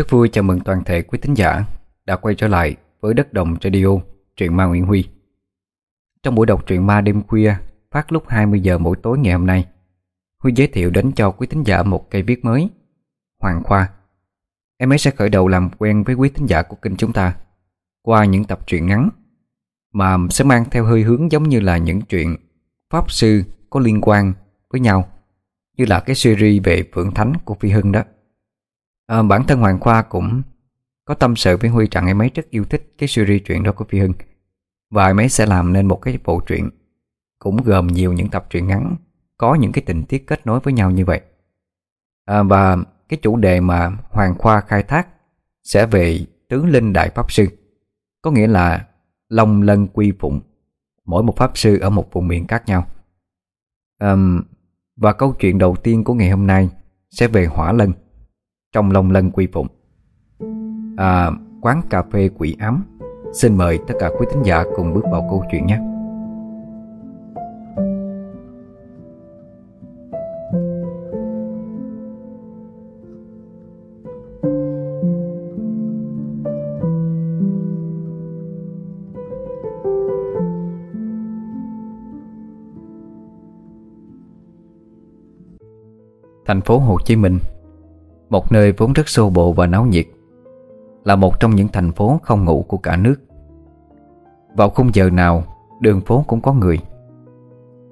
Rất vui chào mừng toàn thể quý thính giả đã quay trở lại với Đất Đồng Radio, truyện ma Nguyễn Huy. Trong buổi đọc truyện ma đêm khuya phát lúc 20 giờ mỗi tối ngày hôm nay, Huy giới thiệu đến cho quý thính giả một cây viết mới, Hoàng Khoa. Em ấy sẽ khởi đầu làm quen với quý thính giả của kênh chúng ta qua những tập truyện ngắn mà sẽ mang theo hơi hướng giống như là những chuyện pháp sư có liên quan với nhau như là cái series về Phượng Thánh của Phi Hưng đó. À, bản thân Hoàng Khoa cũng có tâm sự với Huy rằng em ấy rất yêu thích cái series truyện đó của Phi Hưng và em ấy sẽ làm nên một cái bộ truyện cũng gồm nhiều những tập truyện ngắn có những cái tình tiết kết nối với nhau như vậy. À, và cái chủ đề mà Hoàng Khoa khai thác sẽ về tứ linh đại pháp sư, có nghĩa là long lân quy phụng, mỗi một pháp sư ở một vùng miền khác nhau. À, và câu chuyện đầu tiên của ngày hôm nay sẽ về hỏa lân trong lòng lân quy phụng. À, quán cà phê quỷ ám. Xin mời tất cả quý thính giả cùng bước vào câu chuyện nhé. Thành phố Hồ Chí Minh. Một nơi vốn rất xô bộ và náo nhiệt, Là một trong những thành phố không ngủ của cả nước. Vào khung giờ nào, Đường phố cũng có người.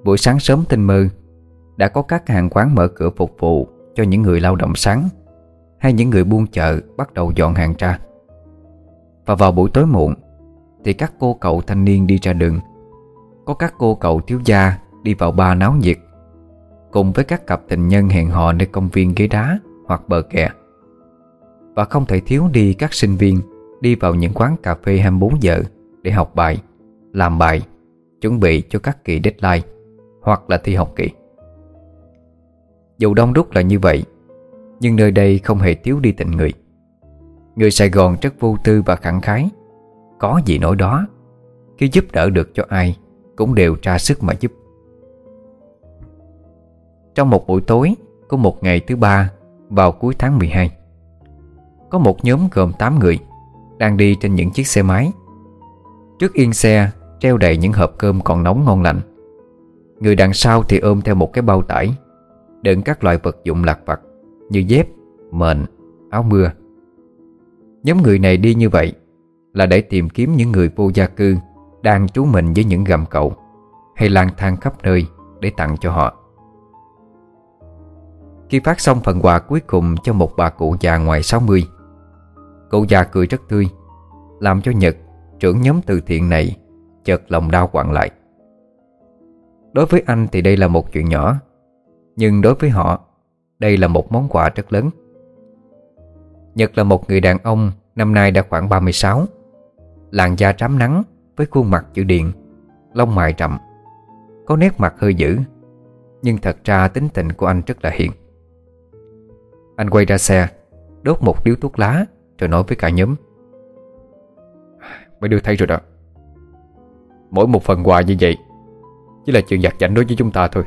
Buổi sáng sớm tinh mơ, Đã có các hàng quán mở cửa phục vụ Cho những người lao động sáng Hay những người buôn chợ bắt đầu dọn hàng ra. Và vào buổi tối muộn, Thì các cô cậu thanh niên đi ra đường. Có các cô cậu thiếu gia Đi vào ba náo nhiệt, Cùng với các cặp tình nhân hẹn hò nơi công viên ghế đá hoặc bờ kè. Và không thể thiếu đi các sinh viên Đi vào những quán cà phê 24 giờ Để học bài, làm bài Chuẩn bị cho các kỳ deadline Hoặc là thi học kỳ. Dù đông đúc là như vậy Nhưng nơi đây không hề thiếu đi tình người. Người Sài Gòn rất vô tư và khẳng khái Có gì nỗi đó Khi giúp đỡ được cho ai Cũng đều tra sức mà giúp. Trong một buổi tối của một ngày thứ ba vào cuối tháng 12 Có một nhóm gồm 8 người đang đi trên những chiếc xe máy. Trước yên xe treo đầy những hộp cơm còn nóng ngon lành. Người đằng sau thì ôm theo một cái bao tải Đựng các loại vật dụng lạc vặt Như dép, mền, áo mưa. Nhóm người này đi như vậy Là để tìm kiếm những người vô gia cư Đang trú mình với những gầm cậu Hay lang thang khắp nơi Để tặng cho họ khi phát xong phần quà cuối cùng cho một bà cụ già ngoài 60 Cụ già cười rất tươi Làm cho Nhật, trưởng nhóm từ thiện này Chợt lòng đau quặn lại. Đối với anh thì đây là một chuyện nhỏ Nhưng đối với họ Đây là một món quà rất lớn. Nhật là một người đàn ông Năm nay đã khoảng 36 Làn da trám nắng Với khuôn mặt chữ điện Lông mày rậm Có nét mặt hơi dữ Nhưng thật ra tính tình của anh rất là hiền anh quay ra xe, Đốt một điếu thuốc lá Rồi nói với cả nhóm. Mới đưa thấy rồi đó. Mỗi một phần quà như vậy Chỉ là chuyện giặt giảnh đối với chúng ta thôi.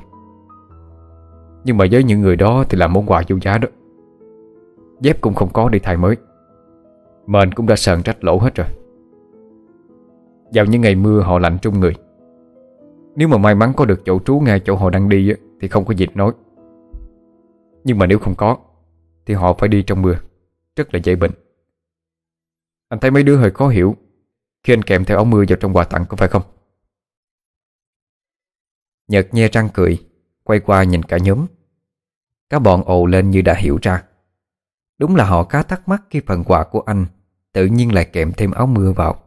Nhưng mà với những người đó Thì là món quà vô giá đó. Dép cũng không có để thay mới. Mền cũng đã sờn trách lỗ hết rồi. Vào những ngày mưa họ lạnh trong người. Nếu mà may mắn có được chỗ trú ngay chỗ họ đang đi Thì không có dịch nói. Nhưng mà nếu không có thì họ phải đi trong mưa, Rất là dễ bệnh. Anh thấy mấy đứa hơi khó hiểu, Khi anh kèm theo áo mưa vào trong quà tặng có phải không? Nhật nhe răng cười, Quay qua nhìn cả nhóm. Các bọn ồ lên như đã hiểu ra. Đúng là họ khá thắc mắc khi phần quà của anh Tự nhiên lại kèm thêm áo mưa vào,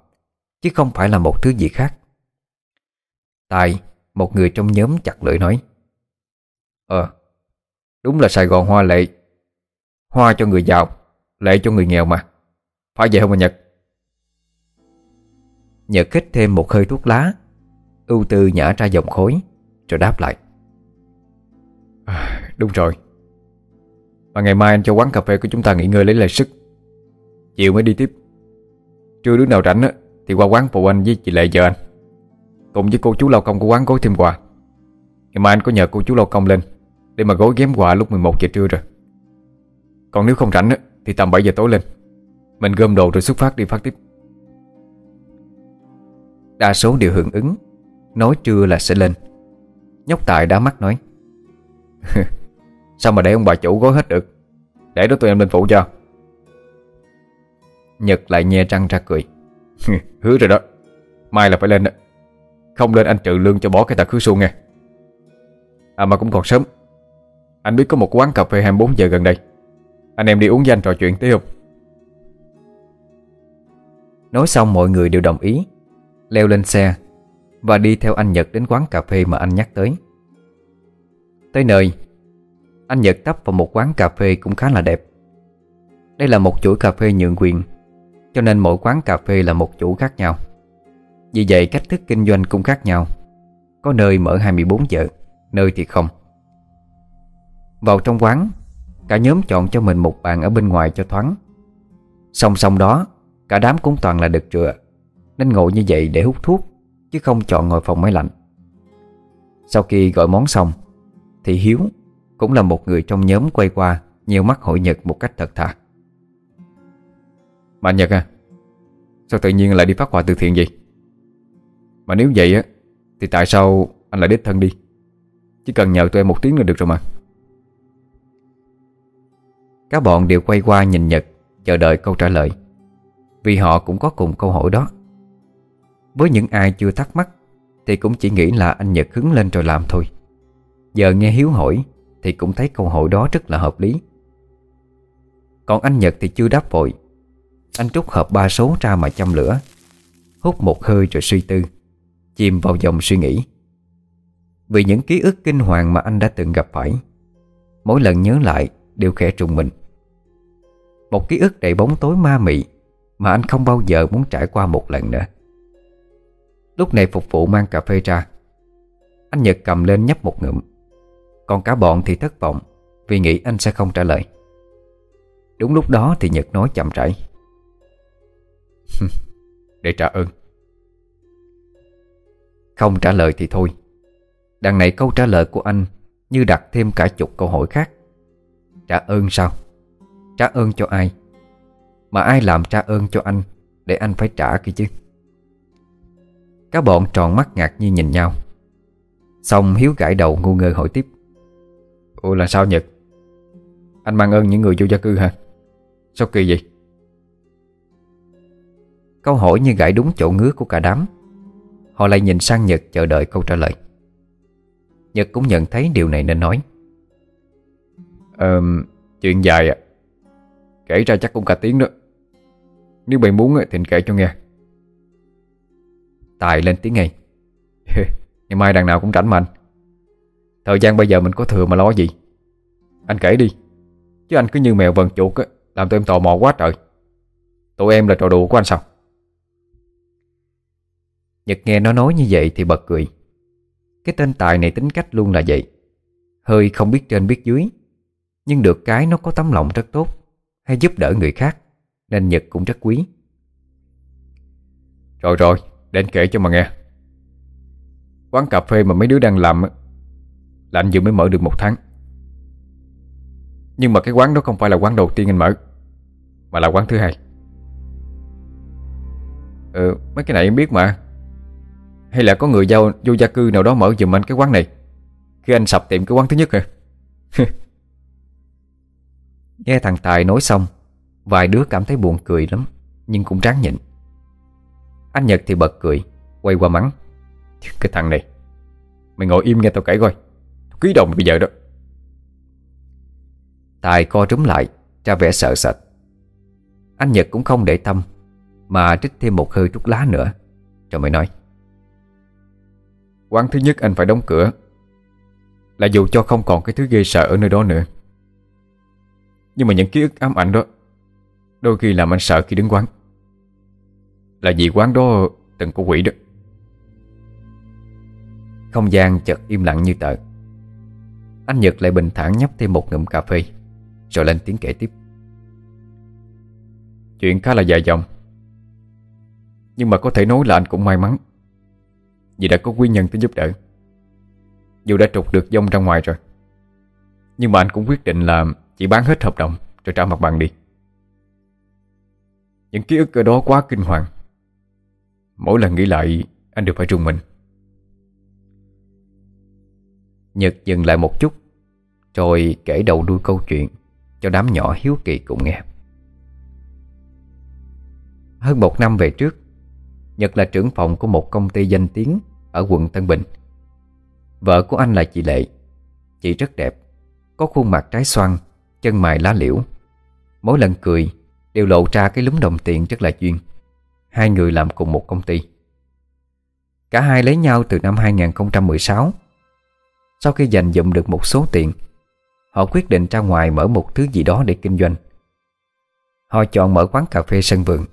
Chứ không phải là một thứ gì khác. Tài Một người trong nhóm chặt lưỡi nói. Ờ Đúng là Sài Gòn hoa lệ Hoa cho người giàu Lệ cho người nghèo mà. Phải vậy không mà Nhật? Nhật hít thêm một hơi thuốc lá. Ưu tư nhả ra dòng khối Rồi đáp lại. À, Đúng rồi. Mà ngày mai anh cho quán cà phê của chúng ta nghỉ ngơi lấy lại sức. Chiều mới đi tiếp. Trưa đứa nào rảnh á Thì qua quán phụ anh với chị Lệ vợ anh. Cùng với cô chú lao công của quán gói thêm quà. Ngày mai anh có nhờ cô chú lao công lên Để mà gói ghém quà lúc 11 giờ trưa rồi còn nếu không rảnh thì tầm 7 giờ tối lên. Mình gom đồ rồi xuất phát đi phát tiếp. Đa số đều hưởng ứng. Nói trưa là sẽ lên. Nhóc Tài đá mắt nói, Sao mà để ông bà chủ gói hết được? Để đó tụi em lên phụ cho. Nhật lại nhe răng ra cười. cười Hứa rồi đó, Mai là phải lên đó Không lên anh trừ lương cho bỏ cái tật khứ xuông nghe. À mà cũng còn sớm. Anh biết có một quán cà phê 24 giờ gần đây. Anh em đi uống danh trò chuyện tí không Nói xong mọi người đều đồng ý, Leo lên xe Và đi theo anh Nhật đến quán cà phê mà anh nhắc tới. Tới nơi, Anh Nhật tấp vào một quán cà phê cũng khá là đẹp. Đây là một chuỗi cà phê nhượng quyền, Cho nên mỗi quán cà phê là một chủ khác nhau. Vì vậy, cách thức kinh doanh cũng khác nhau. Có nơi mở 24 giờ, Nơi thì không. Vào trong quán Cả nhóm chọn cho mình một bàn ở bên ngoài cho thoáng. Song song đó, Cả đám cũng toàn là đực trựa Nên ngồi như vậy để hút thuốc, Chứ không chọn ngồi phòng máy lạnh. Sau khi gọi món xong, Thì Hiếu cũng là một người trong nhóm quay qua Nhiều mắt hội Nhật một cách thật thà. Mà Nhật à Sao tự nhiên lại đi phát quà từ thiện vậy? Mà nếu vậy á, Thì tại sao anh lại đích thân đi? Chỉ cần nhờ tụi em một tiếng là được rồi mà. Các bọn đều quay qua nhìn Nhật, Chờ đợi câu trả lời. Vì họ cũng có cùng câu hỏi đó. Với những ai chưa thắc mắc, Thì cũng chỉ nghĩ là anh Nhật hứng lên rồi làm thôi. Giờ nghe Hiếu hỏi, Thì cũng thấy câu hỏi đó rất là hợp lý. Còn anh Nhật thì chưa đáp vội. Anh trút hộp ba số ra mà châm lửa, Hút một hơi rồi suy tư, Chìm vào dòng suy nghĩ. Vì những ký ức kinh hoàng mà anh đã từng gặp phải, Mỗi lần nhớ lại đều khẽ trùng mình. Một ký ức đầy bóng tối ma mị Mà anh không bao giờ muốn trải qua một lần nữa. Lúc này phục vụ mang cà phê ra, Anh Nhật cầm lên nhấp một ngụm. Còn cả bọn thì thất vọng Vì nghĩ anh sẽ không trả lời. Đúng lúc đó thì Nhật nói chậm rãi. Để trả ơn. Không trả lời thì thôi. Đằng này câu trả lời của anh Như đặt thêm cả chục câu hỏi khác. Trả ơn sao? Trả ơn cho ai? Mà ai làm trả ơn cho anh Để anh phải trả kia chứ? Các bọn tròn mắt ngạc nhiên nhìn nhau. Xong Hiếu gãi đầu ngu ngơ hỏi tiếp. Ủa là sao Nhật? Anh mang ơn những người vô gia cư hả? Sao kỳ vậy? Câu hỏi như gãi đúng chỗ ngứa của cả đám. Họ lại nhìn sang Nhật chờ đợi câu trả lời. Nhật cũng nhận thấy điều này nên nói. Ờ, chuyện dài à Kể ra chắc cũng cả tiếng đó. Nếu mày muốn thì kể cho nghe. Tài lên tiếng ngay. Ngày mai đằng nào cũng rảnh mà anh. Thời gian bây giờ mình có thừa mà lo gì? Anh kể đi. Chứ anh cứ như mèo vần chuột á, Làm tụi em tò mò quá trời. Tụi em là trò đùa của anh sao? Nhật nghe nó nói như vậy thì bật cười. Cái tên Tài này tính cách luôn là vậy. Hơi không biết trên biết dưới, Nhưng được cái nó có tấm lòng rất tốt. Hay giúp đỡ người khác Nên Nhật cũng rất quý. Rồi rồi, để anh kể cho mà nghe. Quán cà phê mà mấy đứa đang làm Là anh vừa mới mở được một tháng. Nhưng mà cái quán đó không phải là quán đầu tiên anh mở Mà là quán thứ hai. Ừ, mấy cái này em biết mà. Hay là có người giao vô gia cư nào đó mở giùm anh cái quán này Khi anh sập tiệm cái quán thứ nhất hả? Nghe thằng Tài nói xong, Vài đứa cảm thấy buồn cười lắm, Nhưng cũng ráng nhịn. Anh Nhật thì bật cười, Quay qua mắng. Cái thằng này, Mày ngồi im nghe tao kể coi. Ký đồng bây giờ đó. Tài co trúng lại, Ra vẻ sợ sệt. Anh Nhật cũng không để tâm, Mà trích thêm một hơi thuốc lá nữa, Rồi mới nói. Quán thứ nhất anh phải đóng cửa, Là dù cho không còn cái thứ ghê sợ ở nơi đó nữa nhưng mà những ký ức ám ảnh đó, Đôi khi làm anh sợ khi đứng quán. Là vì quán đó từng có quỷ đó. Không gian chợt im lặng như tờ. Anh Nhật lại bình thản nhấp thêm một ngụm cà phê, Rồi lên tiếng kể tiếp. Chuyện khá là dài dòng, Nhưng mà có thể nói là anh cũng may mắn, Vì đã có quý nhân tới giúp đỡ. Dù đã trục được dông ra ngoài rồi, Nhưng mà anh cũng quyết định là chị bán hết hợp đồng, Rồi trả mặt bằng đi. Những ký ức ở đó quá kinh hoàng. Mỗi lần nghĩ lại, Anh đều phải rùng mình. Nhật dừng lại một chút, Rồi kể đầu đuôi câu chuyện Cho đám nhỏ hiếu kỳ cùng nghe. Hơn một năm về trước, Nhật là trưởng phòng của một công ty danh tiếng Ở quận Tân Bình. Vợ của anh là chị Lệ. Chị rất đẹp, Có khuôn mặt trái xoan Chân mày lá liễu. Mỗi lần cười, Đều lộ ra cái lúm đồng tiền rất là duyên. Hai người làm cùng một công ty. Cả hai lấy nhau từ năm 2016 Sau khi dành dụm được một số tiền, Họ quyết định ra ngoài mở một thứ gì đó để kinh doanh. Họ chọn mở quán cà phê sân vườn,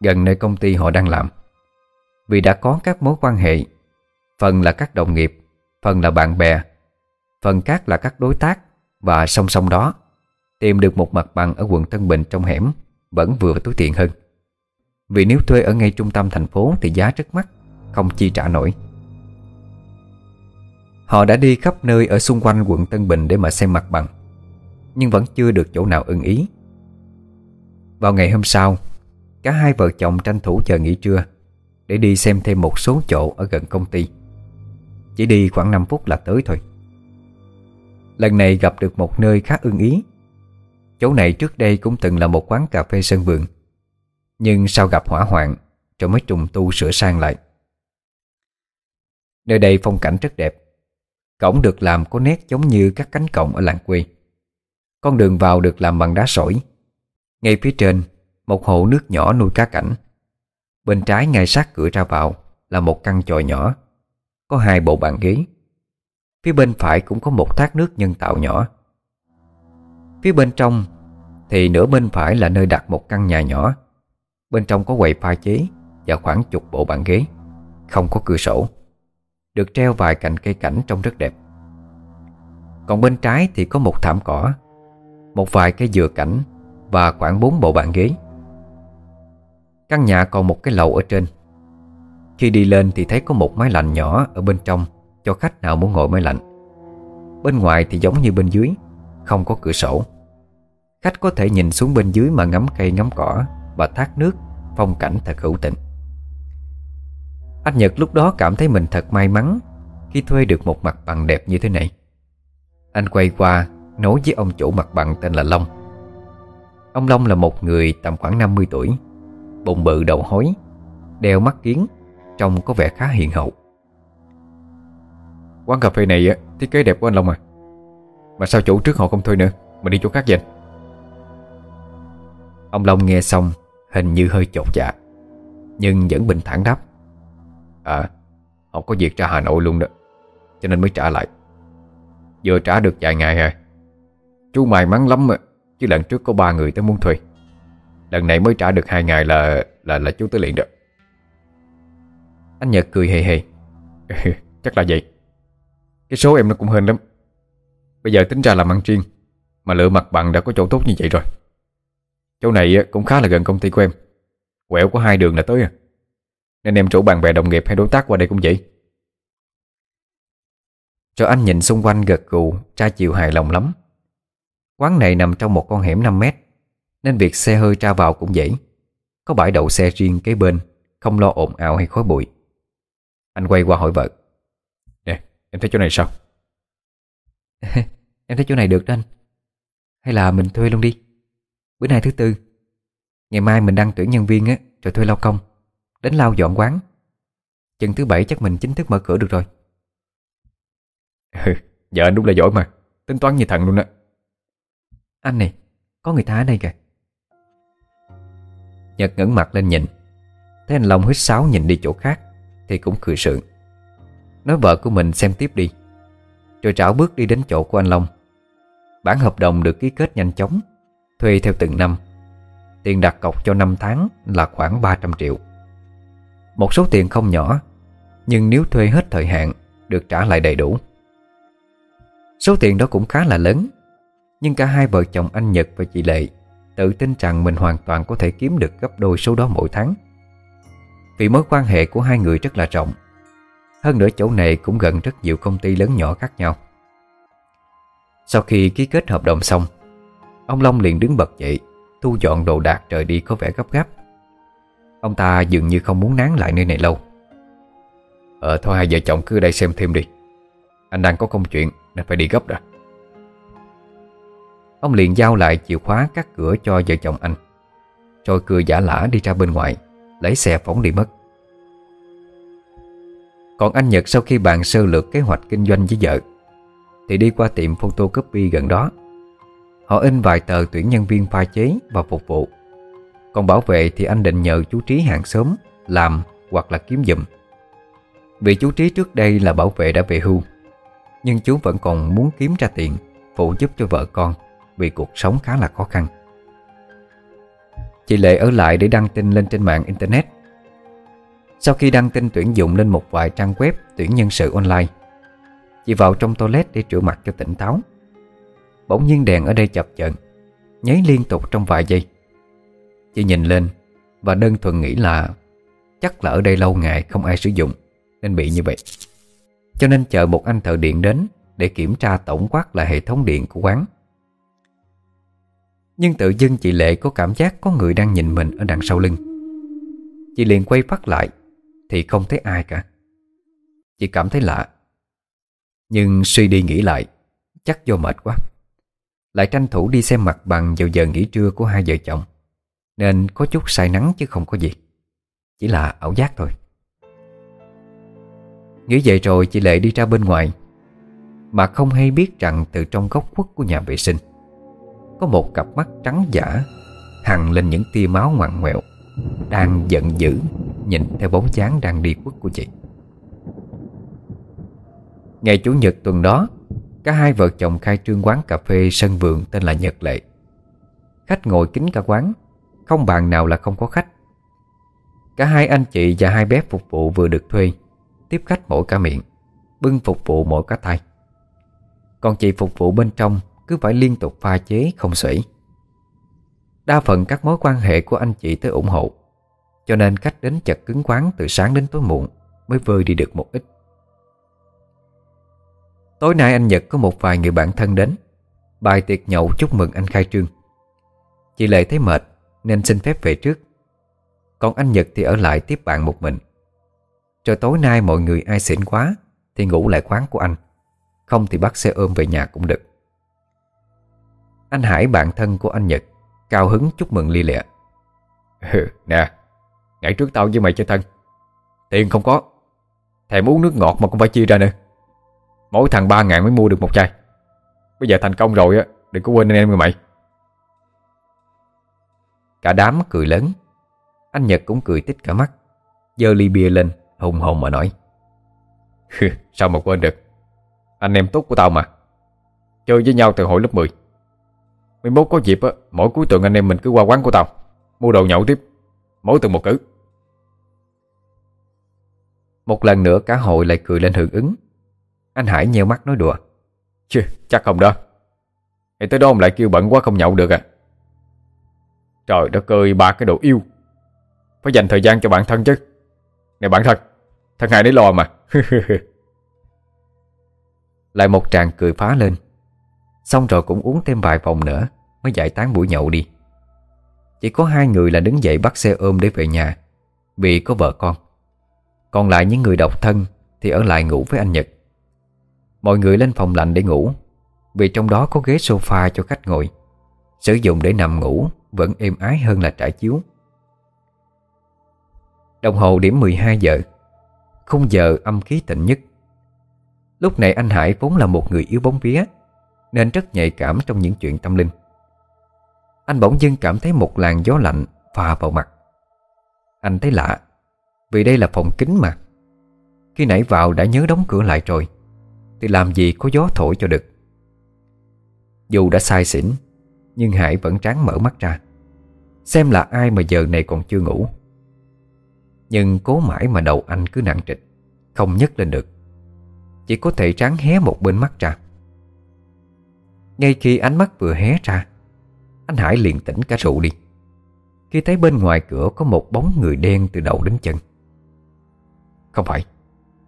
Gần nơi công ty họ đang làm. Vì đã có các mối quan hệ, Phần là các đồng nghiệp, Phần là bạn bè, Phần khác là các đối tác Và song song đó. Tìm được một mặt bằng ở quận Tân Bình trong hẻm Vẫn vừa túi tiện hơn. Vì nếu thuê ở ngay trung tâm thành phố Thì giá rất mắc, Không chi trả nổi. Họ đã đi khắp nơi ở xung quanh quận Tân Bình để mà xem mặt bằng, Nhưng vẫn chưa được chỗ nào ưng ý. Vào ngày hôm sau, Cả hai vợ chồng tranh thủ chờ nghỉ trưa Để đi xem thêm một số chỗ ở gần công ty. Chỉ đi khoảng 5 phút là tới thôi. Lần này gặp được một nơi khá ưng ý Chỗ này trước đây cũng từng là một quán cà phê sân vườn. Nhưng sau gặp hỏa hoạn Rồi mới trùng tu sửa sang lại. Nơi đây phong cảnh rất đẹp. Cổng được làm có nét giống như các cánh cổng ở làng quê. Con đường vào được làm bằng đá sỏi. Ngay phía trên, Một hồ nước nhỏ nuôi cá cảnh. Bên trái ngay sát cửa ra vào Là một căn chòi nhỏ. Có hai bộ bàn ghế. Phía bên phải cũng có một thác nước nhân tạo nhỏ. Phía bên trong Thì nửa bên phải là nơi đặt một căn nhà nhỏ. Bên trong có quầy pha chế Và khoảng chục bộ bàn ghế, Không có cửa sổ, Được treo vài cành cây cảnh trông rất đẹp. Còn bên trái thì có một thảm cỏ, Một vài cây dừa cảnh Và khoảng bốn bộ bàn ghế. Căn nhà còn một cái lầu ở trên. Khi đi lên thì thấy có một máy lạnh nhỏ ở bên trong Cho khách nào muốn ngồi máy lạnh. Bên ngoài thì giống như bên dưới. Không có cửa sổ. Khách có thể nhìn xuống bên dưới mà ngắm cây ngắm cỏ Và thác nước, Phong cảnh thật hữu tình. Anh Nhật lúc đó cảm thấy mình thật may mắn Khi thuê được một mặt bằng đẹp như thế này. Anh quay qua, Nói với ông chủ mặt bằng tên là Long. Ông Long là một người tầm khoảng 50 tuổi, Bụng bự đầu hối Đeo mắt kiến, Trông có vẻ khá hiền hậu. Quán cà phê này thiết kế đẹp của anh Long à? Mà sao chủ trước họ không thuê nữa? Mà đi chỗ khác vậy. Ông Long nghe xong, Hình như hơi chột dạ Nhưng vẫn bình thản đáp. À Họ có việc ra Hà Nội luôn đó, Cho nên mới trả lại. Vừa trả được vài ngày rồi. Chú may mắn lắm mà Chứ lần trước có ba người tới muốn thuê. Lần này mới trả được hai ngày là là là chú tới liền đó. Anh Nhật cười hề hề. Chắc là vậy. Cái số em nó cũng hên lắm. Bây giờ tính ra làm ăn riêng Mà lựa mặt bằng đã có chỗ tốt như vậy rồi. Chỗ này cũng khá là gần công ty của em. Quẹo có hai đường là tới à. Nên em rủ bạn bè đồng nghiệp hay đối tác qua đây cũng vậy. Rồi anh nhìn xung quanh gật gù, Tra chịu hài lòng lắm. Quán này nằm trong một con hẻm 5 mét, Nên việc xe hơi ra vào cũng dễ. Có bãi đậu xe riêng kế bên, Không lo ồn ào hay khói bụi. Anh quay qua hỏi vợ. Nè, em thấy chỗ này sao? Em thấy chỗ này được đó anh. Hay là mình thuê luôn đi. Bữa nay thứ tư. Ngày mai mình đăng tuyển nhân viên á Rồi thuê lao công. Đến lau dọn quán. Chừng thứ bảy chắc mình chính thức mở cửa được rồi. Ừ, Vợ anh đúng là giỏi mà. Tính toán như thằng luôn á. Anh này Có người ta ở đây kìa. Nhật ngẩng mặt lên nhìn. Thấy anh Long hít sáo nhìn đi chỗ khác Thì cũng cười sượng. Nói vợ của mình xem tiếp đi rồi trảo bước đi đến chỗ của anh Long. Bản hợp đồng được ký kết nhanh chóng, Thuê theo từng năm. Tiền đặt cọc cho 5 tháng là khoảng 300 triệu. Một số tiền không nhỏ, Nhưng nếu thuê hết thời hạn, Được trả lại đầy đủ. Số tiền đó cũng khá là lớn, Nhưng cả hai vợ chồng anh Nhật và chị Lệ Tự tin rằng mình hoàn toàn có thể kiếm được gấp đôi số đó mỗi tháng. Vì mối quan hệ của hai người rất là rộng hơn nữa chỗ này cũng gần rất nhiều công ty lớn nhỏ khác nhau. Sau khi ký kết hợp đồng xong, Ông Long liền đứng bật dậy, Thu dọn đồ đạc trời đi có vẻ gấp gáp. Ông ta dường như không muốn nán lại nơi này lâu. Ờ thôi hai vợ chồng cứ đây xem thêm đi. Anh đang có công chuyện Nên phải đi gấp đã. Ông liền giao lại chìa khóa các cửa cho vợ chồng anh, Rồi cười giả lả đi ra bên ngoài, Lấy xe phóng đi mất. Còn anh Nhật sau khi bàn sơ lược kế hoạch kinh doanh với vợ, Thì đi qua tiệm photocopy gần đó. Họ in vài tờ tuyển nhân viên pha chế và phục vụ. Còn bảo vệ thì anh định nhờ chú Trí hàng xóm Làm hoặc là kiếm dùm Vì chú Trí trước đây là bảo vệ đã về hưu, Nhưng chú vẫn còn muốn kiếm ra tiền Phụ giúp cho vợ con Vì cuộc sống khá là khó khăn. Chị Lệ ở lại để đăng tin lên trên mạng Internet. Sau khi đăng tin tuyển dụng lên một vài trang web tuyển nhân sự online, Chị vào trong toilet để rửa mặt cho tỉnh táo. Bỗng nhiên đèn ở đây chập chờn, Nháy liên tục trong vài giây. Chị nhìn lên Và đơn thuần nghĩ là Chắc là ở đây lâu ngày không ai sử dụng, Nên bị như vậy. Cho nên chờ một anh thợ điện đến Để kiểm tra tổng quát lại hệ thống điện của quán. Nhưng tự dưng chị Lệ có cảm giác Có người đang nhìn mình ở đằng sau lưng. Chị liền quay phát lại thì không thấy ai cả. Chị cảm thấy lạ. Nhưng suy đi nghĩ lại, Chắc do mệt quá. Lại tranh thủ đi xem mặt bằng vào giờ nghỉ trưa của hai vợ chồng. Nên có chút say nắng chứ không có gì. Chỉ là ảo giác thôi. Nghĩ vậy rồi chị Lệ đi ra bên ngoài. Mà không hay biết rằng từ trong góc khuất của nhà vệ sinh, Có một cặp mắt trắng giả Hằng lên những tia máu ngoằn ngoẹo Đang giận dữ. Nhìn theo bóng dáng đang đi khuất của chị. Ngày Chủ nhật tuần đó, Cả hai vợ chồng khai trương quán cà phê sân vườn tên là Nhật Lệ. Khách ngồi kín cả quán, Không bàn nào là không có khách. Cả hai anh chị và hai bé phục vụ vừa được thuê, Tiếp khách mỗi cả miệng, Bưng phục vụ mỗi cả tay. Còn chị phục vụ bên trong Cứ phải liên tục pha chế không xuể. Đa phần các mối quan hệ của anh chị tới ủng hộ. Cho nên khách đến chật cứng quán từ sáng đến tối muộn Mới vơi đi được một ít. Tối nay anh Nhật có một vài người bạn thân đến. Bài tiệc nhậu chúc mừng anh khai trương. Chị Lệ thấy mệt, Nên xin phép về trước. Còn anh Nhật thì ở lại tiếp bạn một mình. Trời tối nay mọi người ai xỉn quá Thì ngủ lại quán của anh. Không thì bắt xe ôm về nhà cũng được. Anh Hải bạn thân của anh Nhật, Cao hứng chúc mừng ly lệ. Nè Ngày trước tao với mày chơi thân. Tiền không có. Thèm uống nước ngọt mà cũng phải chia ra nữa. Mỗi thằng ba ngàn mới mua được một chai. Bây giờ thành công rồi á, Đừng có quên anh em người mày. Cả đám cười lớn. Anh Nhật cũng cười tích cả mắt. Dơ ly bia lên, hùng hồn mà nói. Sao mà quên được? Anh em tốt của tao mà. Chơi với nhau từ hồi lớp 10 Mấy mốt có dịp á, Mỗi cuối tuần anh em mình cứ qua quán của tao. Mua đồ nhậu tiếp. Mỗi tuần một cử. Một lần nữa cả hội lại cười lên hưởng ứng. Anh Hải nheo mắt nói đùa. Chứ chắc không đó. Thì tới đó ông lại kêu bận quá không nhậu được à. Trời đất ơi ba cái đồ yêu. Phải dành thời gian cho bản thân chứ. Nè bản thân Thằng Hải để lo mà. Lại một tràng cười phá lên. Xong rồi cũng uống thêm vài vòng nữa Mới giải tán buổi nhậu đi chỉ có hai người là đứng dậy bắt xe ôm để về nhà, Vì có vợ con. Còn lại những người độc thân Thì ở lại ngủ với anh Nhật. Mọi người lên phòng lạnh để ngủ, Vì trong đó có ghế sofa cho khách ngồi. Sử dụng để nằm ngủ Vẫn êm ái hơn là trải chiếu. Đồng hồ điểm 12 giờ, Khung giờ âm khí tịnh nhất. Lúc này anh Hải vốn là một người yếu bóng vía, Nên rất nhạy cảm trong những chuyện tâm linh. Anh bỗng dưng cảm thấy một làn gió lạnh phà vào mặt. Anh thấy lạ, Vì đây là phòng kính mà. Khi nãy vào đã nhớ đóng cửa lại rồi, thì làm gì có gió thổi cho được. Dù đã sai xỉn, Nhưng Hải vẫn tráng mở mắt ra, Xem là ai mà giờ này còn chưa ngủ. Nhưng cố mãi mà đầu anh cứ nặng trịch, Không nhấc lên được. Chỉ có thể tráng hé một bên mắt ra. Ngay khi ánh mắt vừa hé ra anh Hải liền tỉnh cả rượu đi. Khi thấy bên ngoài cửa có một bóng người đen từ đầu đến chân. Không phải,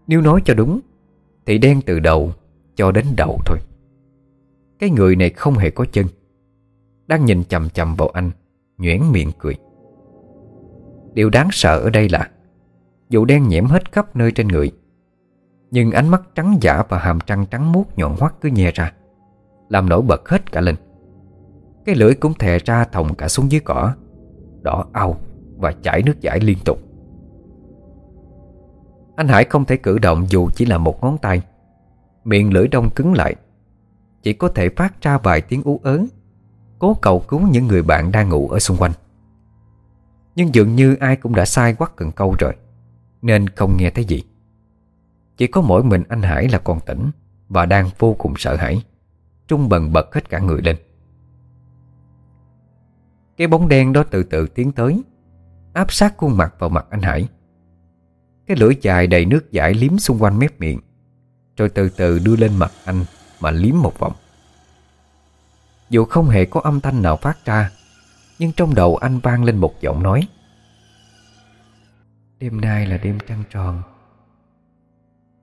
Nếu nói cho đúng, thì đen từ đầu cho đến đầu thôi. Cái người này không hề có chân. Đang nhìn chầm chầm vào anh, Nhoẻn miệng cười. Điều đáng sợ ở đây là, Dù đen nhiễm hết khắp nơi trên người, Nhưng ánh mắt trắng giả và hàm răng trắng muốt nhọn hoắt cứ nhè ra, Làm nổi bật hết cả lên. Cái lưỡi cũng thè ra thòng cả xuống dưới cỏ, Đỏ au và chảy nước giải liên tục. Anh Hải không thể cử động dù chỉ là một ngón tay. Miệng lưỡi đông cứng lại, Chỉ có thể phát ra vài tiếng ú ớn Cố cầu cứu những người bạn đang ngủ ở xung quanh. Nhưng dường như ai cũng đã sai quắc cần câu rồi, Nên không nghe thấy gì. Chỉ có mỗi mình anh Hải là còn tỉnh Và đang vô cùng sợ hãi, Trung bần bật hết cả người lên. Cái bóng đen đó từ từ tiến tới, Áp sát khuôn mặt vào mặt anh Hải. Cái lưỡi dài đầy nước giải liếm xung quanh mép miệng, Rồi từ từ đưa lên mặt anh Mà liếm một vòng. Dù không hề có âm thanh nào phát ra, Nhưng trong đầu anh vang lên một giọng nói. Đêm nay là đêm trăng tròn.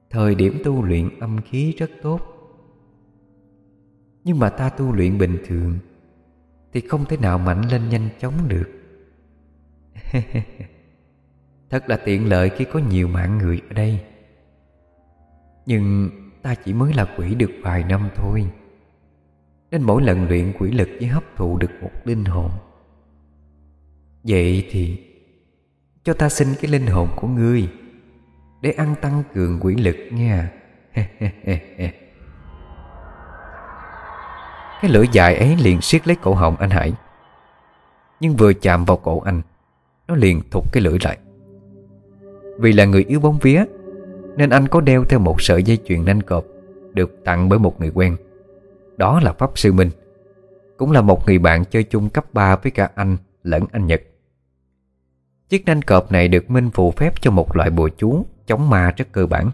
Thời điểm tu luyện âm khí rất tốt. Nhưng mà ta tu luyện bình thường thì không thể nào mạnh lên nhanh chóng được. Thật là tiện lợi khi có nhiều mạng người ở đây. Nhưng ta chỉ mới là quỷ được vài năm thôi. Nên mỗi lần luyện quỷ lực chỉ hấp thụ được một linh hồn. Vậy thì, Cho ta xin cái linh hồn của ngươi Để ăn tăng cường quỷ lực nha. Cái lưỡi dài ấy liền siết lấy cổ họng anh Hải. Nhưng vừa chạm vào cổ anh, nó liền thụt cái lưỡi lại. Vì là người yếu bóng vía, Nên anh có đeo theo một sợi dây chuyền nanh cọp Được tặng bởi một người quen. Đó là Pháp Sư Minh, Cũng là một người bạn chơi chung cấp 3 với cả anh lẫn anh Nhật. Chiếc nanh cọp này được Minh phù phép cho một loại bùa chú Chống ma rất cơ bản.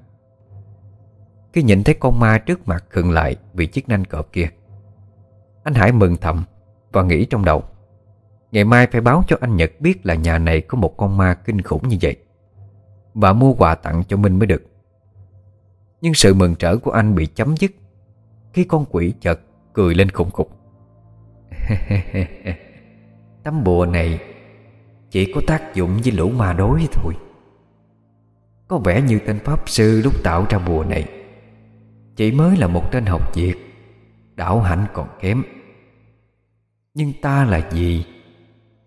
Khi nhìn thấy con ma trước mặt khựng lại Vì chiếc nanh cọp kia anh Hải mừng thầm Và nghĩ trong đầu. Ngày mai phải báo cho anh Nhật biết là nhà này có một con ma kinh khủng như vậy Và mua quà tặng cho Minh mới được. Nhưng sự mừng trở của anh bị chấm dứt Khi con quỷ chợt cười lên khủng khục. Tấm bùa này Chỉ có tác dụng với lũ ma đối thôi. Có vẻ như tên Pháp Sư lúc tạo ra bùa này Chỉ mới là một tên học việc Đạo hạnh còn kém. Nhưng ta là gì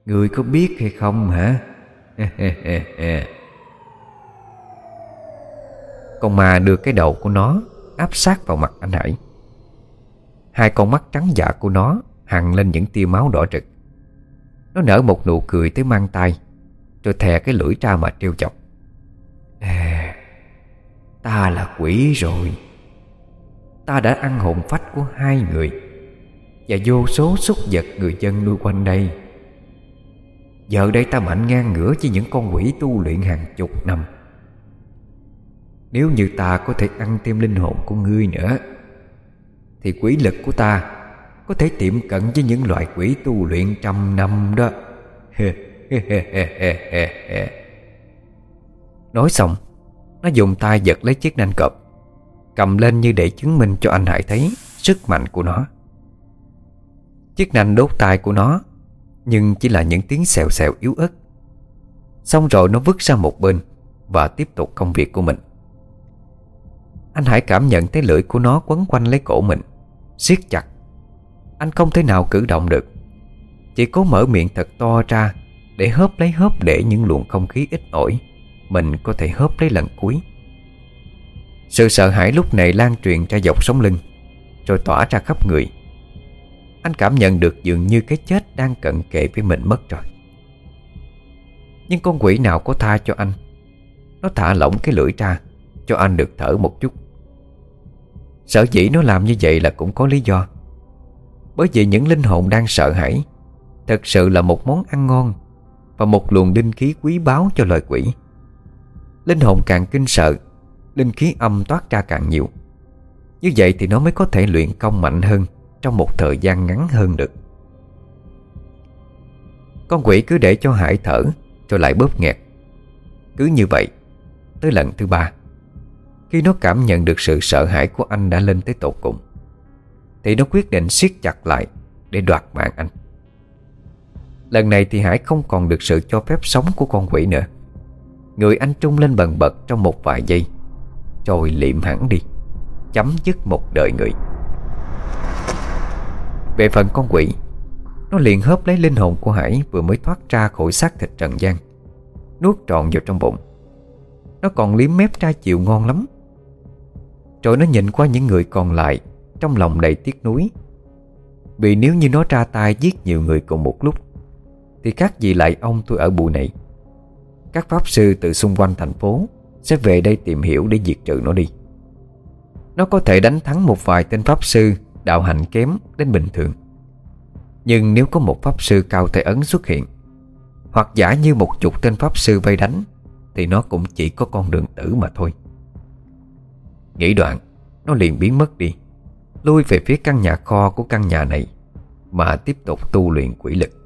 Người có biết hay không hả? con ma đưa cái đầu của nó áp sát vào mặt anh Hải. Hai con mắt trắng dạ của nó hằn lên những tia máu đỏ rực. Nó nở một nụ cười tới mang tay, rồi thè cái lưỡi ra mà trêu chọc. À, ta là quỷ rồi. Ta đã ăn hồn phách của hai người và vô số súc vật người dân nuôi quanh đây. Giờ đây ta mạnh ngang ngửa với những con quỷ tu luyện hàng chục năm. Nếu như ta có thể ăn thêm linh hồn của ngươi nữa, Thì quỷ lực của ta Có thể tiệm cận với những loại quỷ tu luyện trăm năm đó. Nói xong, Nó dùng tay giật lấy chiếc nanh cọp, Cầm lên như để chứng minh cho anh Hải thấy Sức mạnh của nó. Chiếc nanh đốt tai của nó, nhưng chỉ là những tiếng xèo xèo yếu ớt. Xong rồi nó vứt ra một bên Và tiếp tục công việc của mình. Anh Hải cảm nhận thấy lưỡi của nó quấn quanh lấy cổ mình, siết chặt. Anh không thể nào cử động được. Chỉ cố mở miệng thật to ra Để hớp lấy hớp để những luồng không khí ít ỏi Mình có thể hớp lấy lần cuối. Sự sợ hãi lúc này lan truyền ra dọc sống lưng, Rồi tỏa ra khắp người anh cảm nhận được dường như cái chết đang cận kề với mình mất rồi. Nhưng con quỷ nào có tha cho anh? Nó thả lỏng cái lưỡi ra, Cho anh được thở một chút. Sở dĩ nó làm như vậy là cũng có lý do. Bởi vì những linh hồn đang sợ hãi, Thật sự là một món ăn ngon Và một luồng linh khí quý báu cho loài quỷ. Linh hồn càng kinh sợ, Linh khí âm toát ra càng nhiều. Như vậy thì nó mới có thể luyện công mạnh hơn trong một thời gian ngắn hơn được. Con quỷ cứ để cho Hải thở, Rồi lại bóp nghẹt. Cứ như vậy, Tới lần thứ ba, Khi nó cảm nhận được sự sợ hãi của anh đã lên tới tột cùng, Thì nó quyết định siết chặt lại Để đoạt mạng anh. Lần này thì Hải không còn được sự cho phép sống của con quỷ nữa. Người anh trung lên bần bật trong một vài giây, Rồi liệm hẳn đi, Chấm dứt một đời người. Về phần con quỷ, Nó liền hớp lấy linh hồn của Hải Vừa mới thoát ra khỏi xác thịt Trần gian, Nuốt trọn vào trong bụng. Nó còn liếm mép ra chịu ngon lắm. Rồi nó nhìn qua những người còn lại, Trong lòng đầy tiếc nuối. Vì nếu như nó ra tay giết nhiều người cùng một lúc, Thì các vị lại ông tôi ở bụi này. Các pháp sư từ xung quanh thành phố Sẽ về đây tìm hiểu để diệt trừ nó đi. Nó có thể đánh thắng một vài tên pháp sư Đạo hạnh kém đến bình thường. Nhưng nếu có một pháp sư cao tay ấn xuất hiện, Hoặc giả như một chục tên pháp sư vây đánh, Thì nó cũng chỉ có con đường tử mà thôi. Nghĩ đoạn, Nó liền biến mất đi, Lui về phía căn nhà kho của căn nhà này, Mà tiếp tục tu luyện quỷ lực.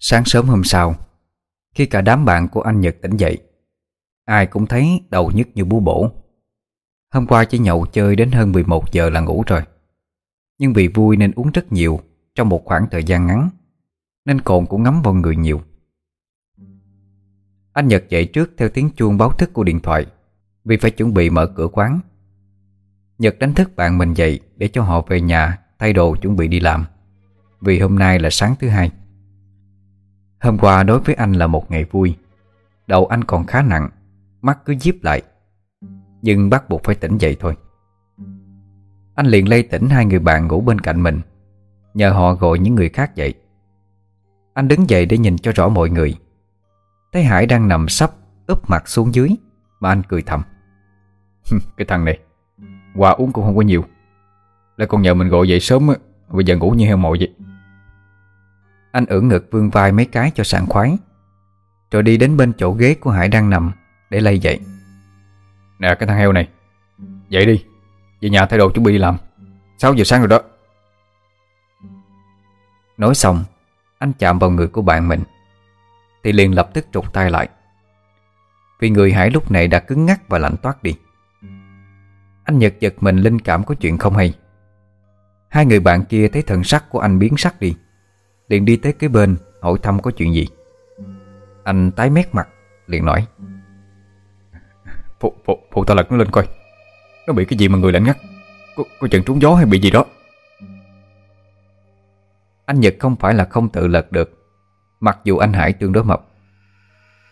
Sáng sớm hôm sau, Khi cả đám bạn của anh Nhật tỉnh dậy, Ai cũng thấy đầu nhức như bú bổ. Hôm qua chỉ nhậu chơi đến hơn 11 giờ là ngủ rồi. Nhưng vì vui nên uống rất nhiều Trong một khoảng thời gian ngắn, Nên cồn cũng ngắm vào người nhiều. Anh Nhật dậy trước theo tiếng chuông báo thức của điện thoại, Vì phải chuẩn bị mở cửa quán. Nhật đánh thức bạn mình dậy Để cho họ về nhà Thay đồ chuẩn bị đi làm, Vì hôm nay là sáng thứ hai. Hôm qua đối với anh là một ngày vui. Đầu anh còn khá nặng, Mắt cứ díp lại. Nhưng bắt buộc phải tỉnh dậy thôi. Anh liền lay tỉnh hai người bạn ngủ bên cạnh mình, Nhờ họ gọi những người khác dậy. Anh đứng dậy để nhìn cho rõ mọi người. Thấy Hải đang nằm sắp úp mặt xuống dưới, Mà anh cười thầm. Cái thằng này, Quà uống cũng không có nhiều. Lại còn nhờ mình gọi dậy sớm Bây giờ ngủ như heo mồi vậy anh ưỡn ngực vương vai mấy cái cho sảng khoái Rồi đi đến bên chỗ ghế của Hải đang nằm Để lay dậy. Nè cái thằng heo này Dậy đi Về nhà thay đồ chuẩn bị làm. 6 giờ sáng rồi đó. Nói xong Anh chạm vào người của bạn mình Thì liền lập tức trục tay lại. Vì người Hải lúc này đã cứng ngắc và lạnh toát đi. Anh Nhật giật mình linh cảm có chuyện không hay. Hai người bạn kia thấy thần sắc của anh biến sắc đi liền đi tới cái bên hỏi thăm có chuyện gì. Anh tái mét mặt liền nói Phụ, phụ, phụ ta lật nó lên coi. Nó bị cái gì mà người lạnh ngắt? Có, có trận trúng gió hay bị gì đó? Anh Nhật không phải là không tự lật được Mặc dù anh Hải tương đối mập.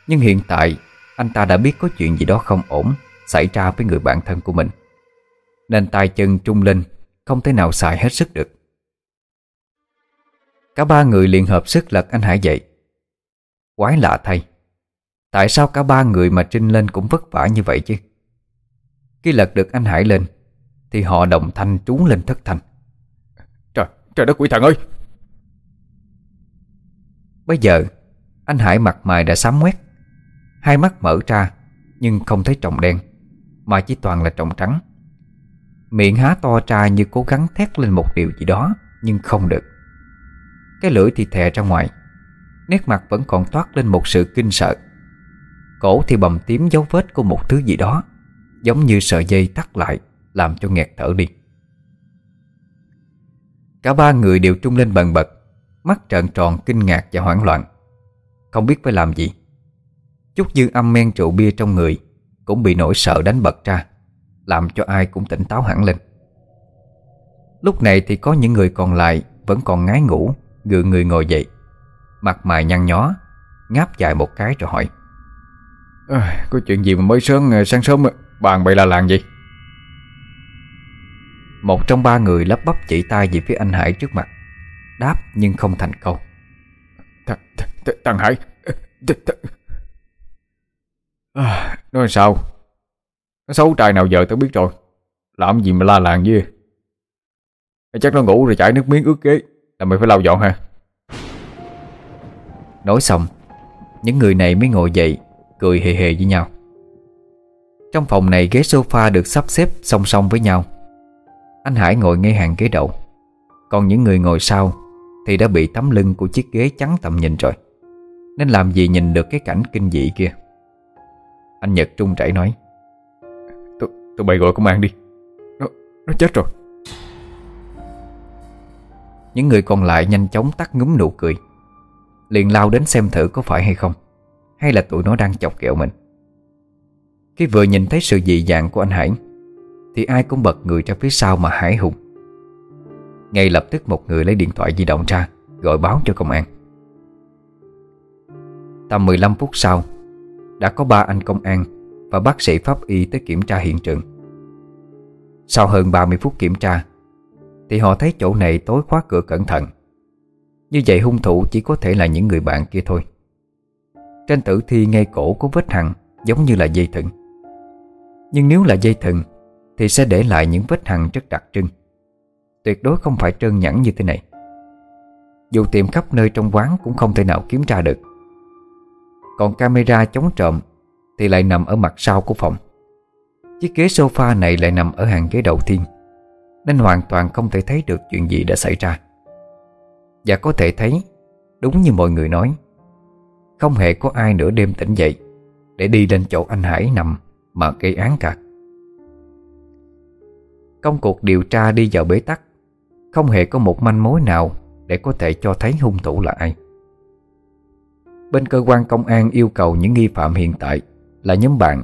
Nhưng hiện tại Anh ta đã biết có chuyện gì đó không ổn Xảy ra với người bạn thân của mình. Nên tay chân trung lên Không thể nào xài hết sức được Cả ba người liền hợp sức lật anh Hải dậy. Quái lạ thay Tại sao cả ba người mà trinh lên cũng vất vả như vậy chứ? Khi lật được anh Hải lên Thì họ đồng thanh trú lên thất thanh. Trời, trời đất quỷ thần ơi! Bây giờ Anh Hải mặt mày đã xám quét Hai mắt mở ra Nhưng không thấy tròng đen Mà chỉ toàn là tròng trắng. Miệng há to ra như cố gắng thét lên một điều gì đó Nhưng không được cái lưỡi thì thè ra ngoài. Nét mặt vẫn còn toát lên một sự kinh sợ. Cổ thì bầm tím dấu vết của một thứ gì đó, Giống như sợi dây tắt lại, Làm cho nghẹt thở đi. Cả ba người đều trung lên bần bật, Mắt trợn tròn kinh ngạc và hoảng loạn. Không biết phải làm gì. Chút dư âm men rượu bia trong người Cũng bị nỗi sợ đánh bật ra, Làm cho ai cũng tỉnh táo hẳn lên. Lúc này thì có những người còn lại Vẫn còn ngái ngủ Gượng người ngồi dậy Mặt mày nhăn nhó Ngáp dài một cái rồi hỏi. À, Có chuyện gì mà mới sớm ờ, sáng sớm Bàn bậy là làng gì Một trong ba người lắp bắp chỉ tay về phía anh Hải trước mặt Đáp nhưng không thành câu. Thằng, thằng, thằng Hải à, Nói sao? Nó xấu trai nào giờ tao biết rồi. Làm gì mà la làng với? Chắc nó ngủ rồi chảy nước miếng ướt ghế là mày phải lau dọn ha. Nói xong Những người này mới ngồi dậy Cười hề hề với nhau. Trong phòng này ghế sofa được sắp xếp song song với nhau. Anh Hải ngồi ngay hàng ghế đầu. Còn những người ngồi sau Thì đã bị tấm lưng của chiếc ghế chắn tầm nhìn rồi. Nên làm gì nhìn được cái cảnh kinh dị kia? Anh Nhật trung chảy nói Tụi, bay gọi công an đi. Nó, nó chết rồi những người còn lại nhanh chóng tắt ngúm nụ cười. Liền lao đến xem thử có phải hay không, Hay là tụi nó đang chọc kẹo mình. Khi vừa nhìn thấy sự dị dạng của anh Hải, Thì ai cũng bật người ra phía sau mà hải hùng. Ngay lập tức một người lấy điện thoại di động ra, Gọi báo cho công an. Tầm 15 phút sau, Đã có ba anh công an Và bác sĩ pháp y tới kiểm tra hiện trường. Sau hơn 30 phút kiểm tra thì họ thấy chỗ này tối khóa cửa cẩn thận. Như vậy hung thủ chỉ có thể là những người bạn kia thôi. Trên tử thi ngay cổ có vết hằn, Giống như là dây thừng. Nhưng nếu là dây thừng, Thì sẽ để lại những vết hằn rất đặc trưng. Tuyệt đối không phải trơn nhẵn như thế này. Dù tìm khắp nơi trong quán Cũng không thể nào kiếm tra được. Còn camera chống trộm Thì lại nằm ở mặt sau của phòng. Chiếc ghế sofa này lại nằm ở hàng ghế đầu tiên. Nên hoàn toàn không thể thấy được chuyện gì đã xảy ra. Và có thể thấy, Đúng như mọi người nói, Không hề có ai nửa đêm tỉnh dậy Để đi lên chỗ anh Hải nằm Mà gây án cả. Công cuộc điều tra đi vào bế tắc, Không hề có một manh mối nào Để có thể cho thấy hung thủ là ai. Bên cơ quan công an yêu cầu những nghi phạm hiện tại Là nhóm bạn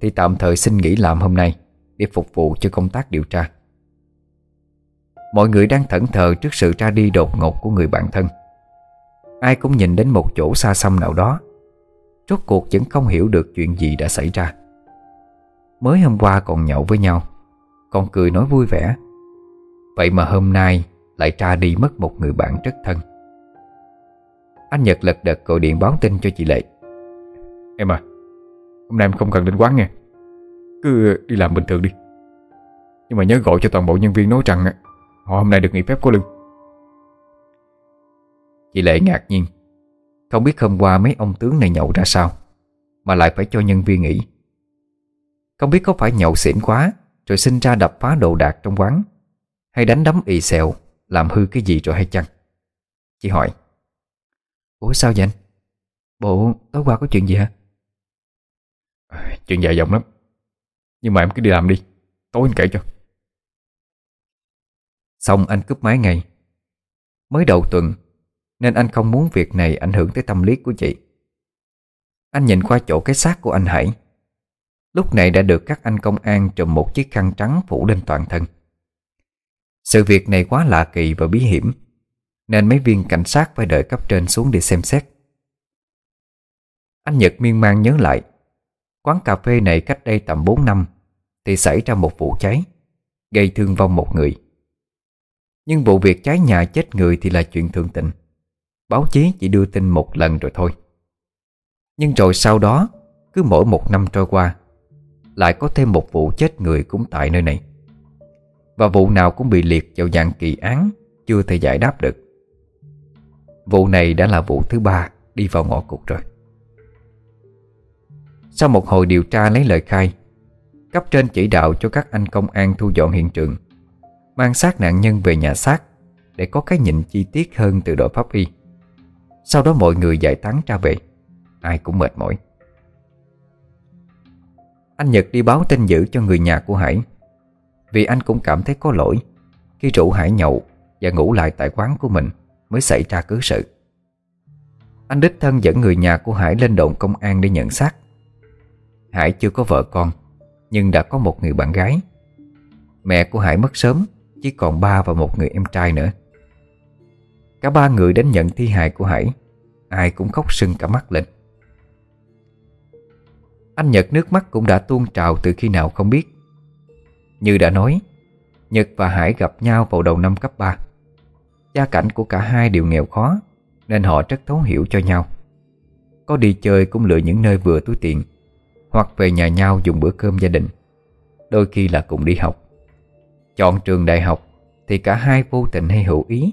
Thì tạm thời xin nghỉ làm hôm nay Để phục vụ cho công tác điều tra. Mọi người đang thẫn thờ trước sự ra đi đột ngột của người bạn thân. Ai cũng nhìn đến một chỗ xa xăm nào đó. Rốt cuộc vẫn không hiểu được chuyện gì đã xảy ra. Mới hôm qua còn nhậu với nhau, Còn cười nói vui vẻ. Vậy mà hôm nay lại ra đi mất một người bạn rất thân. Anh Nhật lật đật gọi điện báo tin cho chị Lệ. Em à Hôm nay em không cần đến quán nghe. Cứ đi làm bình thường đi. Nhưng mà nhớ gọi cho toàn bộ nhân viên nói rằng Họ hôm nay được nghỉ phép có lương. Chị Lệ ngạc nhiên. Không biết hôm qua mấy ông tướng này nhậu ra sao, Mà lại phải cho nhân viên nghỉ. Không biết có phải nhậu xỉn quá, Rồi sinh ra đập phá đồ đạc trong quán, Hay đánh đấm ì xèo, Làm hư cái gì rồi hay chăng? Chị hỏi. Ủa, sao vậy anh? Bộ, tối qua có chuyện gì hả? Chuyện dài dòng lắm. Nhưng mà em cứ đi làm đi, Tối anh kể cho. Xong anh cướp máy ngay. Mới đầu tuần, Nên anh không muốn việc này ảnh hưởng tới tâm lý của chị. Anh nhìn qua chỗ cái xác của anh Hải. Lúc này đã được các anh công an trùm một chiếc khăn trắng phủ lên toàn thân. Sự việc này quá lạ kỳ và bí hiểm, Nên mấy viên cảnh sát phải đợi cấp trên xuống để xem xét. Anh Nhật miên man nhớ lại, Quán cà phê này cách đây tầm 4 năm Thì xảy ra một vụ cháy, Gây thương vong một người nhưng vụ việc cháy nhà chết người thì là chuyện thường tình. Báo chí chỉ đưa tin một lần rồi thôi. Nhưng rồi sau đó, Cứ mỗi một năm trôi qua, Lại có thêm một vụ chết người cũng tại nơi này. Và vụ nào cũng bị liệt vào dạng kỳ án, Chưa thể giải đáp được. Vụ này đã là vụ thứ ba Đi vào ngõ cụt rồi. Sau một hồi điều tra lấy lời khai, Cấp trên chỉ đạo cho các anh công an thu dọn hiện trường Mang xác nạn nhân về nhà xác Để có cái nhìn chi tiết hơn từ đội pháp y. Sau đó mọi người giải tán ra về. Ai cũng mệt mỏi. Anh Nhật đi báo tin dữ cho người nhà của Hải. Vì anh cũng cảm thấy có lỗi Khi rủ Hải nhậu Và ngủ lại tại quán của mình Mới xảy ra cứ sự. Anh đích thân dẫn người nhà của Hải lên đồn công an để nhận xác. Hải chưa có vợ con, Nhưng đã có một người bạn gái. Mẹ của Hải mất sớm chỉ còn ba và một người em trai nữa. Cả ba người đến nhận thi hài của Hải. Ai cũng khóc sưng cả mắt lên. Anh Nhật nước mắt cũng đã tuôn trào từ khi nào không biết. Như đã nói, Nhật và Hải gặp nhau vào đầu năm cấp 3 Gia cảnh của cả hai đều nghèo khó, Nên họ rất thấu hiểu cho nhau. Có đi chơi cũng lựa những nơi vừa túi tiền, Hoặc về nhà nhau dùng bữa cơm gia đình, Đôi khi là cùng đi học. Chọn trường đại học Thì cả hai vô tình hay hữu ý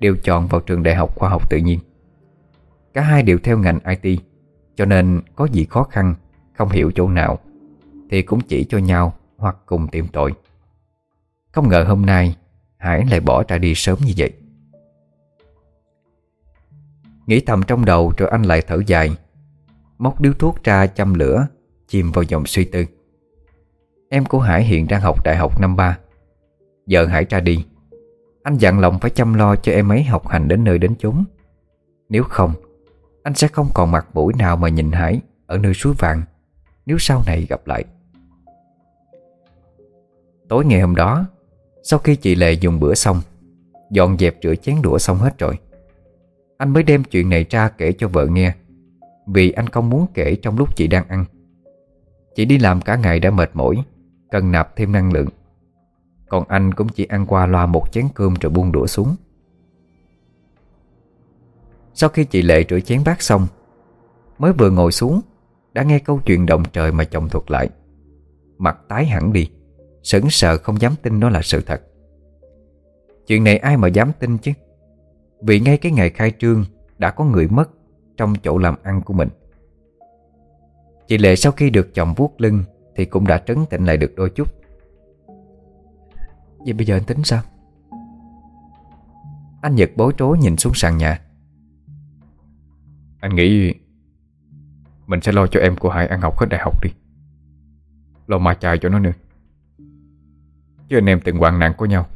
Đều chọn vào trường đại học khoa học tự nhiên. Cả hai đều theo ngành IT Cho nên có gì khó khăn, Không hiểu chỗ nào, Thì cũng chỉ cho nhau hoặc cùng tìm tội. Không ngờ hôm nay, Hải lại bỏ ra đi sớm như vậy. Nghĩ thầm trong đầu rồi anh lại thở dài, Móc điếu thuốc ra châm lửa, Chìm vào dòng suy tư. Em của Hải hiện đang học đại học năm ba. Giờ hãy ra đi. Anh dặn lòng phải chăm lo cho em ấy học hành đến nơi đến chốn. Nếu không, Anh sẽ không còn mặt mũi nào mà nhìn Hải Ở nơi suối vàng Nếu sau này gặp lại. Tối ngày hôm đó, Sau khi chị Lệ dùng bữa xong, Dọn dẹp rửa chén đũa xong hết rồi, Anh mới đem chuyện này ra kể cho vợ nghe, Vì anh không muốn kể trong lúc chị đang ăn. Chị đi làm cả ngày đã mệt mỏi, Cần nạp thêm năng lượng. Còn anh cũng chỉ ăn qua loa một chén cơm rồi buông đũa xuống. Sau khi chị Lệ rửa chén bát xong, Mới vừa ngồi xuống, Đã nghe câu chuyện động trời mà chồng thuật lại. Mặt tái hẳn đi, Sững sờ không dám tin nó là sự thật. Chuyện này ai mà dám tin chứ? Vì ngay cái ngày khai trương Đã có người mất Trong chỗ làm ăn của mình. Chị Lệ sau khi được chồng vuốt lưng Thì cũng đã trấn tĩnh lại được đôi chút. Vậy bây giờ anh tính sao? Anh Nhật bối rối nhìn xuống sàn nhà. Anh nghĩ Mình sẽ lo cho em của Hải ăn học hết đại học đi. Lo mà chài cho nó nữa. Chứ anh em từng hoạn nạn của nhau.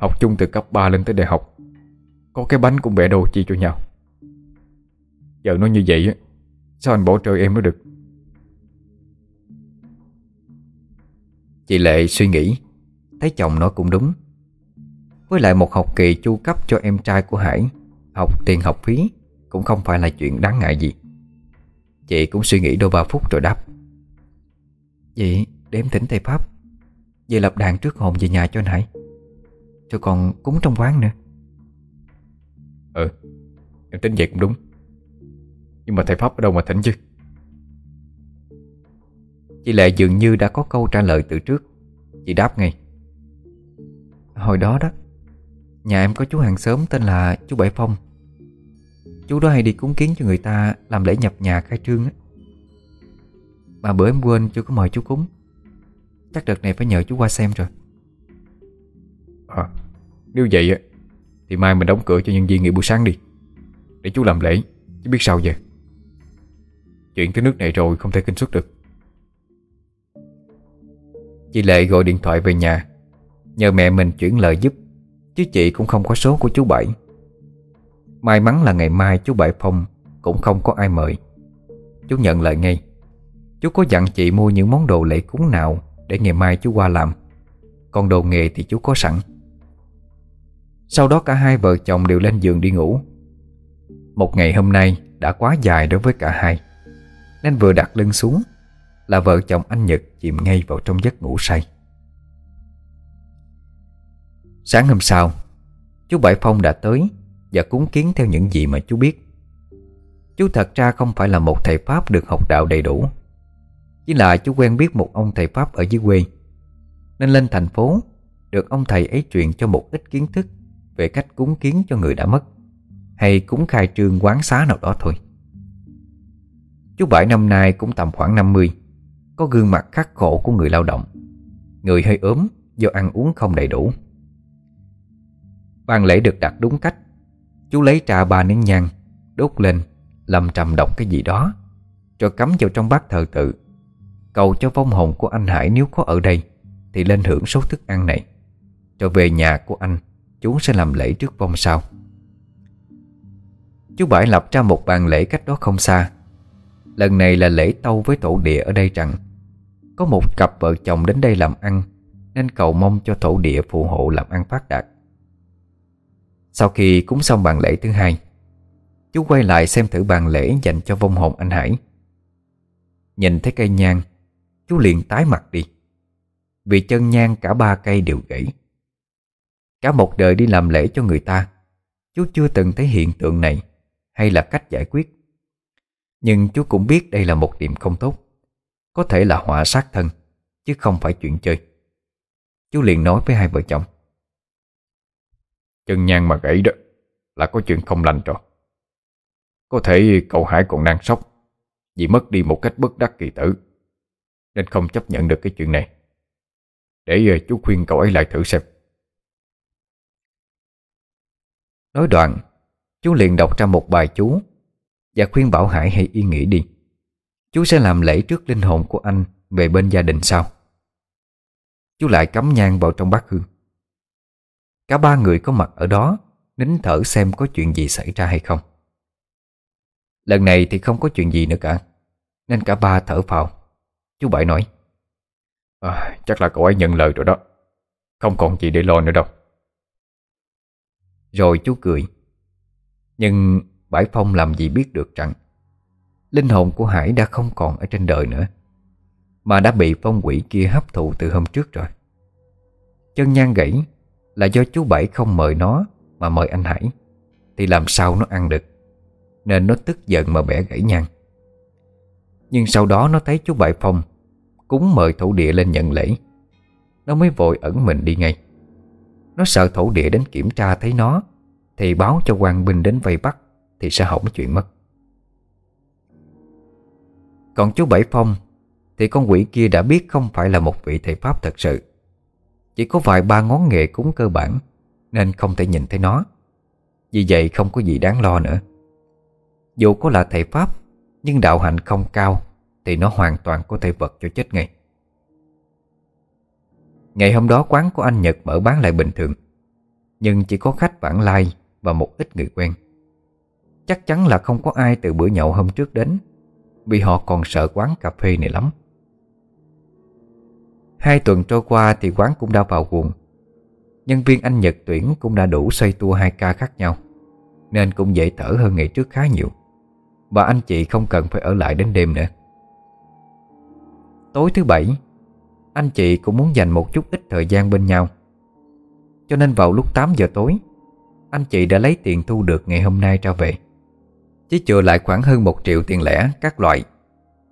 Học chung từ cấp 3 lên tới đại học Có cái bánh cũng bẻ đồ chi cho nhau. Giờ nó như vậy á Sao anh bỏ rơi em nó được? Chị Lệ suy nghĩ Thấy chồng nói cũng đúng. Với lại một học kỳ chu cấp cho em trai của Hải Học tiền học phí Cũng không phải là chuyện đáng ngại gì. Chị cũng suy nghĩ đôi ba phút rồi đáp. Vậy để em tỉnh Tây Pháp. Về lập đàn trước hồn về nhà cho anh Hải. Rồi còn cúng trong quán nữa. Ừ Em tính vậy cũng đúng. Nhưng mà thầy Pháp ở đâu mà thỉnh chứ? Chị Lệ dường như đã có câu trả lời từ trước. Chị đáp ngay Hồi đó đó, Nhà em có chú hàng xóm tên là chú Bảy Phong. Chú đó hay đi cúng kiến cho người ta Làm lễ nhập nhà khai trương á. Mà bữa em quên chưa có mời chú cúng, Chắc đợt này phải nhờ chú qua xem rồi. À Nếu vậy á, Thì mai mình đóng cửa cho nhân viên nghỉ buổi sáng đi, Để chú làm lễ, Chứ biết sao giờ. Chuyện tới nước này rồi không thể kinh xuất được. Chị Lệ gọi điện thoại về nhà Nhờ mẹ mình chuyển lời giúp, Chứ chị cũng không có số của chú Bảy. May mắn là ngày mai chú Bảy Phong Cũng không có ai mời. Chú nhận lời ngay. Chú có dặn chị mua những món đồ lễ cúng nào Để ngày mai chú qua làm. Còn đồ nghề thì chú có sẵn. Sau đó cả hai vợ chồng đều lên giường đi ngủ. Một ngày hôm nay đã quá dài đối với cả hai, Nên vừa đặt lưng xuống Là vợ chồng anh Nhật chìm ngay vào trong giấc ngủ say. Sáng hôm sau, Chú Bảy Phong đã tới Và cúng kiến theo những gì mà chú biết. Chú thật ra không phải là một thầy Pháp được học đạo đầy đủ, Chỉ là chú quen biết một ông thầy Pháp ở dưới quê, Nên lên thành phố Được ông thầy ấy truyền cho một ít kiến thức Về cách cúng kiến cho người đã mất, Hay cúng khai trương quán xá nào đó thôi. Chú Bảy năm nay cũng tầm khoảng 50 Có gương mặt khắc khổ của người lao động, Người hơi ốm do ăn uống không đầy đủ. Bàn lễ được đặt đúng cách. Chú lấy trà ba nén nhang, Đốt lên Lầm trầm đọc cái gì đó, Rồi cắm vào trong bát thờ tự. Cầu cho vong hồn của anh Hải nếu có ở đây, Thì lên hưởng số thức ăn này. Rồi về nhà của anh, Chú sẽ làm lễ trước vong sau. Chú bãi lập ra một bàn lễ cách đó không xa. Lần này là lễ tâu với tổ địa ở đây rằng, Có một cặp vợ chồng đến đây làm ăn, Nên cầu mong cho tổ địa phù hộ làm ăn phát đạt. Sau khi cúng xong bàn lễ thứ hai, Chú quay lại xem thử bàn lễ dành cho vong hồn anh Hải. Nhìn thấy cây nhang, Chú liền tái mặt đi. Vì chân nhang cả ba cây đều gãy. Cả một đời đi làm lễ cho người ta, Chú chưa từng thấy hiện tượng này Hay là cách giải quyết. Nhưng chú cũng biết đây là một điểm không tốt. Có thể là họa sát thân, Chứ không phải chuyện chơi. Chú liền nói với hai vợ chồng. Chân nhang mà gãy đó, Là có chuyện không lành rồi. Có thể cậu Hải còn đang sốc, Vì mất đi một cách bất đắc kỳ tử, Nên không chấp nhận được cái chuyện này. Để ờ, chú khuyên cậu ấy lại thử xem. Nói đoạn, Chú liền đọc ra một bài chú, Và khuyên Bảo Hải hãy yên nghỉ đi. Chú sẽ làm lễ trước linh hồn của anh Về bên gia đình sau. Chú lại cắm nhang vào trong bát hương. Cả ba người có mặt ở đó Nín thở xem có chuyện gì xảy ra hay không. Lần này thì không có chuyện gì nữa cả Nên cả ba thở phào. Chú Bảy nói à, Chắc là cậu ấy nhận lời rồi đó Không còn gì để lo nữa đâu. Rồi chú cười. Nhưng Bãi Phong làm gì biết được rằng Linh hồn của Hải đã không còn ở trên đời nữa Mà đã bị phong quỷ kia hấp thụ từ hôm trước rồi. Chân nhang gãy là do chú Bảy không mời nó Mà mời anh Hải, Thì làm sao nó ăn được? Nên nó tức giận mà bẻ gãy nhang. Nhưng sau đó nó thấy chú Bảy Phong Cúng mời thổ địa lên nhận lễ. Nó mới vội ẩn mình đi ngay. Nó sợ thổ địa đến kiểm tra thấy nó, Thì báo cho quan binh đến vây bắt, Thì sẽ hỏng chuyện mất. Còn chú Bảy Phong, Thì con quỷ kia đã biết không phải là một vị thầy Pháp thật sự. Chỉ có vài ba ngón nghề cúng cơ bản, Nên không thể nhìn thấy nó. Vì vậy không có gì đáng lo nữa. Dù có là thầy Pháp, Nhưng đạo hạnh không cao, Thì nó hoàn toàn có thể vật cho chết ngay. Ngày hôm đó quán của anh Nhật mở bán lại bình thường, Nhưng chỉ có khách vãng lai Và một ít người quen. Chắc chắn là không có ai từ bữa nhậu hôm trước đến, Vì họ còn sợ quán cà phê này lắm. Hai tuần trôi qua thì quán cũng đã vào quần Nhân viên anh Nhật tuyển cũng đã đủ xoay tua hai ca khác nhau, Nên cũng dễ thở hơn ngày trước khá nhiều. Và anh chị không cần phải ở lại đến đêm nữa. Tối thứ bảy, Anh chị cũng muốn dành một chút ít thời gian bên nhau. Cho nên vào lúc 8 giờ tối, Anh chị đã lấy tiền thu được ngày hôm nay ra về. Chỉ chừa lại khoảng hơn một triệu tiền lẻ các loại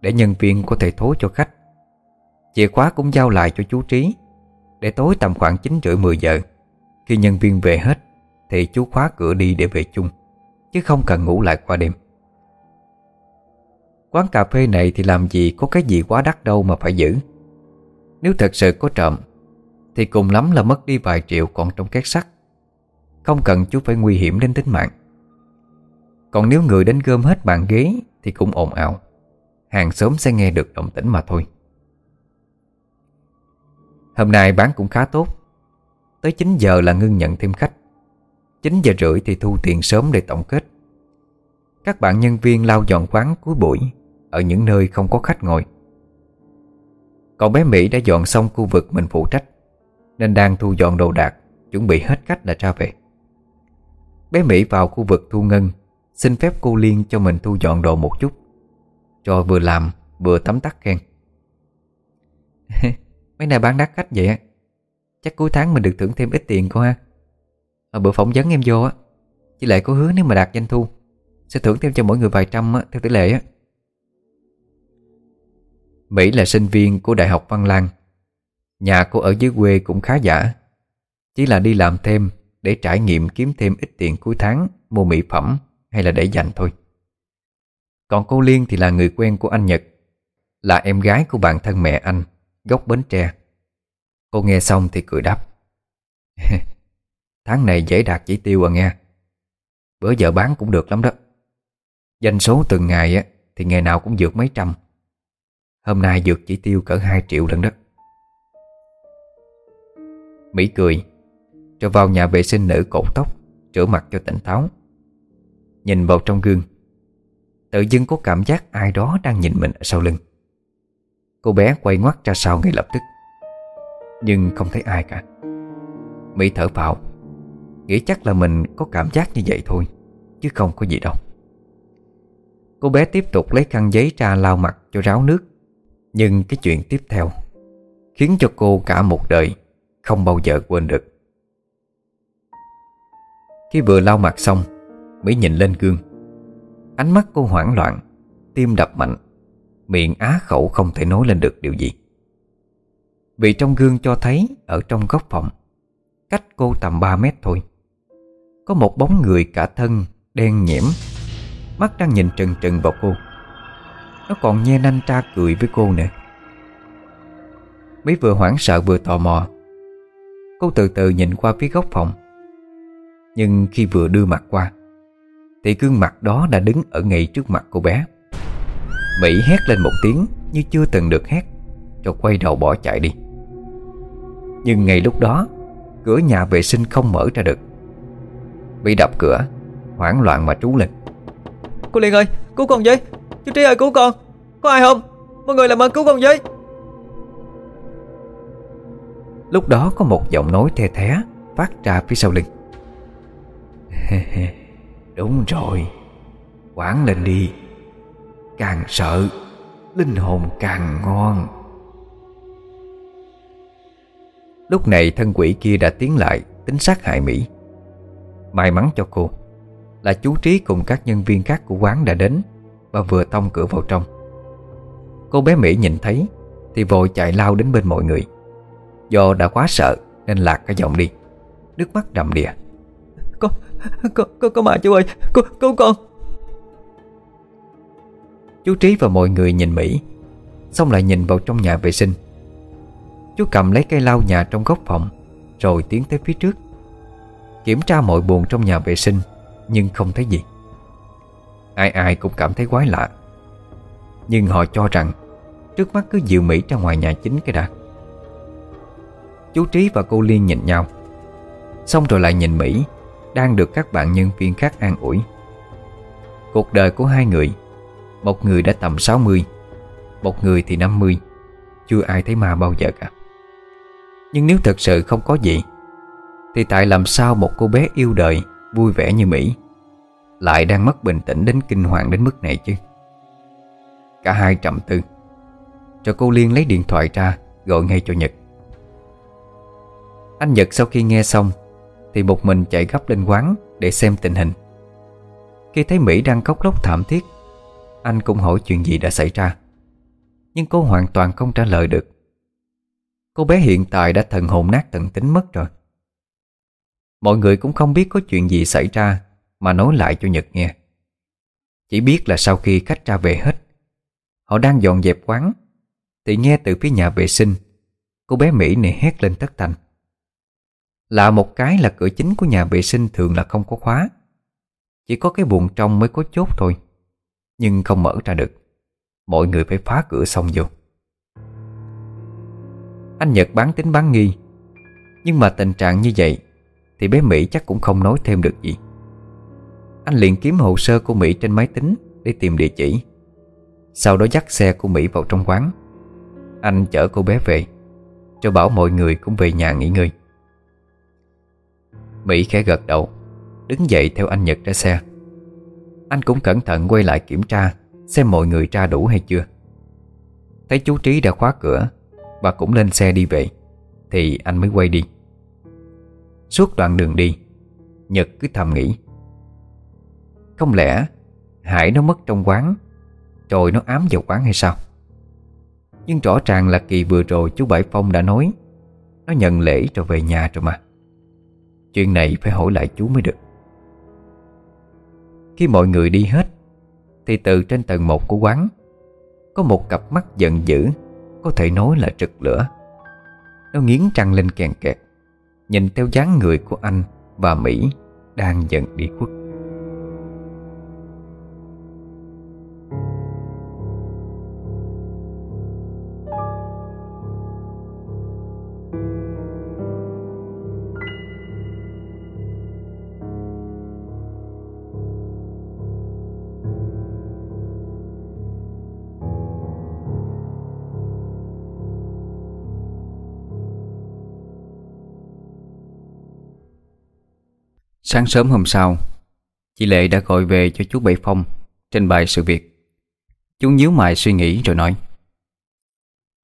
Để nhân viên có thể thối cho khách. Chìa khóa cũng giao lại cho chú Trí. Để tối tầm khoảng 9 rưỡi 10 giờ, Khi nhân viên về hết, Thì chú khóa cửa đi để về chung, Chứ không cần ngủ lại qua đêm. Quán cà phê này thì làm gì có cái gì quá đắt đâu mà phải giữ. Nếu thật sự có trộm, Thì cùng lắm là mất đi vài triệu còn trong két sắt. Không cần chú phải nguy hiểm đến tính mạng. Còn nếu người đến gom hết bàn ghế Thì cũng ồn ào. Hàng xóm sẽ nghe được động tĩnh mà thôi. Hôm nay bán cũng khá tốt. Tới 9 giờ là ngưng nhận thêm khách. 9 giờ rưỡi thì thu tiền sớm để tổng kết. Các bạn nhân viên lau dọn quán cuối buổi, Ở những nơi không có khách ngồi. Còn bé Mỹ đã dọn xong khu vực mình phụ trách, Nên đang thu dọn đồ đạc, Chuẩn bị hết cách là ra về. Bé Mỹ vào khu vực thu ngân, Xin phép cô Liên cho mình thu dọn đồ một chút. Rồi vừa làm, vừa tắm tắt khen. Mấy này bán đắt khách vậy á. Chắc cuối tháng mình được thưởng thêm ít tiền cô ha. Ở bữa phỏng vấn em vô á. Chị Lệ có hứa nếu mà đạt doanh thu Sẽ thưởng thêm cho mỗi người vài trăm á, theo tỷ lệ á. Mỹ là sinh viên của Đại học Văn Lang. Nhà cô ở dưới quê cũng khá giả. Chỉ là đi làm thêm Để trải nghiệm kiếm thêm ít tiền cuối tháng Mua mỹ phẩm hay là để dành thôi. Còn cô Liên thì là người quen của anh Nhật Là em gái của bạn thân mẹ anh. Gốc Bến Tre. Cô nghe xong thì cười đáp. Tháng này dễ đạt chỉ tiêu à nghe. Bữa giờ bán cũng được lắm đó. Doanh số từng ngày á, Thì ngày nào cũng vượt mấy trăm. Hôm nay vượt chỉ tiêu cỡ 2 triệu lần đó. Mỹ cười, Rồi vào nhà vệ sinh nữ cột tóc, Rửa mặt cho tỉnh táo. Nhìn vào trong gương, Tự dưng có cảm giác ai đó đang nhìn mình ở sau lưng. Cô bé quay ngoắt ra sau ngay lập tức. Nhưng không thấy ai cả. Mỹ thở phào. Nghĩ chắc là mình có cảm giác như vậy thôi, Chứ không có gì đâu. Cô bé tiếp tục lấy khăn giấy ra lau mặt cho ráo nước. Nhưng cái chuyện tiếp theo Khiến cho cô cả một đời Không bao giờ quên được. Khi vừa lau mặt xong, Mỹ nhìn lên gương. Ánh mắt cô hoảng loạn, Tim đập mạnh. Miệng á khẩu không thể nói lên được điều gì. Vì trong gương cho thấy, Ở trong góc phòng, Cách cô tầm 3 mét thôi, Có một bóng người cả thân Đen nhiễm Mắt đang nhìn trừng trừng vào cô. Nó còn nhe nanh tra cười với cô nữa. Mỹ vừa hoảng sợ vừa tò mò, Cô từ từ nhìn qua phía góc phòng. Nhưng khi vừa đưa mặt qua, Thì gương mặt đó đã đứng ở ngay trước mặt cô bé. Mỹ hét lên một tiếng Như chưa từng được hét Rồi quay đầu bỏ chạy đi. Nhưng ngay lúc đó Cửa nhà vệ sinh không mở ra được. Mỹ đập cửa Hoảng loạn mà trú lên. Cô Liên ơi cứu con với. Chú Trí ơi cứu con. Có ai không? Mọi người làm ơn cứu con với. Lúc đó có một giọng nói the thé Phát ra phía sau lưng. Đúng rồi. Quảng lên đi Càng sợ Linh hồn càng ngon Lúc này thân quỷ kia đã tiến lại Tính sát hại Mỹ May mắn cho cô Là chú Trí cùng các nhân viên khác của quán đã đến Và vừa tông cửa vào trong Cô bé Mỹ nhìn thấy Thì vội chạy lao đến bên mọi người Do đã quá sợ Nên lạc cái giọng đi Nước mắt đầm đìa Con, con, con, con mà chú ơi Cứu, cứu con Chú Trí và mọi người nhìn Mỹ, Xong lại nhìn vào trong nhà vệ sinh. Chú cầm lấy cây lau nhà trong góc phòng, Rồi tiến tới phía trước. Kiểm tra mọi buồn trong nhà vệ sinh, Nhưng không thấy gì. Ai ai cũng cảm thấy quái lạ. Nhưng họ cho rằng, Trước mắt cứ dịu Mỹ ra ngoài nhà chính cái đã. Chú Trí và cô Liên nhìn nhau, Xong rồi lại nhìn Mỹ, Đang được các bạn nhân viên khác an ủi. Cuộc đời của hai người một người đã tầm 60 Một người thì 50 Chưa ai thấy ma bao giờ cả. Nhưng nếu thật sự không có gì, Thì tại làm sao một cô bé yêu đời, Vui vẻ như Mỹ, Lại đang mất bình tĩnh đến kinh hoàng đến mức này chứ? Cả hai trầm tư. Rồi cô Liên lấy điện thoại ra, Gọi ngay cho Nhật. Anh Nhật sau khi nghe xong, Thì một mình chạy gấp lên quán Để xem tình hình. Khi thấy Mỹ đang khóc lóc thảm thiết anh cũng hỏi chuyện gì đã xảy ra. Nhưng cô hoàn toàn không trả lời được. Cô bé hiện tại đã thần hồn nát tận tính mất rồi. Mọi người cũng không biết có chuyện gì xảy ra Mà nói lại cho Nhật nghe. Chỉ biết là sau khi khách ra về hết, Họ đang dọn dẹp quán, Thì nghe từ phía nhà vệ sinh, Cô bé Mỹ này hét lên tất thành. Lạ một cái là cửa chính của nhà vệ sinh thường là không có khóa. Chỉ có cái buồng trong mới có chốt thôi. Nhưng không mở ra được. Mọi người phải phá cửa xong vô. Anh Nhật bán tính bán nghi. Nhưng mà tình trạng như vậy Thì bé Mỹ chắc cũng không nói thêm được gì. Anh liền kiếm hồ sơ của Mỹ trên máy tính Để tìm địa chỉ. Sau đó dắt xe của Mỹ vào trong quán. Anh chở cô bé về Cho bảo mọi người cũng về nhà nghỉ ngơi. Mỹ khẽ gật đầu, Đứng dậy theo anh Nhật ra xe. Anh cũng cẩn thận quay lại kiểm tra, Xem mọi người ra đủ hay chưa. Thấy chú Trí đã khóa cửa Và cũng lên xe đi về, Thì anh mới quay đi. Suốt đoạn đường đi, Nhật cứ thầm nghĩ, Không lẽ Hải nó mất trong quán, Rồi nó ám vào quán hay sao? Nhưng rõ ràng là kỳ vừa rồi chú Bảy Phong đã nói, Nó nhận lễ rồi về nhà rồi mà. Chuyện này phải hỏi lại chú mới được. Khi mọi người đi hết, Thì từ trên tầng 1 của quán, Có một cặp mắt giận dữ, Có thể nói là trực lửa. Nó nghiến trăng lên kèn kẹt, Nhìn theo dáng người của anh và Mỹ Đang dần đi khuất. Sáng sớm hôm sau, Chị Lệ đã gọi về cho chú Bảy Phong Trình bày sự việc. Chú nhíu mày suy nghĩ rồi nói,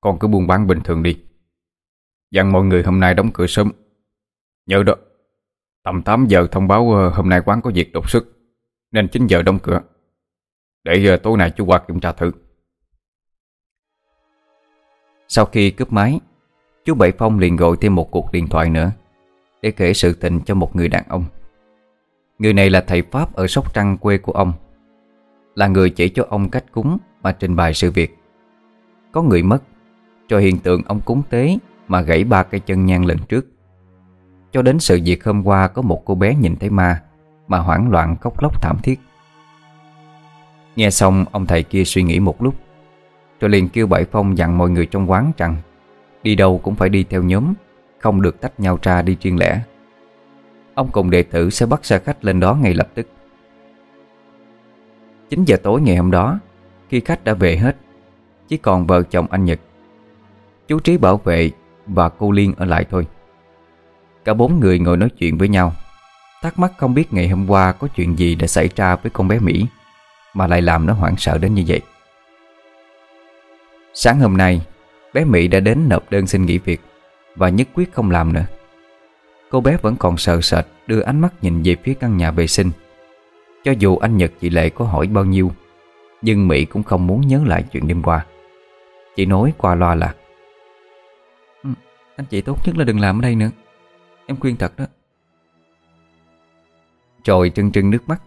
Con cứ buôn bán bình thường đi. Dặn mọi người hôm nay đóng cửa sớm. Nhớ đó, Tầm 8 giờ thông báo ờ, hôm nay quán có việc đột xuất, Nên 9 giờ đóng cửa. Để ờ, tối nay chú qua kiểm tra thử. Sau khi cướp máy, Chú Bảy Phong liền gọi thêm một cuộc điện thoại nữa Để kể sự tình cho một người đàn ông. Người này là thầy Pháp ở Sóc Trăng, quê của ông. Là người chỉ cho ông cách cúng Mà trình bày sự việc. Có người mất, cho hiện tượng ông cúng tế Mà gãy ba cây chân nhang lần trước. Cho đến sự việc hôm qua Có một cô bé nhìn thấy ma Mà hoảng loạn khóc lóc thảm thiết. Nghe xong, ông thầy kia suy nghĩ một lúc Rồi liền kêu Bảy Phong dặn mọi người trong quán rằng Đi đâu cũng phải đi theo nhóm, Không được tách nhau ra đi riêng lẻ. Ông cùng đệ tử sẽ bắt xe khách lên đó ngay lập tức. 9 giờ tối ngày hôm đó, Khi khách đã về hết, Chỉ còn vợ chồng anh Nhật. Chú Trí bảo vệ và cô Liên ở lại thôi. Cả bốn người ngồi nói chuyện với nhau, Thắc mắc không biết ngày hôm qua có chuyện gì đã xảy ra với con bé Mỹ, Mà lại làm nó hoảng sợ đến như vậy. Sáng hôm nay, Bé Mỹ đã đến nộp đơn xin nghỉ việc Và nhất quyết không làm nữa. Cô bé vẫn còn sợ sệt, Đưa ánh mắt nhìn về phía căn nhà vệ sinh. Cho dù anh Nhật chị Lệ có hỏi bao nhiêu, Nhưng Mỹ cũng không muốn nhớ lại chuyện đêm qua. Chị nói qua loa là ừ, Anh chị tốt nhất là đừng làm ở đây nữa. Em khuyên thật đó. Rồi trưng trưng nước mắt,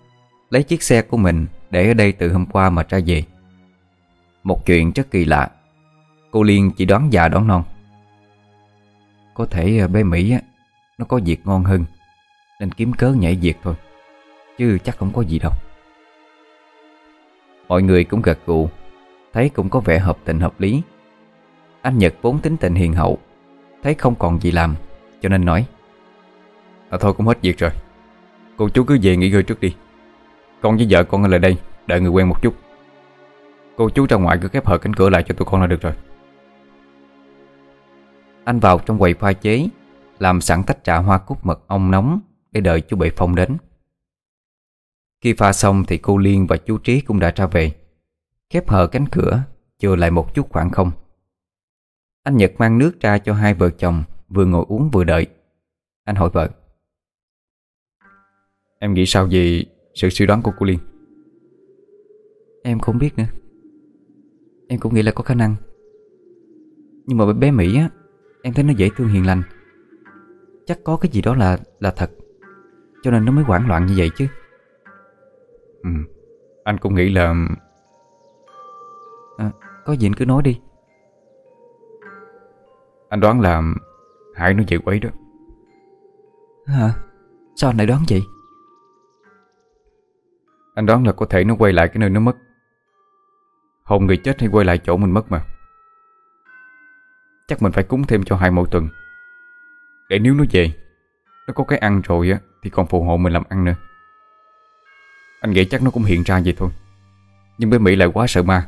Lấy chiếc xe của mình Để ở đây từ hôm qua mà ra về. Một chuyện rất kỳ lạ, Cô Liên chỉ đoán già đoán non. Có thể ờ, bé Mỹ nó có việc ngon hơn Nên kiếm cớ nhảy việc thôi Chứ chắc không có gì đâu. Mọi người cũng gật gù Thấy cũng có vẻ hợp tình hợp lý. Anh Nhật vốn tính tình hiền hậu Thấy không còn gì làm Cho nên nói à, Thôi cũng hết việc rồi. Cô chú cứ về nghỉ ngơi trước đi. Con với vợ con ở lại đây Đợi người quen một chút. Cô chú ra ngoài cứ khép hờ cánh cửa lại cho tụi con là được rồi. Anh vào trong quầy pha chế làm sẵn tách trà hoa cúc mật ong nóng Để đợi chú Bệ Phong đến. Khi pha xong thì cô Liên và chú Trí cũng đã ra về, Khép hờ cánh cửa Chừa lại một chút khoảng không. Anh Nhật mang nước ra cho hai vợ chồng, Vừa ngồi uống vừa đợi. Anh hỏi vợ, Em nghĩ sao về sự suy đoán của cô Liên? Em không biết nữa. Em cũng nghĩ là có khả năng. Nhưng mà bé Mỹ á, Em thấy nó dễ thương hiền lành. Chắc có cái gì đó là là thật. Cho nên nó mới hoảng loạn như vậy chứ. Ừ. Anh cũng nghĩ là à, Có gì anh cứ nói đi. Anh đoán là Hải nó về quấy đó. Hả? Sao anh lại đoán vậy? Anh đoán là có thể nó quay lại cái nơi nó mất. Hồn người chết hay quay lại chỗ mình mất mà. Chắc mình phải cúng thêm cho hai mỗi tuần để nếu nó về. Nó có cái ăn rồi á, Thì còn phù hộ mình làm ăn nữa. Anh nghĩ chắc nó cũng hiện ra vậy thôi. Nhưng bé Mỹ lại quá sợ ma,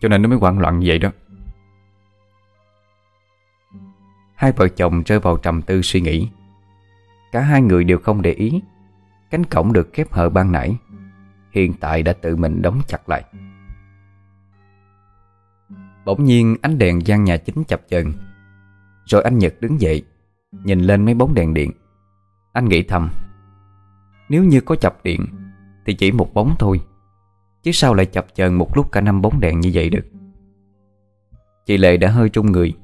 Cho nên nó mới hoảng loạn như vậy đó. Hai vợ chồng rơi vào trầm tư suy nghĩ. Cả hai người đều không để ý. Cánh cổng được khép hờ ban nãy. Hiện tại đã tự mình đóng chặt lại. Bỗng nhiên ánh đèn gian nhà chính chập chờn. Rồi anh Nhật đứng dậy. Nhìn lên mấy bóng đèn điện. Anh nghĩ thầm, Nếu như có chập điện, Thì chỉ một bóng thôi, Chứ sao lại chập chờn một lúc cả năm bóng đèn như vậy được? Chị Lệ đã hơi trung người,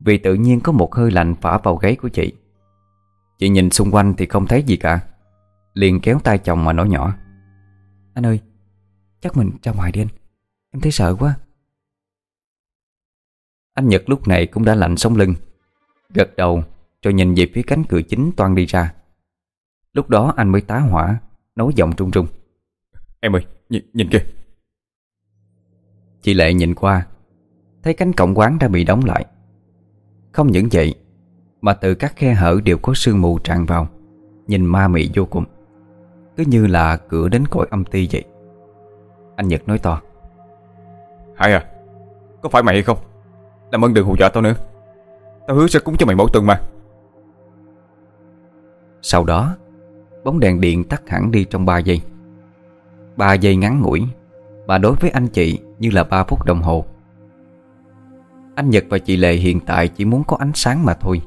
Vì tự nhiên có một hơi lạnh phả vào gáy của chị. Chị nhìn xung quanh thì không thấy gì cả, Liền kéo tay chồng mà nói nhỏ, Anh ơi, Chắc mình ra ngoài đi anh, Em thấy sợ quá. Anh Nhật lúc này cũng đã lạnh sống lưng, Gật đầu rồi nhìn về phía cánh cửa chính toan đi ra. Lúc đó anh mới tá hỏa Nói giọng trung trung. Em ơi nhìn, nhìn kìa. Chị Lệ nhìn qua Thấy cánh cổng quán đã bị đóng lại. Không những vậy Mà từ các khe hở đều có sương mù tràn vào Nhìn ma mị vô cùng. Cứ như là cửa đến cõi âm ti vậy. Anh Nhật nói to. Hải à Có phải mày hay không? Làm ơn đừng hù dọa tao nữa. Tao hứa sẽ cúng cho mày mỗi tuần mà sau đó, Bóng đèn điện tắt hẳn đi trong 3 giây. 3 giây ngắn ngủi, Mà đối với anh chị như là 3 phút đồng hồ. Anh Nhật và chị Lệ hiện tại chỉ muốn có ánh sáng mà thôi.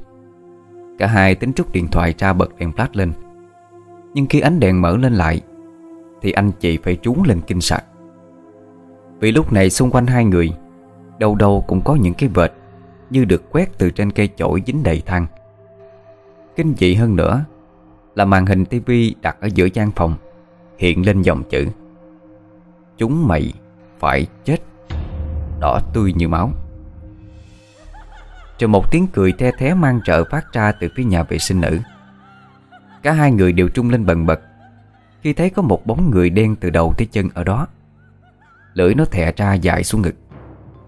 Cả hai tính trúc điện thoại ra bật đèn flash lên. Nhưng khi ánh đèn mở lên lại, Thì anh chị phải trú lên kinh sạc. Vì lúc này xung quanh hai người, Đâu đâu cũng có những cái vệt Như được quét từ trên cây chổi dính đầy than. Kinh dị hơn nữa là màn hình tivi đặt ở giữa gian phòng, Hiện lên dòng chữ, Chúng mày phải chết. Đỏ tươi như máu. Rồi một tiếng cười the thé mang trợ phát ra từ phía nhà vệ sinh nữ. Cả hai người đều trung lên bần bật, Khi thấy có một bóng người đen từ đầu tới chân ở đó. Lưỡi nó thè ra dài xuống ngực,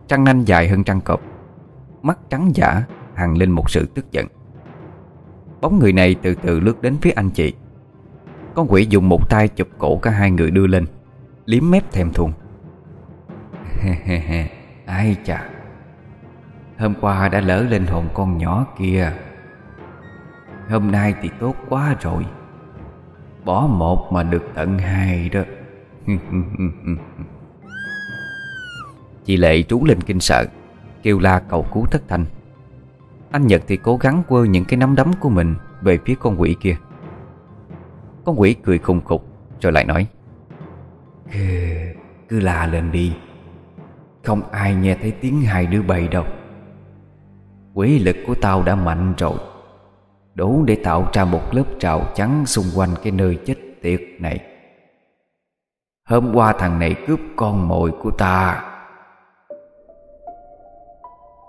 Trăng nanh dài hơn trăng cọp, Mắt trắng giả, hằng lên một sự tức giận. Bóng người này từ từ lướt đến phía anh chị. Con quỷ dùng một tay chụp cổ cả hai người đưa lên, Liếm mép thèm thuồng. Ai chà. Hôm qua đã lỡ lên hồn con nhỏ kia. Hôm nay thì tốt quá rồi. Bỏ một mà được tận hai đó. Chị Lệ trú lên kinh sợ, Kêu la cầu cứu thất thanh. Anh Nhật thì cố gắng quơ những cái nắm đấm của mình Về phía con quỷ kia. Con quỷ cười khùng khục Rồi lại nói Cứ, cứ la lên đi. Không ai nghe thấy tiếng hai đứa bay đâu. Quỷ lực của tao đã mạnh rồi. Đủ để tạo ra một lớp trào trắng xung quanh cái nơi chết tiệt này. Hôm qua thằng này cướp con mồi của ta.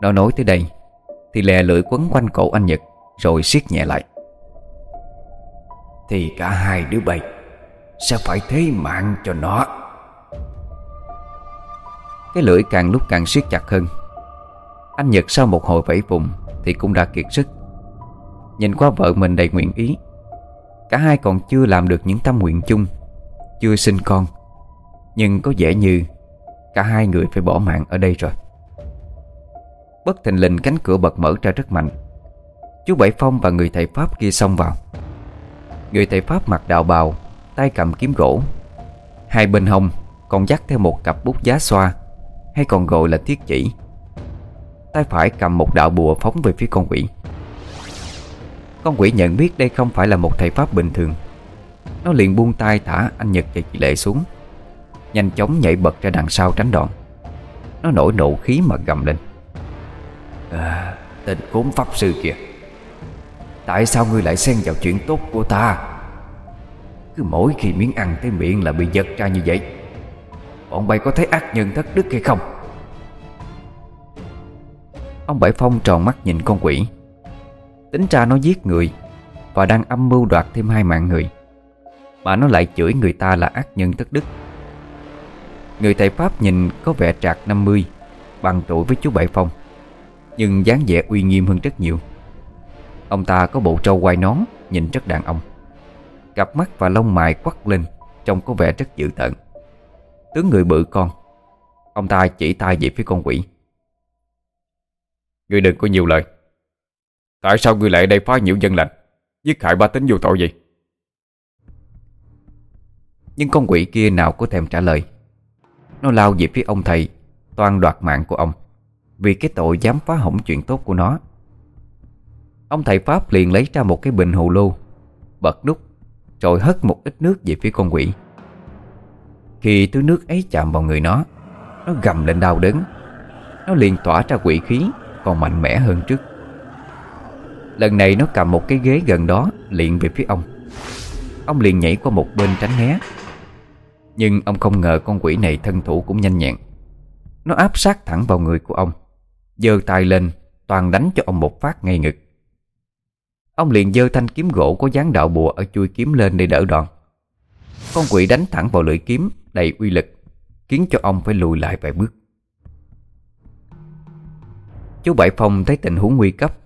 Nó nói tới đây thì lè lưỡi quấn quanh cổ anh Nhật, Rồi siết nhẹ lại. Thì cả hai đứa bay, Sẽ phải thế mạng cho nó. Cái lưỡi càng lúc càng siết chặt hơn. Anh Nhật sau một hồi vẫy vùng Thì cũng đã kiệt sức. Nhìn qua vợ mình đầy nguyện ý, Cả hai còn chưa làm được những tâm nguyện chung, Chưa sinh con. Nhưng có vẻ như Cả hai người phải bỏ mạng ở đây rồi. Bất thình lình cánh cửa bật mở ra rất mạnh. Chú Bảy Phong và người thầy Pháp kia xông vào. Người thầy Pháp mặc đạo bào, Tay cầm kiếm gỗ. Hai bên hông còn dắt theo một cặp bút giá xoa, Hay còn gọi là thiết chỉ. Tay phải cầm một đạo bùa phóng về phía con quỷ. Con quỷ nhận biết đây không phải là một thầy Pháp bình thường. Nó liền buông tay thả anh Nhật và chị Lệ xuống. Nhanh chóng nhảy bật ra đằng sau tránh đòn. Nó nổi nộ khí mà gầm lên. À, tên khốn pháp sư kìa Tại sao ngươi lại xen vào chuyện tốt của ta? Cứ mỗi khi miếng ăn tới miệng là bị giật ra như vậy. Bọn bay có thấy ác nhân thất đức hay không? Ông Bảy Phong tròn mắt nhìn con quỷ. Tính ra nó giết người Và đang âm mưu đoạt thêm hai mạng người Mà nó lại chửi người ta là ác nhân thất đức. Người thầy Pháp nhìn có vẻ trạc 50 Bằng tuổi với chú Bảy Phong. Nhưng dáng vẻ uy nghiêm hơn rất nhiều. Ông ta có bộ trâu quai nón, Nhìn rất đàn ông. Cặp mắt và lông mày quắc lên, Trông có vẻ rất dữ tợn. Tướng người bự con, Ông ta chỉ tay về phía con quỷ. Ngươi đừng có nhiều lời. Tại sao ngươi lại đây phá nhiễu dân lành, Giết hại ba tính vô tội gì Nhưng con quỷ kia nào có thèm trả lời. Nó lao về phía ông thầy, Toan đoạt mạng của ông. Vì cái tội dám phá hỏng chuyện tốt của nó. Ông thầy Pháp liền lấy ra một cái bình hồ lô, Bật nút Rồi hất một ít nước về phía con quỷ. Khi thứ nước ấy chạm vào người nó Nó gầm lên đau đớn. Nó liền tỏa ra quỷ khí Còn mạnh mẽ hơn trước. Lần này nó cầm một cái ghế gần đó, Liền về phía ông. Ông liền nhảy qua một bên tránh né. Nhưng ông không ngờ con quỷ này thân thủ cũng nhanh nhẹn. Nó áp sát thẳng vào người của ông giơ tay lên, Toàn đánh cho ông một phát ngay ngực. Ông liền giơ thanh kiếm gỗ có dáng đạo bùa ở chui kiếm lên để đỡ đòn. Con quỷ đánh thẳng vào lưỡi kiếm, đầy uy lực, Khiến cho ông phải lùi lại vài bước. Chú Bảy Phong thấy tình huống nguy cấp,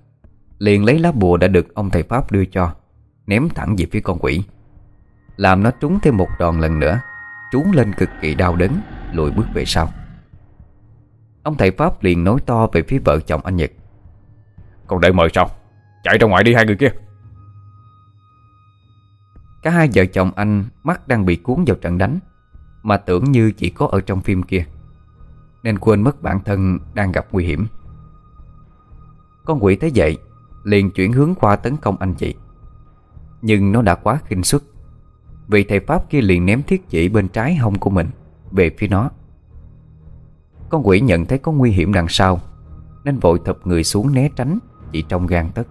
Liền lấy lá bùa đã được ông thầy Pháp đưa cho, Ném thẳng về phía con quỷ. Làm nó trúng thêm một đòn lần nữa, Trúng lên cực kỳ đau đớn, Lùi bước về sau. Ông thầy Pháp liền nói to về phía vợ chồng anh Nhật. Còn đợi mời sao Chạy ra ngoài đi hai người kia. Cả hai vợ chồng anh mắt đang bị cuốn vào trận đánh, Mà tưởng như chỉ có ở trong phim kia, Nên quên mất bản thân đang gặp nguy hiểm. Con quỷ thấy vậy, Liền chuyển hướng qua tấn công anh chị. Nhưng nó đã quá khinh suất, Vì thầy Pháp kia liền ném thiết chỉ bên trái hông của mình Về phía nó. Con quỷ nhận thấy có nguy hiểm đằng sau, Nên vội thập người xuống né tránh Chỉ trong gan tất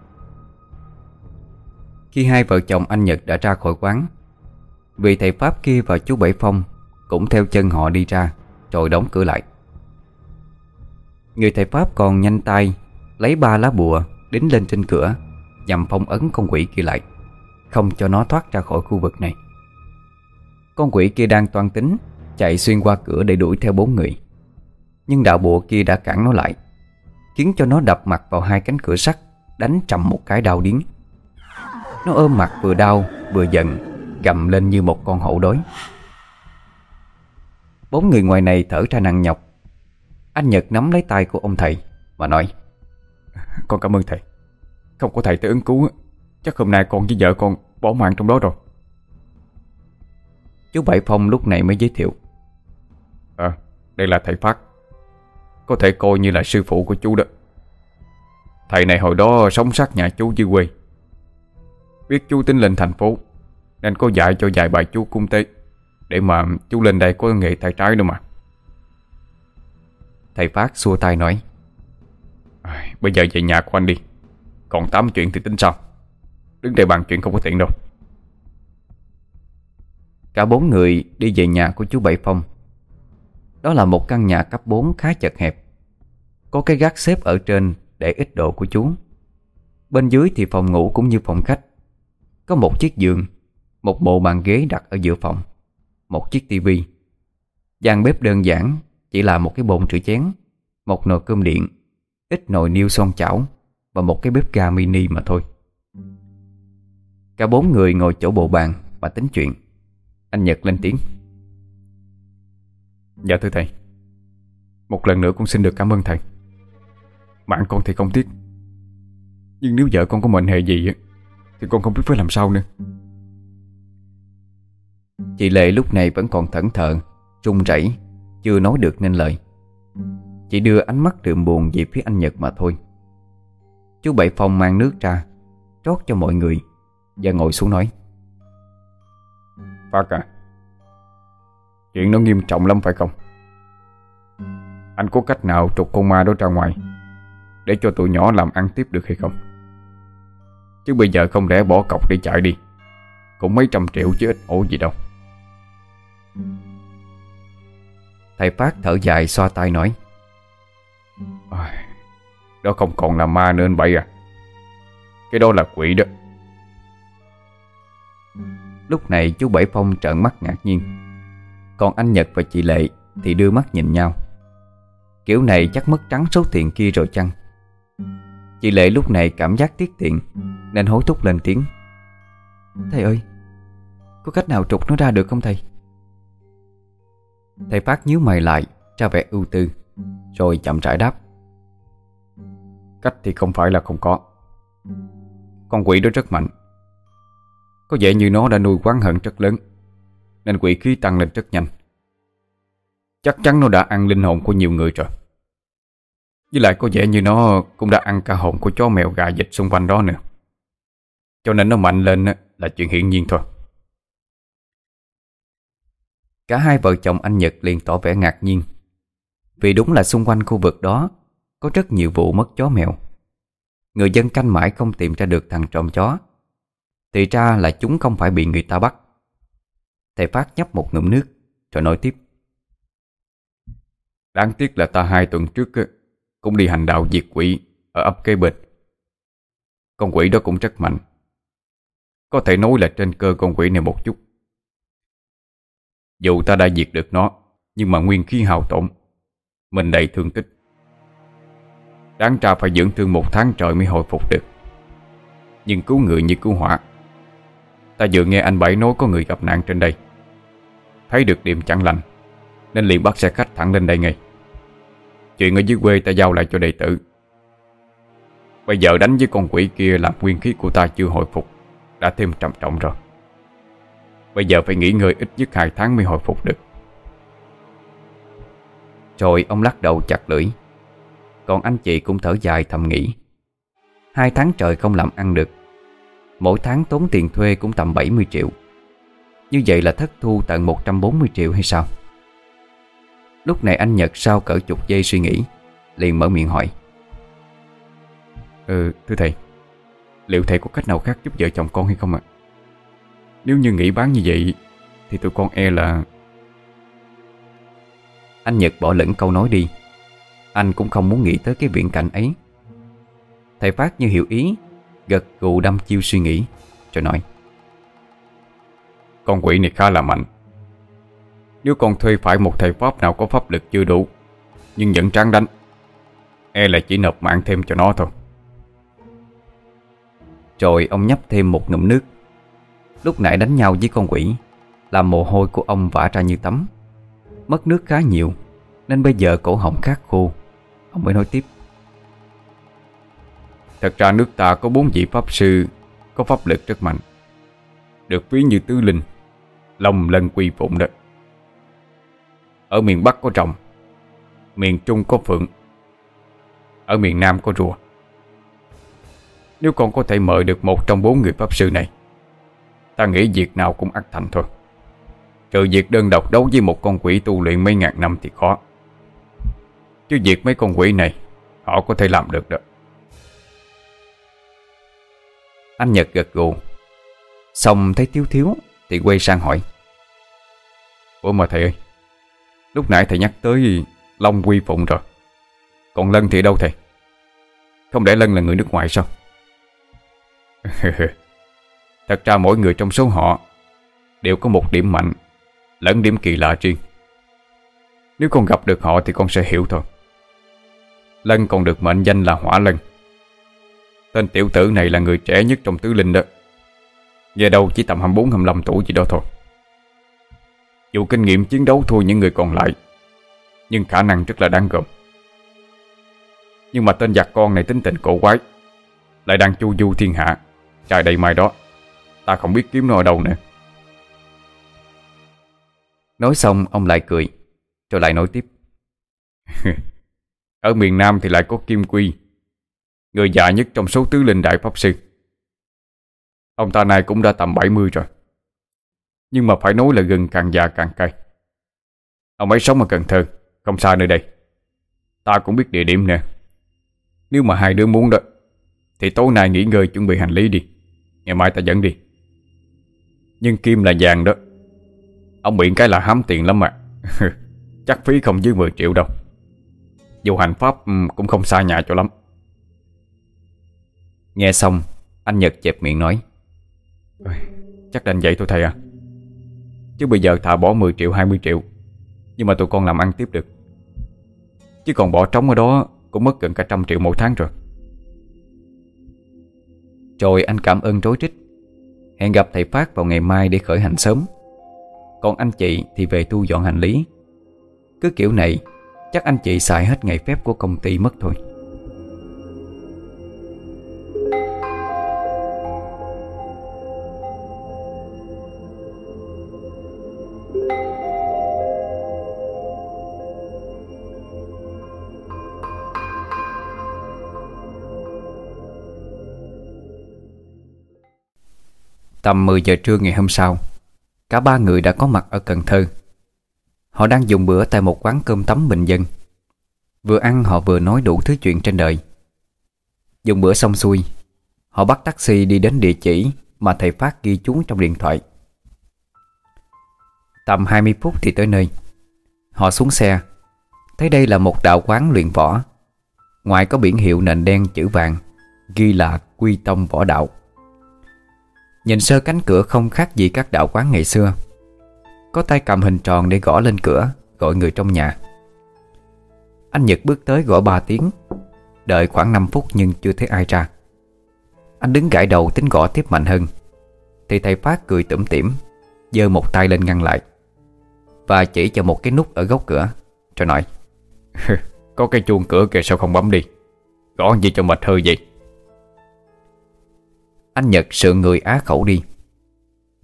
Khi hai vợ chồng anh Nhật đã ra khỏi quán, vị thầy Pháp kia và chú Bảy Phong Cũng theo chân họ đi ra, Rồi đóng cửa lại. Người thầy Pháp còn nhanh tay Lấy ba lá bùa Đính lên trên cửa, Nhằm phong ấn con quỷ kia lại, Không cho nó thoát ra khỏi khu vực này. Con quỷ kia đang toan tính Chạy xuyên qua cửa để đuổi theo bốn người. Nhưng đạo bùa kia đã cản nó lại Khiến cho nó đập mặt vào hai cánh cửa sắt Đánh trầm một cái đau điếng. Nó ôm mặt vừa đau vừa giận Gầm lên như một con hổ đói. Bốn người ngoài này thở ra nặng nhọc. Anh Nhật nắm lấy tay của ông thầy Và nói Con cảm ơn thầy. Không có thầy tới ứng cứu Chắc hôm nay con với vợ con bỏ mạng trong đó rồi. Chú Bảy Phong lúc này mới giới thiệu À đây là thầy Phát có thể coi như là sư phụ của chú đó. Thầy này hồi đó sống sát nhà chú dưới quê. Biết chú tính lên thành phố Nên có dạy cho vài bài chú cung tế Để mà chú lên đây có nghề tay trái nữa mà. Thầy Phát xua tay nói à, Bây giờ về nhà của anh đi Còn tám chuyện thì tính sau Đứng đây bàn chuyện không có tiện đâu. Cả bốn người đi về nhà của chú Bảy Phong. Đó là một căn nhà cấp 4 khá chật hẹp. Có cái gác xếp ở trên để ít đồ của chú. Bên dưới thì phòng ngủ cũng như phòng khách. Có một chiếc giường, Một bộ bàn ghế đặt ở giữa phòng, Một chiếc tivi. Gian bếp đơn giản, Chỉ là một cái bồn rửa chén, Một nồi cơm điện, Ít nồi niêu son chảo Và một cái bếp ga mini mà thôi. Cả bốn người ngồi chỗ bộ bàn Mà tính chuyện. Anh Nhật lên tiếng. Dạ thưa thầy. Một lần nữa cũng xin được cảm ơn thầy. Mạng con thì không tiếc. Nhưng nếu vợ con có mệnh hệ gì Thì con không biết phải làm sao nữa. Chị Lệ lúc này vẫn còn thẫn thờ Trung rẩy Chưa nói được nên lời. Chị đưa ánh mắt đượm buồn về phía anh Nhật mà thôi. Chú Bảy Phong mang nước ra Trót cho mọi người Và ngồi xuống nói. Phát à Chuyện nó nghiêm trọng lắm phải không? Anh có cách nào trục con ma đó ra ngoài để cho tụi nhỏ làm ăn tiếp được hay không? Chứ bây giờ không lẽ bỏ cọc để chạy đi, Cũng mấy trăm triệu chứ ít ổ gì đâu. Thầy Phát thở dài xoa tay nói Đó không còn là ma nữa anh Bảy à. Cái đó là quỷ đó. Lúc này chú Bảy Phong trợn mắt ngạc nhiên. Còn anh Nhật và chị Lệ Thì đưa mắt nhìn nhau. Kiểu này chắc mất trắng số tiền kia rồi chăng? Chị Lệ lúc này cảm giác tiếc tiện Nên hối thúc lên tiếng. Thầy ơi, Có cách nào trục nó ra được không thầy? Thầy Phát nhíu mày lại, Ra vẻ ưu tư, Rồi chậm rãi đáp. Cách thì không phải là không có. Con quỷ đó rất mạnh. Có vẻ như nó đã nuôi quán hận rất lớn, Nên quỷ khí tăng lên rất nhanh. Chắc chắn nó đã ăn linh hồn của nhiều người rồi. Với lại có vẻ như nó cũng đã ăn cả hồn của chó mèo gà dịch xung quanh đó nữa. Cho nên nó mạnh lên là chuyện hiển nhiên thôi. Cả hai vợ chồng anh Nhật liền tỏ vẻ ngạc nhiên. Vì đúng là xung quanh khu vực đó, Có rất nhiều vụ mất chó mèo. Người dân canh mãi không tìm ra được thằng trộm chó. Thì ra là chúng không phải bị người ta bắt. Thầy Phát nhấp một ngụm nước, Rồi nói tiếp. Đáng tiếc là ta hai tuần trước cũng đi hành đạo diệt quỷ Ở ấp cây bịch Con quỷ đó cũng rất mạnh. Có thể nói là trên cơ con quỷ này một chút. Dù ta đã diệt được nó, Nhưng mà nguyên khí hao tổn, Mình đầy thương tích. Đáng ra phải dưỡng thương một tháng trời mới hồi phục được. Nhưng cứu người như cứu hỏa. Ta vừa nghe anh Bảy nói có người gặp nạn trên đây. Thấy được điểm chẳng lành, Nên liền bắt xe khách thẳng lên đây ngay. Chuyện ở dưới quê ta giao lại cho đệ tử. Bây giờ đánh với con quỷ kia Làm nguyên khí của ta chưa hồi phục, Đã thêm trầm trọng rồi. Bây giờ phải nghỉ ngơi ít nhất 2 tháng mới hồi phục được. Rồi ông lắc đầu chặt lưỡi. Còn anh chị cũng thở dài thầm nghĩ. Hai tháng trời không làm ăn được. Mỗi tháng tốn tiền thuê cũng tầm 70 triệu. Như vậy là thất thu tận 140 triệu hay sao? Lúc này anh Nhật sau cỡ chục giây suy nghĩ Liền mở miệng hỏi. Ừ thưa thầy Liệu thầy có cách nào khác giúp vợ chồng con hay không ạ? Nếu như nghĩ bán như vậy Thì tụi con e là Anh Nhật bỏ lửng câu nói đi. Anh cũng không muốn nghĩ tới cái viễn cảnh ấy. Thầy Phát như hiểu ý Gật gù đâm chiêu suy nghĩ Rồi nói. Con quỷ này khá là mạnh nếu con thuê phải một thầy Pháp nào có pháp lực chưa đủ, Nhưng vẫn tráng đánh E là chỉ nộp mạng thêm cho nó thôi. Rồi ông nhấp thêm một ngụm nước. Lúc nãy đánh nhau với con quỷ, Làm mồ hôi của ông vã ra như tắm. Mất nước khá nhiều, Nên bây giờ cổ họng khát khô. Ông mới nói tiếp. Thật ra nước ta có bốn vị pháp sư, Có pháp lực rất mạnh. Được ví như tứ linh, Long lân quy phụng đất ở miền Bắc có rồng, Miền Trung có phượng, Ở miền Nam có rùa. Nếu con có thể mời được một trong bốn người pháp sư này, Ta nghĩ việc nào cũng ắt thành thôi. Trừ việc đơn độc đấu với một con quỷ tu luyện mấy ngàn năm thì khó. Chứ việc mấy con quỷ này, Họ có thể làm được đó. Anh Nhật gật gù. Xong thấy thiếu thiếu Thì quay sang hỏi. Ủa mà thầy ơi Lúc nãy thầy nhắc tới Long Quy Phụng rồi. Còn Lân thì đâu thầy? Không để Lân là người nước ngoài sao? Thật ra mỗi người trong số họ Đều có một điểm mạnh Lẫn điểm kỳ lạ riêng. Nếu con gặp được họ thì con sẽ hiểu thôi. Lân còn được mệnh danh là Hỏa Lân. Tên tiểu tử này là người trẻ nhất trong tứ linh đó. Nghe đâu chỉ tầm 24-25 tuổi gì đó thôi. Dù kinh nghiệm chiến đấu thua những người còn lại, Nhưng khả năng rất là đáng gồm Nhưng mà tên giặc con này tính tình cổ quái, Lại đang chu du thiên hạ. Trời đầy mai đó, Ta không biết kiếm nó ở đâu nữa. Nói xong, ông lại cười, Rồi lại nói tiếp. Ở miền Nam thì lại có Kim Quy, Người già nhất trong số tứ linh đại pháp sư. Ông ta này cũng đã tầm 70 rồi. Nhưng mà phải nói là gần càng già càng cay. Ông ấy sống ở Cần Thơ, Không xa nơi đây. Ta cũng biết địa điểm nè. Nếu mà hai đứa muốn đó, Thì tối nay nghỉ ngơi chuẩn bị hành lý đi. Ngày mai ta dẫn đi. Nhưng Kim là vàng đó. Ông miệng cái là hám tiền lắm mà. Chắc phí không dưới 10 triệu đâu. Dù hành pháp ừ, cũng không xa nhà cho lắm. Nghe xong, Anh Nhật chẹp miệng nói Chắc đành vậy thôi thầy à. Chứ bây giờ thà bỏ 10 triệu 20 triệu. Nhưng mà tụi con làm ăn tiếp được. Chứ còn bỏ trống ở đó Cũng mất gần cả trăm triệu mỗi tháng rồi. Rồi anh cảm ơn rối trích Hẹn gặp thầy Phát vào ngày mai để khởi hành sớm. Còn anh chị thì về tu dọn hành lý. Cứ kiểu này, Chắc anh chị xài hết ngày phép của công ty mất thôi. Tầm 10 giờ trưa ngày hôm sau, Cả ba người đã có mặt ở Cần Thơ. Họ đang dùng bữa tại một quán cơm tấm bình dân. Vừa ăn, họ vừa nói đủ thứ chuyện trên đời. Dùng bữa xong xuôi, Họ bắt taxi đi đến địa chỉ Mà thầy Phát ghi chú trong điện thoại. Tầm 20 phút thì tới nơi. Họ xuống xe. Thấy đây là một đạo quán luyện võ. Ngoài có biển hiệu nền đen chữ vàng, Ghi là Quy Tông Võ Đạo. Nhìn sơ cánh cửa không khác gì các đạo quán ngày xưa. Có tay cầm hình tròn để gõ lên cửa, Gọi người trong nhà. Anh Nhật bước tới gõ 3 tiếng. Đợi khoảng 5 phút nhưng chưa thấy ai ra. Anh đứng gãi đầu tính gõ tiếp mạnh hơn. Thì thầy Phát cười tủm tỉm, giơ một tay lên ngăn lại. Và chỉ cho một cái nút ở góc cửa, Rồi nói, Có cái chuông cửa kìa, sao không bấm đi? Gõ gì cho mệt hơi vậy? Anh Nhật sự người á khẩu đi.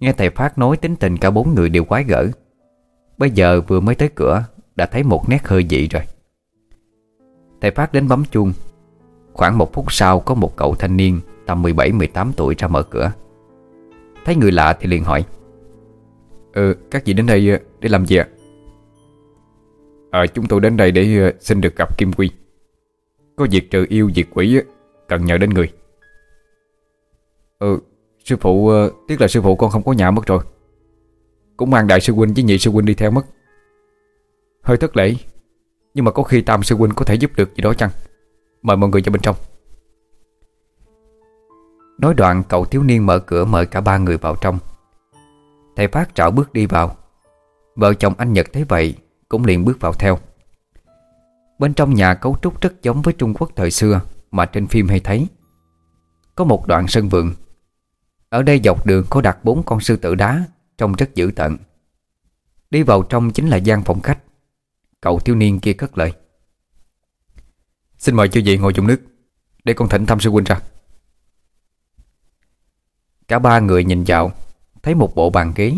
Nghe thầy Phát nói tính tình cả bốn người đều quái gở. Bây giờ vừa mới tới cửa Đã thấy một nét hơi dị rồi. Thầy Phát đến bấm chuông. Khoảng một phút sau có một cậu thanh niên Tầm 17-18 tuổi ra mở cửa. Thấy người lạ thì liền hỏi Ừ, các vị đến đây ờ, để làm gì ạ? À, chúng tôi đến đây để ờ, xin được gặp Kim Quy. Có việc trừ yêu việc quỷ Cần nhờ đến người. Ừ Sư phụ ờ, Tiếc là sư phụ con không có nhà mất rồi. Cũng mang đại sư huynh với nhị sư huynh đi theo mất. Hơi thất lễ, Nhưng mà có khi tam sư huynh có thể giúp được gì đó chăng? Mời mọi người vào bên trong. Nói đoạn, cậu thiếu niên mở cửa mời cả ba người vào trong. Thầy Phát trảo bước đi vào. Vợ chồng anh Nhật thấy vậy, Cũng liền bước vào theo. Bên trong nhà cấu trúc rất giống với Trung Quốc thời xưa Mà trên phim hay thấy. Có một đoạn sân vườn ở đây dọc đường có đặt bốn con sư tử đá, Trông rất dữ tợn. Đi vào trong chính là gian phòng khách. Cậu thiếu niên kia cất lời. Xin mời chư vị ngồi dùng nước, Để con thỉnh thăm sư huynh ra. Cả ba người nhìn vào, Thấy một bộ bàn ghế,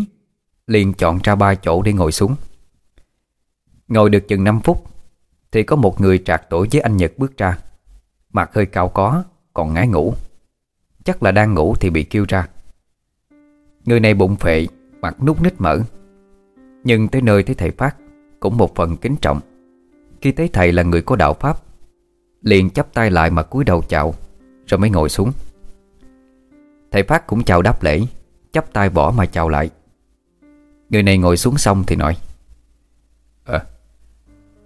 Liền chọn ra ba chỗ để ngồi xuống. Ngồi được chừng 5 phút, Thì có một người trạc tuổi với anh Nhật bước ra. Mặt hơi cao có, Còn ngái ngủ. Chắc là đang ngủ thì bị kêu ra. Người này bụng phệ, Mặt nút nít mở Nhưng tới nơi thấy thầy Phát Cũng một phần kính trọng. Khi thấy thầy là người có đạo Pháp, Liền chắp tay lại mà cúi đầu chào, Rồi mới ngồi xuống. Thầy Phát cũng chào đáp lễ, chắp tay bỏ mà chào lại. Người này ngồi xuống xong thì nói ờ, À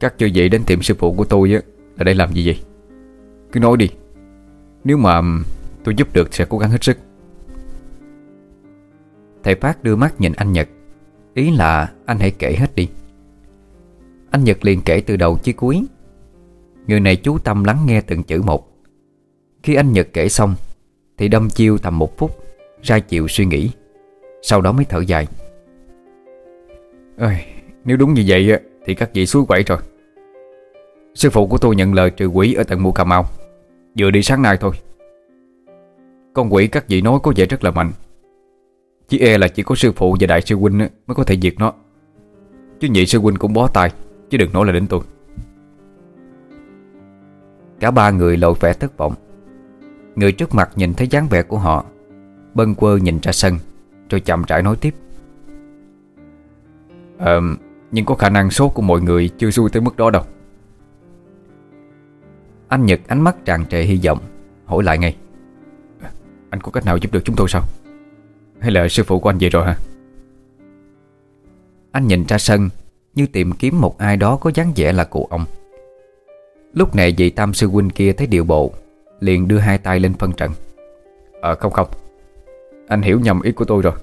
Các chư vị đến tiệm sư phụ của tôi á, Là đây làm gì vậy? Cứ nói đi. Nếu mà tôi giúp được sẽ cố gắng hết sức. Thầy Phát đưa mắt nhìn anh Nhật. Ý là anh hãy kể hết đi. Anh Nhật liền kể từ đầu chí cuối. Người này chú tâm lắng nghe từng chữ một. Khi anh Nhật kể xong Thì đâm chiêu tầm một phút Ra chịu suy nghĩ. Sau đó mới thở dài. Ơi, Nếu đúng như vậy Thì các vị suối quậy rồi. Sư phụ của tôi nhận lời trừ quỷ ở tận mùa Cà Mau. Vừa đi sáng nay thôi. Con quỷ các vị nói có vẻ rất là mạnh. Chỉ e là chỉ có sư phụ và đại sư huynh Mới có thể diệt nó. Chứ nhị sư huynh cũng bó tay, Chứ đừng nói là đến tôi. Cả ba người lộ vẻ thất vọng. Người trước mặt nhìn thấy dáng vẻ của họ Bân quơ nhìn ra sân, Rồi chậm rãi nói tiếp. Ờ Nhưng có khả năng số của mọi người Chưa xui tới mức đó đâu. Anh Nhật ánh mắt tràn trề hy vọng, Hỏi lại ngay. Anh có cách nào giúp được chúng tôi sao? Hay là sư phụ của anh về rồi hả? Anh nhìn ra sân, Như tìm kiếm một ai đó có dáng vẻ là cụ ông. Lúc này vị tam sư huynh kia thấy điệu bộ, Liền đưa hai tay lên phân trận. Ờ không không. Anh hiểu nhầm ý của tôi rồi.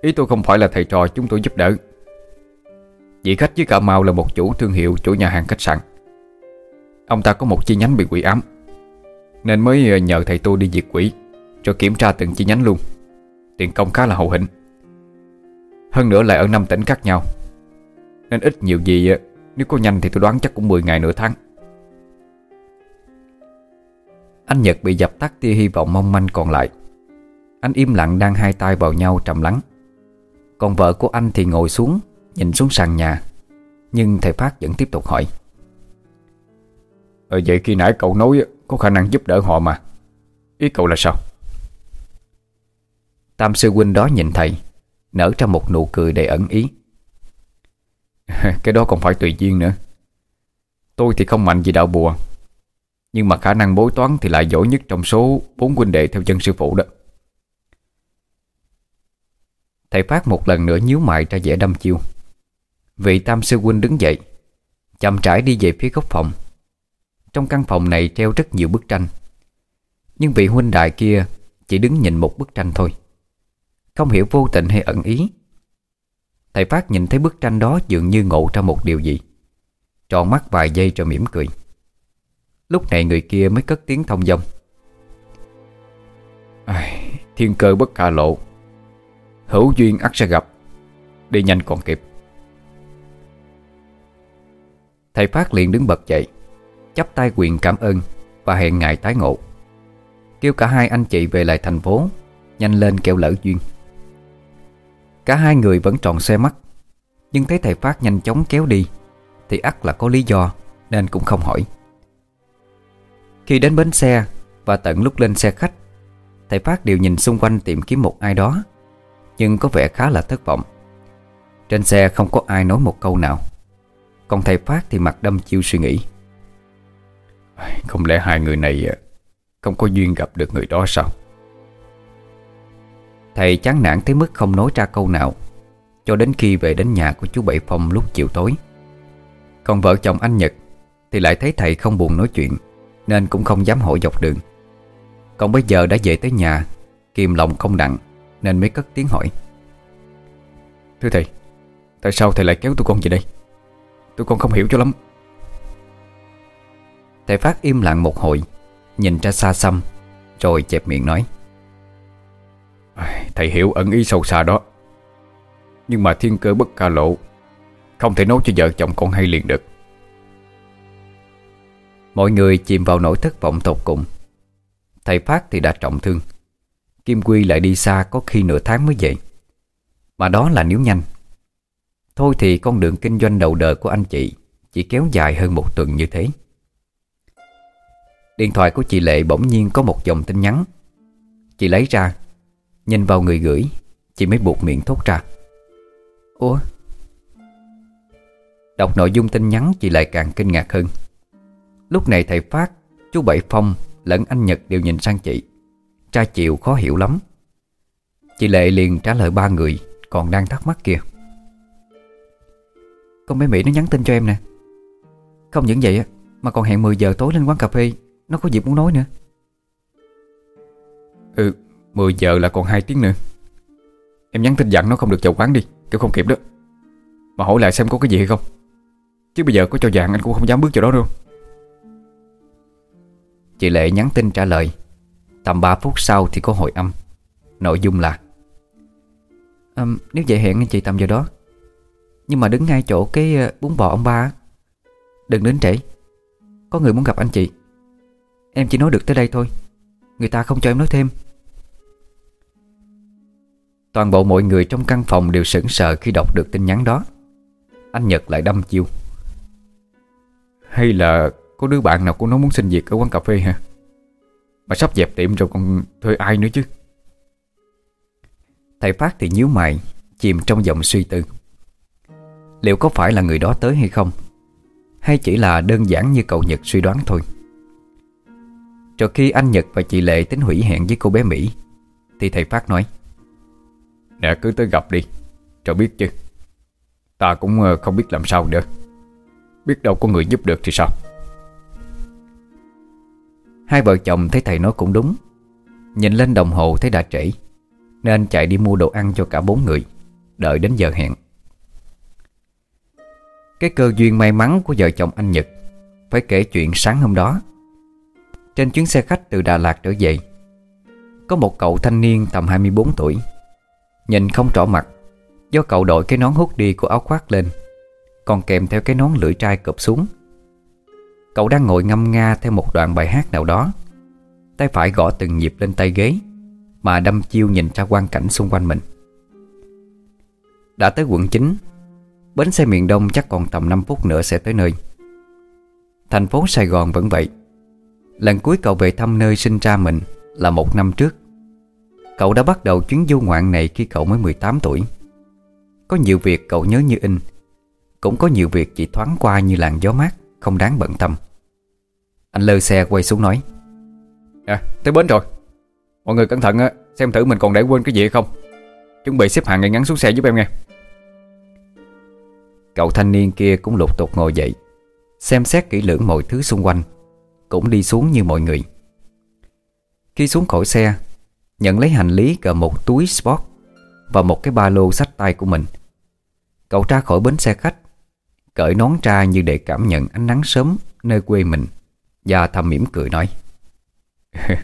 Ý tôi không phải là thầy trò chúng tôi giúp đỡ. Vị khách với Cà Mau là một chủ thương hiệu chủ nhà hàng khách sạn. Ông ta có một chi nhánh bị quỷ ám. Nên mới ờ, nhờ thầy tôi đi diệt quỷ Rồi kiểm tra từng chi nhánh luôn. Tiền công khá là hậu hĩnh. Hơn nữa lại ở năm tỉnh khác nhau. Nên ít nhiều gì ờ, Nếu có nhanh thì tôi đoán chắc cũng 10 ngày nửa tháng. Anh Nhật bị dập tắt tia hy vọng mong manh còn lại. Anh im lặng đang hai tay vào nhau trầm lắng. Còn vợ của anh thì ngồi xuống, Nhìn xuống sàn nhà. Nhưng thầy Phát vẫn tiếp tục hỏi. Ờ vậy khi nãy cậu nói Có khả năng giúp đỡ họ mà. Ý cậu là sao? Tam sư huynh đó nhìn thầy Nở ra một nụ cười đầy ẩn ý. Cái đó còn phải tùy duyên nữa. Tôi thì không mạnh gì đạo bùa Nhưng mà khả năng bối toán Thì lại giỏi nhất trong số bốn huynh đệ theo chân sư phụ đó. Thầy Phát một lần nữa nhíu mày ra vẻ đâm chiêu. Vị tam sư huynh đứng dậy Chậm rãi đi về phía góc phòng trong căn phòng này treo rất nhiều bức tranh. Nhưng vị huynh đại kia Chỉ đứng nhìn một bức tranh thôi. Không hiểu vô tình hay ẩn ý. Thầy Phát nhìn thấy bức tranh đó Dường như ngộ ra một điều gì. Tròn mắt vài giây rồi mỉm cười. Lúc này người kia mới cất tiếng thông dong. Ai, Thiên cơ bất khả lộ. Hữu duyên ắt sẽ gặp. Đi nhanh còn kịp. Thầy Phát liền đứng bật dậy chắp tay quyền cảm ơn Và hẹn ngày tái ngộ. Kêu cả hai anh chị về lại thành phố, Nhanh lên kẹo lỡ duyên. Cả hai người vẫn tròn xe mắt, Nhưng thấy thầy Phát nhanh chóng kéo đi, Thì ắt là có lý do Nên cũng không hỏi. Khi đến bến xe Và tận lúc lên xe khách, Thầy Phát đều nhìn xung quanh tìm kiếm một ai đó, Nhưng có vẻ khá là thất vọng. Trên xe không có ai nói một câu nào, Còn thầy Phát thì mặt đâm chiêu suy nghĩ. Không lẽ hai người này ờ, Không có duyên gặp được người đó sao? Thầy chán nản tới mức không nói ra câu nào, Cho đến khi về đến nhà của chú Bảy Phong lúc chiều tối. Còn vợ chồng anh Nhật Thì lại thấy thầy không buồn nói chuyện, Nên cũng không dám hỏi dọc đường. Còn bây giờ đã về tới nhà kiềm lòng không nặng, Nên mới cất tiếng hỏi. Thưa thầy, Tại sao thầy lại kéo tụi con về đây? Tụi con không hiểu cho lắm. Thầy Phát im lặng một hồi Nhìn ra xa xăm Rồi chẹp miệng nói. Thầy hiểu ẩn ý sâu xa đó. Nhưng mà thiên cơ bất ca lộ Không thể nói cho vợ chồng con hay liền được. Mọi người chìm vào nỗi thất vọng tột cùng. Thầy Phát thì đã trọng thương. Kim Quy lại đi xa có khi nửa tháng mới về. Mà đó là nếu nhanh. Thôi thì con đường kinh doanh đầu đời của anh chị Chỉ kéo dài hơn một tuần như thế Điện thoại của chị Lệ bỗng nhiên có một dòng tin nhắn. Chị lấy ra, Nhìn vào người gửi, Chị mới buộc miệng thốt ra. Ủa? Đọc nội dung tin nhắn, chị lại càng kinh ngạc hơn. Lúc này thầy Phát, Chú Bảy Phong lẫn anh Nhật đều nhìn sang chị. Tra chịu khó hiểu lắm. Chị Lệ liền trả lời ba người, Còn đang thắc mắc kia. Con bé Mỹ nó nhắn tin cho em nè. Không những vậy Mà còn hẹn 10 giờ tối lên quán cà phê. Nó có dịp muốn nói nữa. Ừ 10 giờ là còn 2 tiếng nữa. Em nhắn tin dặn nó không được vào quán đi Kiểu không kịp đó. Mà hỏi lại xem có cái gì hay không. Chứ bây giờ có cho vàng anh cũng không dám bước vào đó đâu. Chị Lệ nhắn tin trả lời. Tầm 3 phút sau thì có hội âm. Nội dung là um, Nếu vậy hẹn anh chị tầm giờ đó. Nhưng mà đứng ngay chỗ cái ờ, bún bò ông ba Đừng đến trễ. Có người muốn gặp anh chị. Em chỉ nói được tới đây thôi. Người ta không cho em nói thêm. Toàn bộ mọi người trong căn phòng đều sững sờ khi đọc được tin nhắn đó. Anh Nhật lại đâm chiêu. Hay là có đứa bạn nào của nó muốn xin việc ở quán cà phê hả? Mà sắp dẹp tiệm rồi còn thuê ai nữa chứ? Thầy Phát thì nhíu mày Chìm trong dòng suy tư. Liệu có phải là người đó tới hay không? Hay chỉ là đơn giản như cậu Nhật suy đoán thôi Rồi khi anh Nhật và chị Lệ tính hủy hẹn với cô bé Mỹ Thì thầy Phát nói Nè cứ tới gặp đi Cho biết chứ. Ta cũng ờ, không biết làm sao nữa. Biết đâu có người giúp được thì sao? Hai vợ chồng thấy thầy nói cũng đúng. Nhìn lên đồng hồ thấy đã trễ Nên chạy đi mua đồ ăn cho cả bốn người Đợi đến giờ hẹn. Cái cơ duyên may mắn của vợ chồng anh Nhật Phải kể chuyện sáng hôm đó trên chuyến xe khách từ Đà Lạt trở về, Có một cậu thanh niên tầm 24 tuổi. Nhìn không rõ mặt, Do cậu đội cái nón hút đi của áo khoác lên, Còn kèm theo cái nón lưỡi trai cụp xuống. Cậu đang ngồi ngâm nga theo một đoạn bài hát nào đó, Tay phải gõ từng nhịp lên tay ghế, Mà đâm chiêu nhìn ra quang cảnh xung quanh mình. Đã tới quận 9 Bến xe miền Đông chắc còn tầm 5 phút nữa sẽ tới nơi. Thành phố Sài Gòn vẫn vậy Lần cuối cậu về thăm nơi sinh ra mình Là một năm trước. Cậu đã bắt đầu chuyến du ngoạn này khi cậu mới 18 tuổi. Có nhiều việc cậu nhớ như in Cũng có nhiều việc chỉ thoáng qua như làn gió mát Không đáng bận tâm. Anh lơ xe quay xuống nói À tới bến rồi. Mọi người cẩn thận á Xem thử mình còn để quên cái gì hay không. Chuẩn bị xếp hàng ngay ngắn xuống xe giúp em nghe. Cậu thanh niên kia cũng lục tục ngồi dậy Xem xét kỹ lưỡng mọi thứ xung quanh cũng đi xuống như mọi người. Khi xuống khỏi xe, Nhận lấy hành lý gồm một túi sport Và một cái ba lô sách tay của mình. Cậu ra khỏi bến xe khách, Cởi nón ra như để cảm nhận ánh nắng sớm Nơi quê mình Và thầm mỉm cười nói,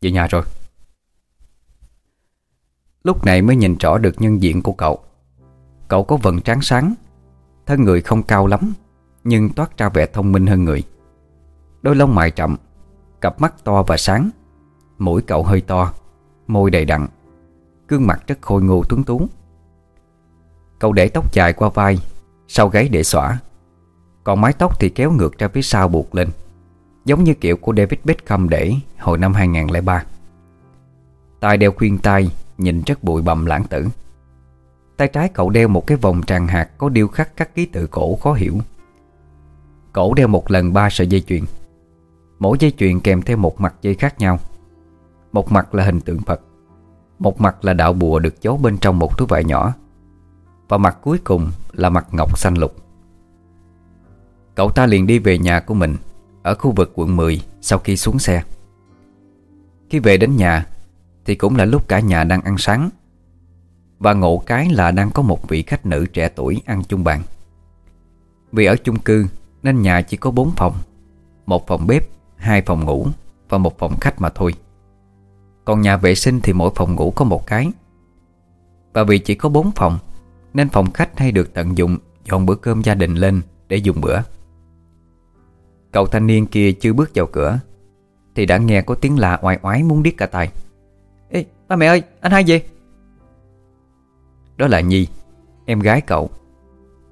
Về nhà rồi. Lúc này mới nhìn rõ được nhân diện của cậu. Cậu có vần trán sáng, Thân người không cao lắm, Nhưng toát ra vẻ thông minh hơn người. Đôi lông mày chậm, Cặp mắt to và sáng, Mũi cậu hơi to, Môi đầy đặn, Gương mặt rất khôi ngô tuấn tú. Cậu để tóc dài qua vai, Sau gáy để xõa, Còn mái tóc thì kéo ngược ra phía sau buộc lên, Giống như kiểu của David Beckham để Hồi năm 2003 Tai đeo khuyên tai, Nhìn rất bụi bặm lãng tử. Tay trái cậu đeo một cái vòng tràng hạt Có điêu khắc các ký tự cổ khó hiểu. Cổ đeo một lần ba sợi dây chuyền. Mỗi dây chuyền kèm theo một mặt dây khác nhau. Một mặt là hình tượng Phật Một mặt là đạo bùa được giấu bên trong một túi vải nhỏ Và mặt cuối cùng là mặt ngọc xanh lục. Cậu ta liền đi về nhà của mình Ở khu vực quận 10 sau khi xuống xe. Khi về đến nhà Thì cũng là lúc cả nhà đang ăn sáng Và ngộ cái là đang có một vị khách nữ trẻ tuổi ăn chung bàn. Vì ở chung cư Nên nhà chỉ có 4 phòng Một phòng bếp, hai phòng ngủ Và một phòng khách mà thôi. Còn nhà vệ sinh thì mỗi phòng ngủ có một cái. Và vì chỉ có bốn phòng, Nên phòng khách hay được tận dụng Dọn bữa cơm gia đình lên để dùng bữa. Cậu thanh niên kia chưa bước vào cửa, Thì đã nghe có tiếng lạ oai oái muốn điếc cả tai. Ê, ba mẹ ơi, anh hai gì Đó là Nhi, Em gái cậu.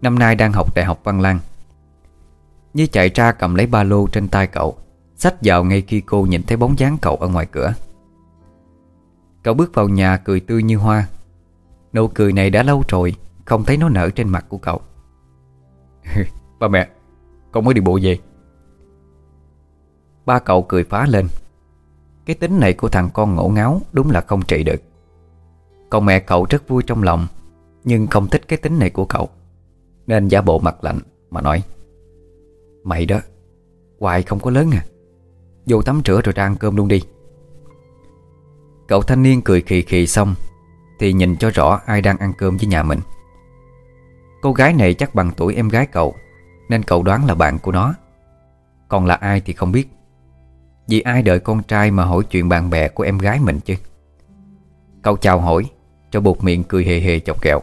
Năm nay đang học đại học Văn Lang. Nhi chạy ra cầm lấy ba lô trên tay cậu. Xách vào ngay khi cô nhìn thấy bóng dáng cậu ở ngoài cửa. Cậu bước vào nhà cười tươi như hoa. Nụ cười này đã lâu rồi, Không thấy nó nở trên mặt của cậu. Ba mẹ, Con mới đi bộ về. Ba cậu cười phá lên. Cái tính này của thằng con ngổ ngáo Đúng là không trị được. Còn mẹ cậu rất vui trong lòng, Nhưng không thích cái tính này của cậu. Nên giả bộ mặt lạnh mà nói, Mày đó, Hoài không có lớn à. Vô tắm rửa rồi ra ăn cơm luôn đi. Cậu thanh niên cười khì khì xong, Thì nhìn cho rõ ai đang ăn cơm với nhà mình. Cô gái này chắc bằng tuổi em gái cậu, Nên cậu đoán là bạn của nó. Còn là ai thì không biết. Vì ai đợi con trai mà hỏi chuyện bạn bè của em gái mình chứ? Cậu chào hỏi, Cho buộc miệng cười hề hề chọc kẹo.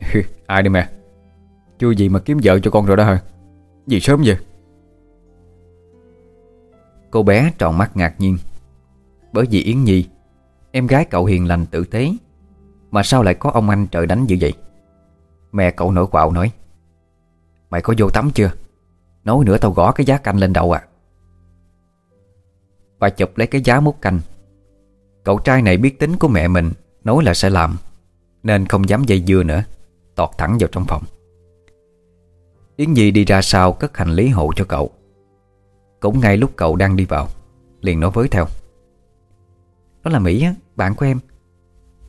Ai đây mẹ? Chưa gì mà kiếm vợ cho con rồi đó hả? Gì sớm vậy? Cô bé tròn mắt ngạc nhiên. Bởi vì Yến Nhi, Em gái cậu hiền lành tử tế, Mà sao lại có ông anh trời đánh dữ vậy? Mẹ cậu nổi quạo nói. Mày có vô tắm chưa? Nói nữa tao gõ cái giá canh lên đầu à Bà chụp lấy cái giá múc canh. Cậu trai này biết tính của mẹ mình, Nói là sẽ làm, Nên không dám dây dưa nữa, Tọt thẳng vào trong phòng. Yến Nhi đi ra sau cất hành lý hộ cho cậu. Cũng ngay lúc cậu đang đi vào. Liền nói với theo. Đó là Mỹ á, bạn của em.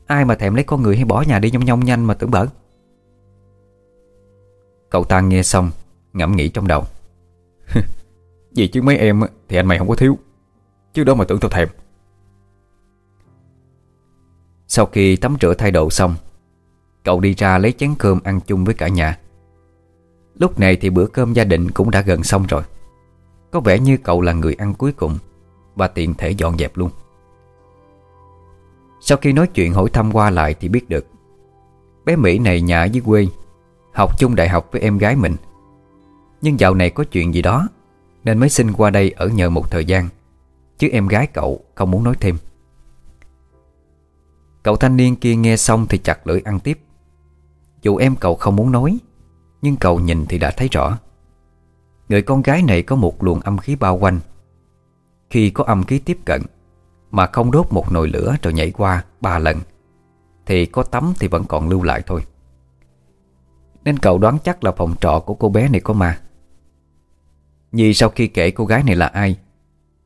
Ai mà thèm lấy con người hay bỏ nhà đi nhông nhông nhanh mà tưởng bở Cậu ta nghe xong Ngẫm nghĩ trong đầu. Vì chứ mấy em thì anh mày không có thiếu. Chứ đó mà tưởng tao thèm. Sau khi tắm rửa thay đồ xong Cậu đi ra lấy chén cơm ăn chung với cả nhà. Lúc này thì bữa cơm gia đình cũng đã gần xong rồi. Có vẻ như cậu là người ăn cuối cùng. Và tiện thể dọn dẹp luôn. Sau khi nói chuyện hỏi thăm qua lại thì biết được, Bé Mỹ này nhà ở dưới quê, Học chung đại học với em gái mình. Nhưng dạo này có chuyện gì đó, Nên mới xin qua đây ở nhờ một thời gian, Chứ em gái cậu không muốn nói thêm. Cậu thanh niên kia nghe xong thì chặt lưỡi ăn tiếp. Dù em cậu không muốn nói, Nhưng cậu nhìn thì đã thấy rõ. Người con gái này có một luồng âm khí bao quanh. Khi có âm khí tiếp cận, Mà không đốt một nồi lửa rồi nhảy qua ba lần, Thì có tắm thì vẫn còn lưu lại thôi. Nên cậu đoán chắc là phòng trọ của cô bé này có ma. Nhi sau khi kể cô gái này là ai,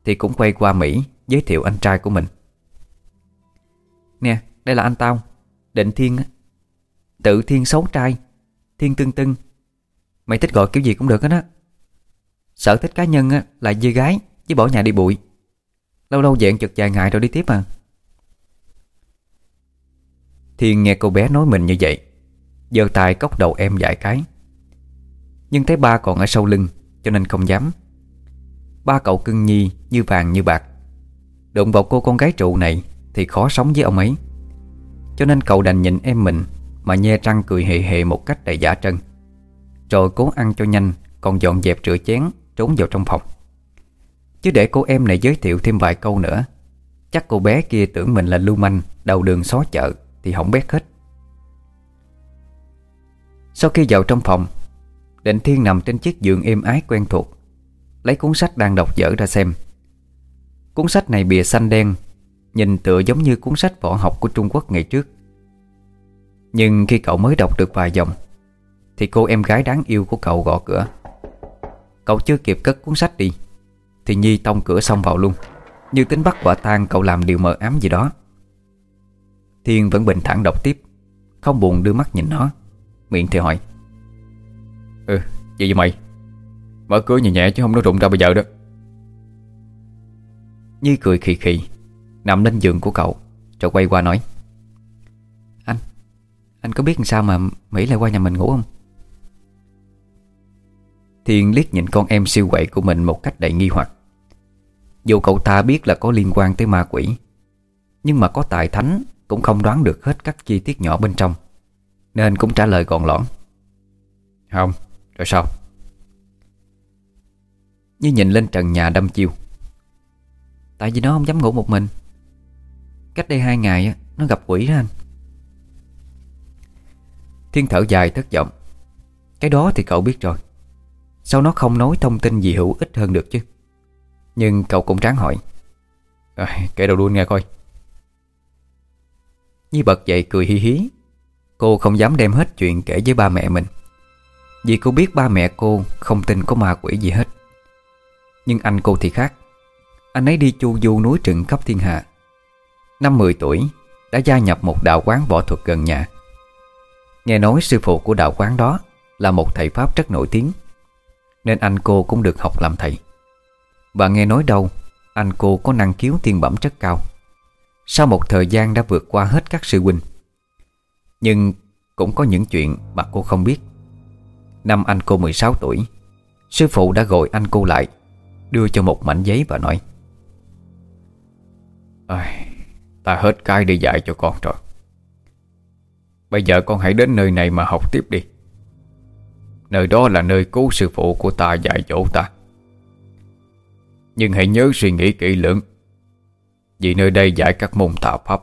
Thì cũng quay qua Mỹ Giới thiệu anh trai của mình. Nè, đây là anh tao, Định Thiên Tự Thiên xấu trai, Thiên Tưng Tưng. Mày thích gọi kiểu gì cũng được hết á. Sở thích cá nhân á, là dư gái chứ bỏ nhà đi bụi. Lâu lâu dạng chật dài ngày rồi đi tiếp à. Thiên nghe cô bé nói mình như vậy, giơ tay cốc đầu em vài cái. Nhưng thấy ba còn ở sau lưng, Cho nên không dám. Ba cậu cưng nhi như vàng như bạc. Đụng vào cô con gái trụ này Thì khó sống với ông ấy. Cho nên cậu đành nhìn em mình Mà nhe răng cười hề hề một cách đầy giả trân. Rồi cố ăn cho nhanh, Còn dọn dẹp rửa chén. Trốn vào trong phòng. Chứ để cô em này giới thiệu thêm vài câu nữa, Chắc cô bé kia tưởng mình là lưu manh Đầu đường xó chợ Thì hỏng bét hết. Sau khi vào trong phòng, Định Thiên nằm trên chiếc giường êm ái quen thuộc, Lấy cuốn sách đang đọc dở ra xem. Cuốn sách này bìa xanh đen, Nhìn tựa giống như cuốn sách võ học của Trung Quốc ngày trước. Nhưng khi cậu mới đọc được vài dòng, Thì cô em gái đáng yêu của cậu gõ cửa. Cậu chưa kịp cất cuốn sách đi, Thì Nhi tông cửa xong vào luôn. Như tính bắt quả tang, cậu làm điều mờ ám gì đó. Thiên vẫn bình thản đọc tiếp, Không buồn đưa mắt nhìn nó, Miệng thì hỏi. Ừ gì vậy mày, Mở cửa nhẹ nhẹ chứ không nó rụng ra bây giờ đó. Nhi cười khì khì, Nằm lên giường của cậu, Rồi quay qua nói. Anh Anh có biết sao mà Mỹ lại qua nhà mình ngủ không? Thiên liếc nhìn con em siêu quậy của mình Một cách đầy nghi hoặc. Dù cậu ta biết là có liên quan tới ma quỷ Nhưng mà có tài thánh Cũng không đoán được hết các chi tiết nhỏ bên trong Nên cũng trả lời gọn lõn. Không, rồi sao? Như nhìn lên trần nhà đâm chiêu. Tại vì nó không dám ngủ một mình. Cách đây hai ngày Nó gặp quỷ đó anh. Thiên thở dài thất vọng. Cái đó thì cậu biết rồi. Sao nó không nói thông tin gì hữu ích hơn được chứ? Nhưng cậu cũng tráng hỏi. À, Kể đầu đuôi nghe coi. Nhi bật dậy cười hí hí. Cô không dám đem hết chuyện kể với ba mẹ mình. Vì cô biết ba mẹ cô không tin có ma quỷ gì hết. Nhưng anh cô thì khác. Anh ấy đi chu du núi trừng khắp thiên hạ. Năm 10 tuổi Đã gia nhập một đạo quán võ thuật gần nhà. Nghe nói sư phụ của đạo quán đó Là một thầy Pháp rất nổi tiếng. Nên anh cô cũng được học làm thầy. Và nghe nói đâu, Anh cô có năng khiếu thiên bẩm rất cao. Sau một thời gian đã vượt qua hết các sư huynh. Nhưng cũng có những chuyện mà cô không biết. Năm anh cô 16 tuổi, Sư phụ đã gọi anh cô lại, Đưa cho một mảnh giấy và nói Ta hết cái để dạy cho con rồi. Bây giờ con hãy đến nơi này mà học tiếp đi. Nơi đó là nơi cố sư phụ của ta dạy dỗ ta. Nhưng hãy nhớ suy nghĩ kỹ lưỡng. Vì nơi đây dạy các môn tà pháp.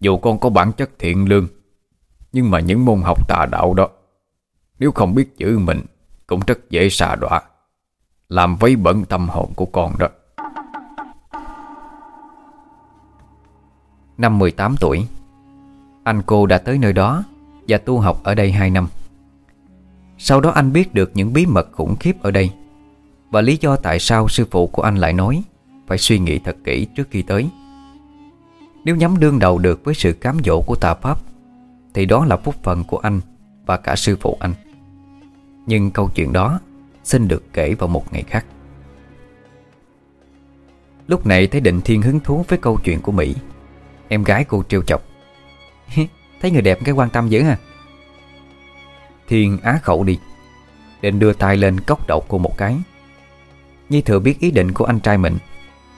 Dù con có bản chất thiện lương, Nhưng mà những môn học tà đạo đó, Nếu không biết giữ mình, Cũng rất dễ xà đọa, Làm vấy bẩn tâm hồn của con đó. Năm 18 tuổi, Anh cô đã tới nơi đó Và tu học ở đây 2 năm. Sau đó anh biết được những bí mật khủng khiếp ở đây. Và lý do tại sao sư phụ của anh lại nói, Phải suy nghĩ thật kỹ trước khi tới. Nếu nhắm đương đầu được với sự cám dỗ của tà Pháp, Thì đó là phúc phần của anh Và cả sư phụ anh. Nhưng câu chuyện đó Xin được kể vào một ngày khác. Lúc này thấy Định Thiên hứng thú với câu chuyện của Mỹ. Em gái cô trêu chọc. Thấy người đẹp cái quan tâm dữ à Thiên á khẩu đi. Định đưa tay lên cốc đầu cô một cái. Nhi thừa biết ý định của anh trai mình,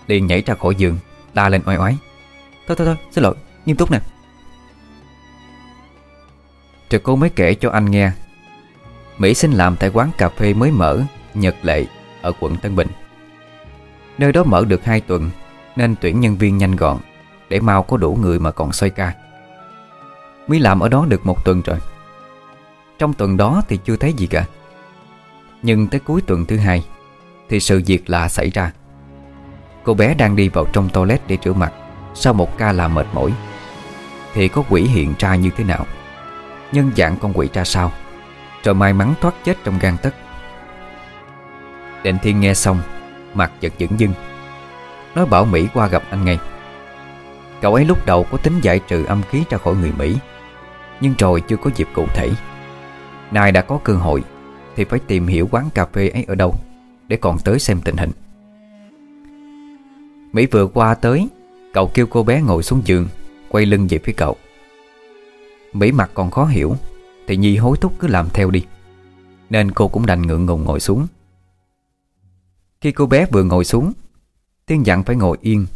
liền nhảy ra khỏi giường, La lên oai oái. Thôi thôi thôi, xin lỗi, nghiêm túc nè. Rồi cô mới kể cho anh nghe, Mỹ xin làm tại quán cà phê mới mở, Nhật Lệ, ở quận Tân Bình. Nơi đó mở được 2 tuần, Nên tuyển nhân viên nhanh gọn, để mau có đủ người mà còn xoay ca. Mỹ làm ở đó được một tuần rồi. Trong tuần đó thì chưa thấy gì cả. Nhưng tới cuối tuần thứ hai Thì sự việc lạ xảy ra. Cô bé đang đi vào trong toilet để rửa mặt Sau một ca làm mệt mỏi. Thì có quỷ hiện ra như thế nào? Nhân dạng con quỷ ra sao? Rồi may mắn thoát chết trong gan tất Định Thiên nghe xong, Mặt giật dững dưng. Nói bảo Mỹ qua gặp anh ngay. Cậu ấy lúc đầu có tính giải trừ âm khí ra khỏi người Mỹ, Nhưng rồi chưa có dịp cụ thể. Nay đã có cơ hội Thì phải tìm hiểu quán cà phê ấy ở đâu Để còn tới xem tình hình. Mỹ vừa qua tới, Cậu kêu cô bé ngồi xuống giường, Quay lưng về phía cậu. Mỹ mặt còn khó hiểu, Thì Nhi hối thúc cứ làm theo đi. Nên cô cũng đành ngượng ngùng ngồi xuống. Khi cô bé vừa ngồi xuống Tiên dặn phải ngồi yên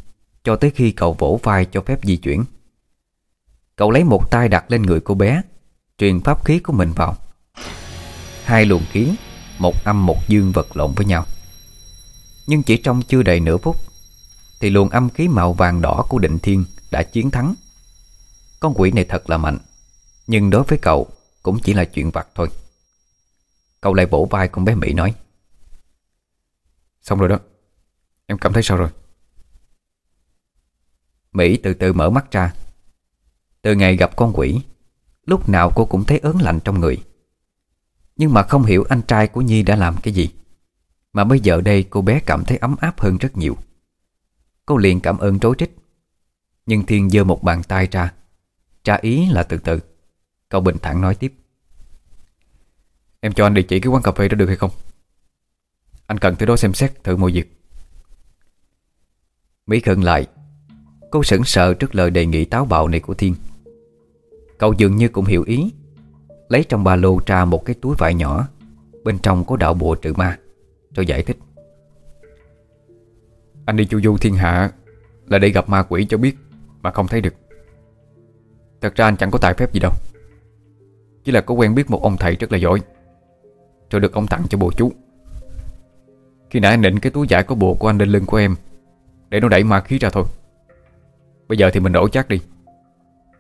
cho tới khi cậu vỗ vai cho phép di chuyển. Cậu lấy một tay đặt lên người cô bé, Truyền pháp khí của mình vào. Hai luồng khí Một âm, một dương vật lộn với nhau. Nhưng chỉ trong chưa đầy nửa phút, Thì luồng âm khí màu vàng đỏ của định thiên Đã chiến thắng. Con quỷ này thật là mạnh, Nhưng đối với cậu Cũng chỉ là chuyện vặt thôi. Cậu lại vỗ vai con bé Mỹ nói, Xong rồi đó, Em cảm thấy sao rồi? Mỹ từ từ mở mắt ra. Từ ngày gặp con quỷ, Lúc nào cô cũng thấy ớn lạnh trong người. Nhưng mà không hiểu anh trai của Nhi đã làm cái gì. Mà bây giờ đây cô bé cảm thấy ấm áp hơn rất nhiều. Cô liền cảm ơn trối trích Nhưng Thiên giơ một bàn tay ra. Tra ý là từ từ. Cậu bình thản nói tiếp. Em cho anh địa chỉ cái quán cà phê đó được hay không? Anh cần tới đó xem xét, thử mọi việc. Mỹ khẩn lại. Cô sững sờ trước lời đề nghị táo bạo này của Thiên. Cậu dường như cũng hiểu ý. Lấy trong ba lô ra một cái túi vải nhỏ. Bên trong có đạo bùa trừ ma. Rồi giải thích. Anh đi chu du thiên hạ Là để gặp ma quỷ cho biết, Mà không thấy được. Thật ra anh chẳng có tài phép gì đâu. Chỉ là có quen biết một ông thầy rất là giỏi. Rồi được ông tặng cho bùa chú. Khi nãy anh định cái túi giải có bùa của anh lên lưng của em, Để nó đẩy ma khí ra thôi. Bây giờ thì mình đổ chắc đi.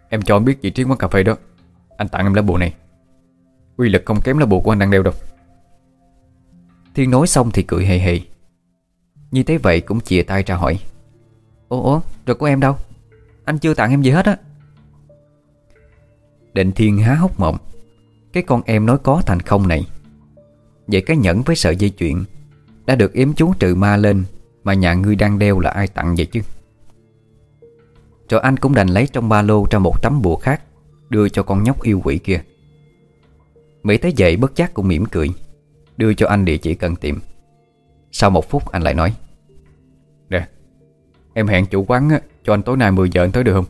Em cho anh biết vị trí quán cà phê đó. Anh tặng em lá bùa này. Uy lực không kém lá bùa của anh đang đeo đâu. Thiên nói xong thì cười hề hề. Như thế vậy cũng chìa tay ra hỏi. Ủa, ủa rồi của em đâu? Anh chưa tặng em gì hết á. Định Thiên há hốc mộng Cái con em nói có thành không này. Vậy cái nhẫn với sợi dây chuyện Đã được yếm chú trừ ma lên Mà nhà ngươi đang đeo là ai tặng vậy chứ? Rồi anh cũng đành lấy trong ba lô ra một tấm bùa khác Đưa cho con nhóc yêu quỷ kia. Mỹ thấy vậy bất giác cũng mỉm cười, Đưa cho anh địa chỉ cần tìm. Sau một phút anh lại nói, Nè, Em hẹn chủ quán cho anh tối nay 10 giờ anh tới được không?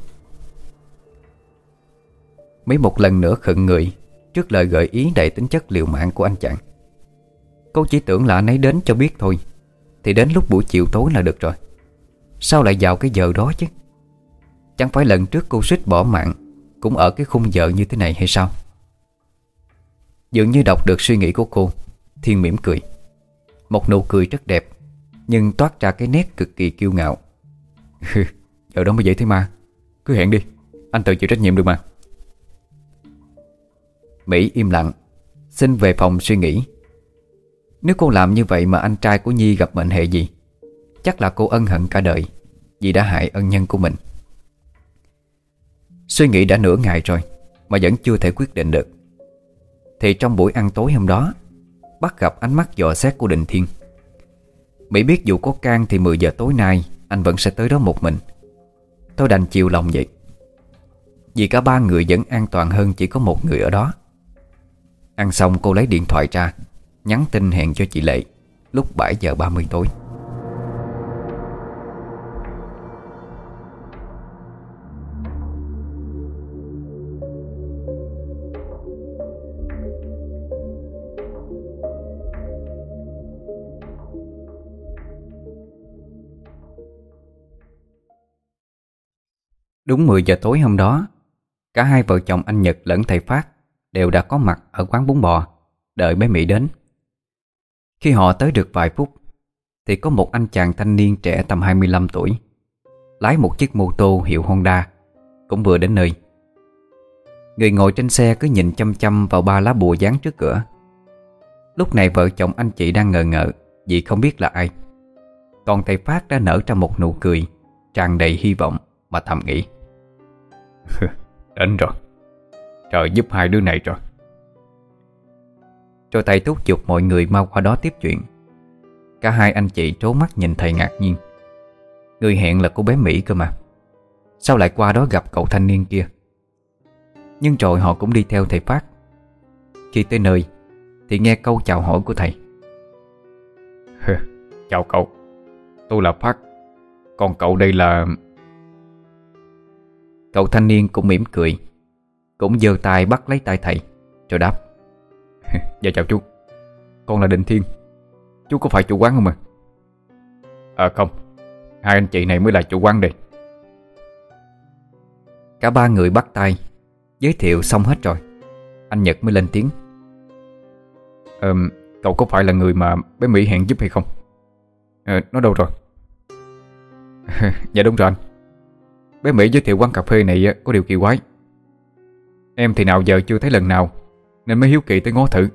Mấy một lần nữa khựng người, Trước lời gợi ý đầy tính chất liều mạng của anh chàng. Cô chỉ tưởng là anh ấy đến cho biết thôi, Thì đến lúc buổi chiều tối là được rồi. Sao lại vào cái giờ đó chứ? Chẳng phải lần trước cô suýt bỏ mạng, Cũng ở cái khung giờ như thế này hay sao? Dường như đọc được suy nghĩ của cô, Thiên mỉm cười. Một nụ cười rất đẹp, Nhưng toát ra cái nét cực kỳ kiêu ngạo. Giờ đó mới dễ thế mà. Cứ hẹn đi, Anh tự chịu trách nhiệm được mà. Mỹ im lặng, Xin về phòng suy nghĩ. Nếu cô làm như vậy mà anh trai của Nhi gặp mệnh hệ gì, Chắc là cô ân hận cả đời Vì đã hại ân nhân của mình. Suy nghĩ đã nửa ngày rồi Mà vẫn chưa thể quyết định được. Thì trong buổi ăn tối hôm đó Bắt gặp ánh mắt dò xét của Định Thiên. Mỹ biết dù có can thì 10 giờ tối nay, Anh vẫn sẽ tới đó một mình. Tôi đành chiều lòng vậy. Vì cả ba người vẫn an toàn hơn chỉ có một người ở đó. Ăn xong cô lấy điện thoại ra, Nhắn tin hẹn cho chị Lệ, Lúc 7 giờ 30 tối. Đúng 10 giờ tối hôm đó, Cả hai vợ chồng anh Nhật lẫn thầy Phát Đều đã có mặt ở quán bún bò, Đợi bé Mỹ đến. Khi họ tới được vài phút, Thì có một anh chàng thanh niên trẻ tầm 25 tuổi, Lái một chiếc mô tô hiệu Honda, Cũng vừa đến nơi. Người ngồi trên xe cứ nhìn chăm chăm vào ba lá bùa dán trước cửa. Lúc này vợ chồng anh chị đang ngờ ngợ, Vì không biết là ai. Còn thầy Phát đã nở ra một nụ cười, Tràn đầy hy vọng Mà thầm nghĩ. Đến rồi. Trời giúp hai đứa này rồi. Rồi thầy thúc giục mọi người mau qua đó tiếp chuyện. Cả hai anh chị trố mắt nhìn thầy ngạc nhiên. Người hẹn là cô bé Mỹ cơ mà. Sao lại qua đó gặp cậu thanh niên kia? Nhưng rồi họ cũng đi theo thầy Phát. Khi tới nơi, Thì nghe câu chào hỏi của thầy. Chào cậu. Tôi là Phát. Còn cậu đây là Cậu thanh niên cũng mỉm cười Cũng giơ tay bắt lấy tay thầy Rồi đáp Dạ chào chú Con là Định Thiên Chú có phải chủ quán không à À không Hai anh chị này mới là chủ quán đây Cả ba người bắt tay Giới thiệu xong hết rồi Anh Nhật mới lên tiếng Ờ, cậu có phải là người mà bé Mỹ hẹn giúp hay không? Ờ, nó đâu rồi? dạ đúng rồi anh Bé Mỹ giới thiệu quán cà phê này có điều kỳ quái. Em thì nào giờ chưa thấy lần nào, Nên mới hiếu kỳ tới ngó thử.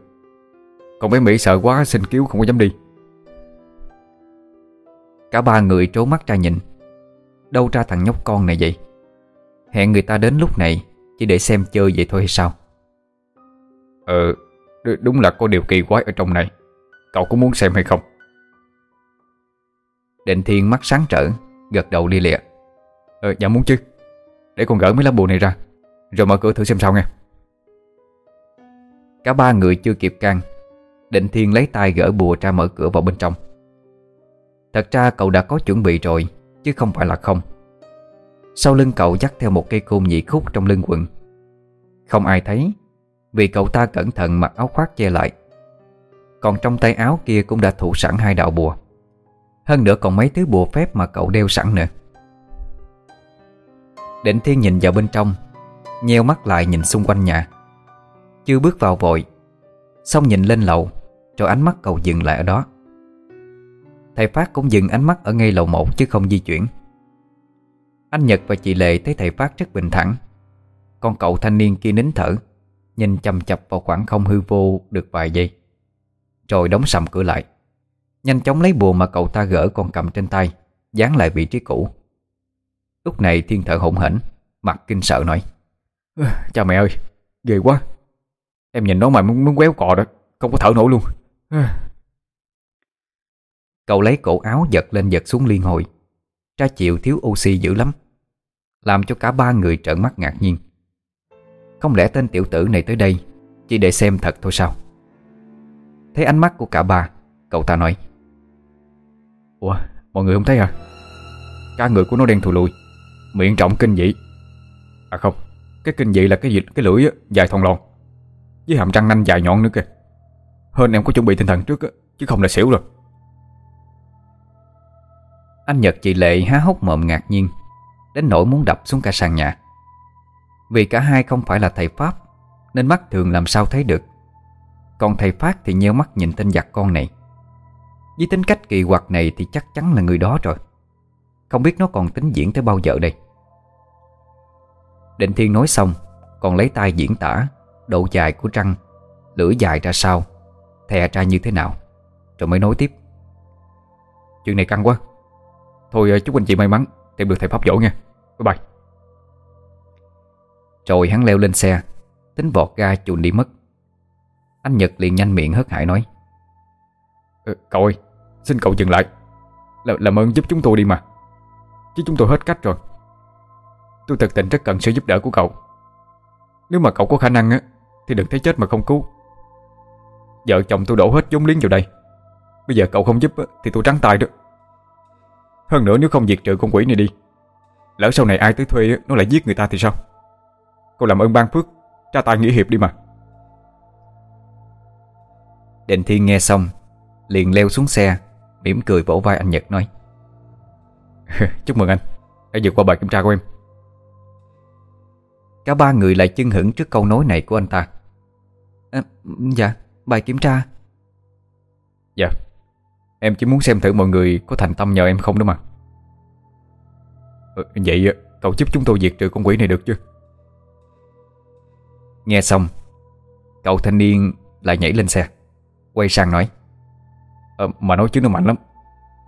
Còn bé Mỹ sợ quá, xin cứu, không có dám đi. Cả ba người trố mắt ra nhìn. Đâu ra thằng nhóc con này vậy? Hẹn người ta đến lúc này, Chỉ để xem chơi vậy thôi hay sao? Ờ Đúng là có điều kỳ quái ở trong này. Cậu có muốn xem hay không? Định Thiên mắt sáng trở, Gật đầu li lịa. Ờ dạ muốn chứ. Để con gỡ mấy lá bùa này ra, Rồi mở cửa thử xem sao nghe. Cả ba người chưa kịp can, Định Thiên lấy tay gỡ bùa ra mở cửa vào bên trong. Thật ra cậu đã có chuẩn bị rồi, Chứ không phải là không. Sau lưng cậu dắt theo một cây côn nhị khúc trong lưng quần. Không ai thấy, Vì cậu ta cẩn thận mặc áo khoác che lại. Còn trong tay áo kia cũng đã thủ sẵn hai đạo bùa. Hơn nữa còn mấy thứ bùa phép mà cậu đeo sẵn nữa. Định Thiên nhìn vào bên trong, Nheo mắt lại nhìn xung quanh nhà. Chưa bước vào vội, Xong nhìn lên lầu Rồi ánh mắt cậu dừng lại ở đó. Thầy Phát cũng dừng ánh mắt ở ngay lầu một chứ không di chuyển. Anh Nhật và chị Lệ thấy thầy Phát rất bình thản. Con cậu thanh niên kia nín thở, Nhìn chầm chập vào khoảng không hư vô được vài giây. Rồi đóng sầm cửa lại, Nhanh chóng lấy bùa mà cậu ta gỡ còn cầm trên tay, Dán lại vị trí cũ. Lúc này thiên thở hổn hển Mặt kinh sợ nói Cha mẹ ơi Ghê quá. Em nhìn nó mà muốn, muốn quéo cò đó Không có thở nổi luôn. Cậu lấy cổ áo giật lên giật xuống liên hồi. Tra chịu thiếu oxy dữ lắm Làm cho cả ba người trợn mắt ngạc nhiên. Không lẽ tên tiểu tử này tới đây Chỉ để xem thật thôi sao? Thấy ánh mắt của cả ba Cậu ta nói Ủa mọi người không thấy à? Cả người của nó đen thù lùi Miệng trọng kinh dị. À không Cái kinh dị là cái gì? Cái lưỡi á, dài thòng lòn. Với hàm răng nanh dài nhọn nữa kìa. Hơn em có chuẩn bị tinh thần trước á, Chứ không là xỉu rồi. Anh Nhật chị Lệ há hốc mồm ngạc nhiên Đến nỗi muốn đập xuống cả sàn nhà. Vì cả hai không phải là thầy Pháp Nên mắt thường làm sao thấy được. Còn thầy Phát thì nheo mắt nhìn tên giặc con này. Với tính cách kỳ quặc này thì chắc chắn là người đó rồi. Không biết nó còn tính diễn tới bao giờ đây. Định Thiên nói xong Còn lấy tay diễn tả Độ dài của trăng Lưỡi dài ra sao Thè ra như thế nào Rồi mới nói tiếp. Chuyện này căng quá. Thôi ờ, chúc anh chị may mắn Tìm được thầy pháp dỗ nha. Bye bye. Rồi hắn leo lên xe Tính vọt ga chuồn đi mất. Anh Nhật liền nhanh miệng hớt hải nói ừ, Cậu ơi Xin cậu dừng lại. L Làm ơn giúp chúng tôi đi mà. Chứ chúng tôi hết cách rồi. Tôi thật tình rất cần sự giúp đỡ của cậu. Nếu mà cậu có khả năng á Thì đừng thấy chết mà không cứu. Vợ chồng tôi đổ hết vốn liếng vào đây. Bây giờ cậu không giúp á, thì tôi trắng tay đó. Hơn nữa nếu không diệt trừ con quỷ này đi Lỡ sau này ai tới thuê nó lại giết người ta thì sao? Cậu làm ơn ban phước Tra tay nghĩa hiệp đi mà. Định Thiên nghe xong Liền leo xuống xe mỉm cười vỗ vai anh Nhật nói. Chúc mừng anh. Đã vượt qua bài kiểm tra của em. Cả ba người lại chưng hững trước câu nói này của anh ta. À, Dạ, bài kiểm tra. Dạ. Em chỉ muốn xem thử mọi người có thành tâm nhờ em không đó mà. Ừ, Vậy cậu giúp chúng tôi diệt trừ con quỷ này được chứ? Nghe xong Cậu thanh niên lại nhảy lên xe Quay sang nói. À, Mà nói chứ nó mạnh lắm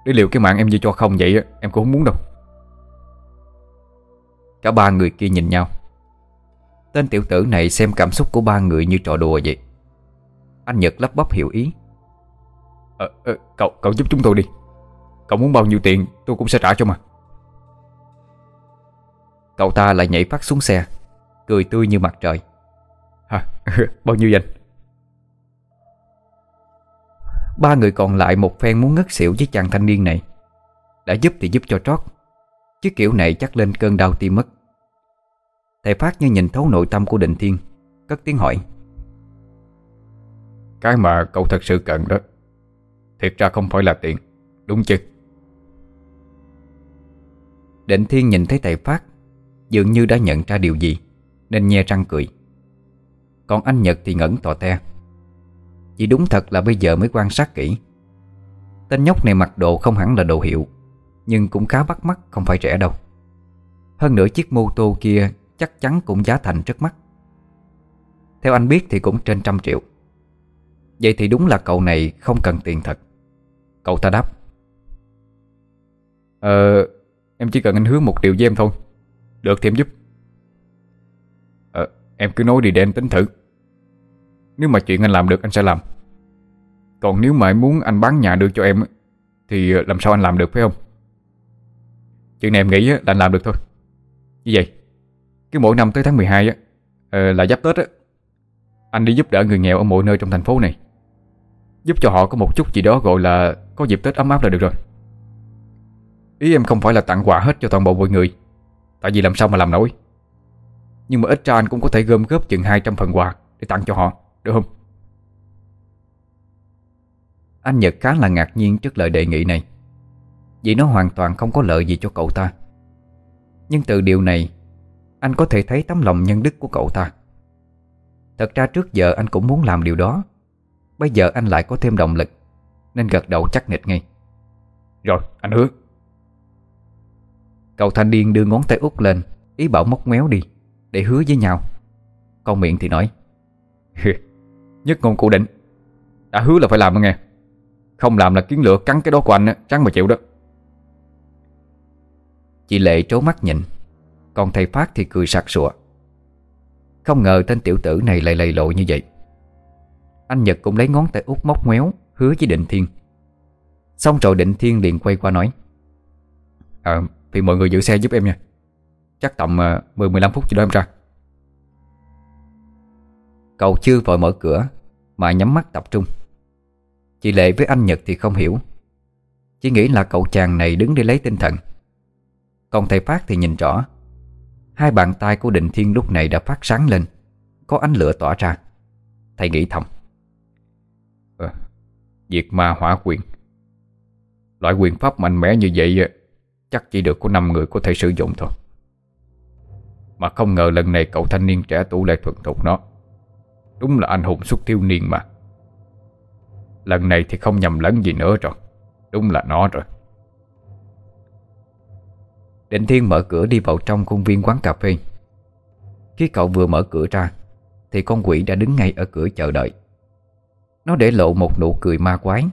để liệu cái mạng em như cho không vậy Em cũng không muốn đâu. Cả ba người kia nhìn nhau. Tên tiểu tử này xem cảm xúc của ba người như trò đùa vậy. Anh Nhật lắp bắp hiểu ý. À, à, Cậu cậu giúp chúng tôi đi. Cậu muốn bao nhiêu tiền tôi cũng sẽ trả cho mà. Cậu ta lại nhảy phát xuống xe Cười tươi như mặt trời. Hả? bao nhiêu vậy Ba người còn lại một phen muốn ngất xỉu với chàng thanh niên này. Đã giúp thì giúp cho trót Chứ kiểu này chắc lên cơn đau tim mất. Thầy Phát như nhìn thấu nội tâm của Định Thiên Cất tiếng hỏi. Cái mà cậu thật sự cần đó Thiệt ra không phải là tiền Đúng chứ? Định Thiên nhìn thấy thầy Phát Dường như đã nhận ra điều gì Nên nhe răng cười. Còn anh Nhật thì ngẩn tò te chỉ đúng thật là bây giờ mới quan sát kỹ. Tên nhóc này mặc đồ không hẳn là đồ hiệu, Nhưng cũng khá bắt mắt, không phải rẻ đâu. Hơn nữa chiếc mô tô kia Chắc chắn cũng giá thành rất mắc Theo anh biết thì cũng trên trăm triệu. Vậy thì đúng là cậu này không cần tiền thật. Cậu ta đáp. Ờ Em chỉ cần anh hứa một điều với em thôi. Được thì em giúp. Ờ Em cứ nói đi để em tính thử. Nếu mà chuyện anh làm được anh sẽ làm. Còn nếu mà em muốn anh bán nhà được cho em Thì ờ, làm sao anh làm được phải không? Chuyện này em nghĩ là anh làm được thôi. Như vậy Cứ mỗi năm tới tháng 12 ờ, Là giáp Tết Anh đi giúp đỡ người nghèo ở mọi nơi trong thành phố này. Giúp cho họ có một chút gì đó gọi là Có dịp Tết ấm áp là được rồi. Ý em không phải là tặng quà hết cho toàn bộ mọi người Tại vì làm sao mà làm nổi. Nhưng mà ít ra anh cũng có thể gom góp chừng 200 phần quà Để tặng cho họ, được không? Anh Nhật khá là ngạc nhiên trước lời đề nghị này. Vì nó hoàn toàn không có lợi gì cho cậu ta. Nhưng từ điều này Anh có thể thấy tấm lòng nhân đức của cậu ta. Thật ra trước giờ anh cũng muốn làm điều đó. Bây giờ anh lại có thêm động lực Nên gật đầu chắc nịch ngay. Rồi, anh hứa. Cậu thanh niên đưa ngón tay út lên Ý bảo móc méo đi Để hứa với nhau. Con miệng thì nói. Nhất ngôn cụ định. Đã hứa là phải làm đó nghe. Không làm là kiến lửa cắn cái đó của anh á Trắng mà chịu đó. Chị Lệ trố mắt nhìn. Còn thầy Phát thì cười sặc sụa. Không ngờ tên tiểu tử này lại lầy lộ như vậy. Anh Nhật cũng lấy ngón tay út móc méo Hứa với Định Thiên. Xong rồi Định Thiên liền quay qua nói. Ờ thì mọi người giữ xe giúp em nha. Chắc tầm à, uh, 10-15 phút cho đó em ra. Cậu chưa vội mở cửa Mà nhắm mắt tập trung. Chị Lệ với anh Nhật thì không hiểu. Chỉ nghĩ là cậu chàng này đứng để lấy tinh thần. Còn thầy Phát thì nhìn rõ. Hai bàn tay của Định Thiên lúc này đã phát sáng lên. Có ánh lửa tỏa ra. Thầy nghĩ thầm. Ờ, à, Diệt ma hỏa quyền. Loại quyền pháp mạnh mẽ như vậy ờ, Chắc chỉ được có 5 người có thể sử dụng thôi. Mà không ngờ lần này cậu thanh niên trẻ tuổi lại thuận thục nó Đúng là anh hùng xuất tiêu niên mà. Lần này thì không nhầm lẫn gì nữa rồi. Đúng là nó rồi. Định Thiên mở cửa đi vào trong công viên quán cà phê. Khi cậu vừa mở cửa ra, Thì con quỷ đã đứng ngay ở cửa chờ đợi. Nó để lộ một nụ cười ma quái.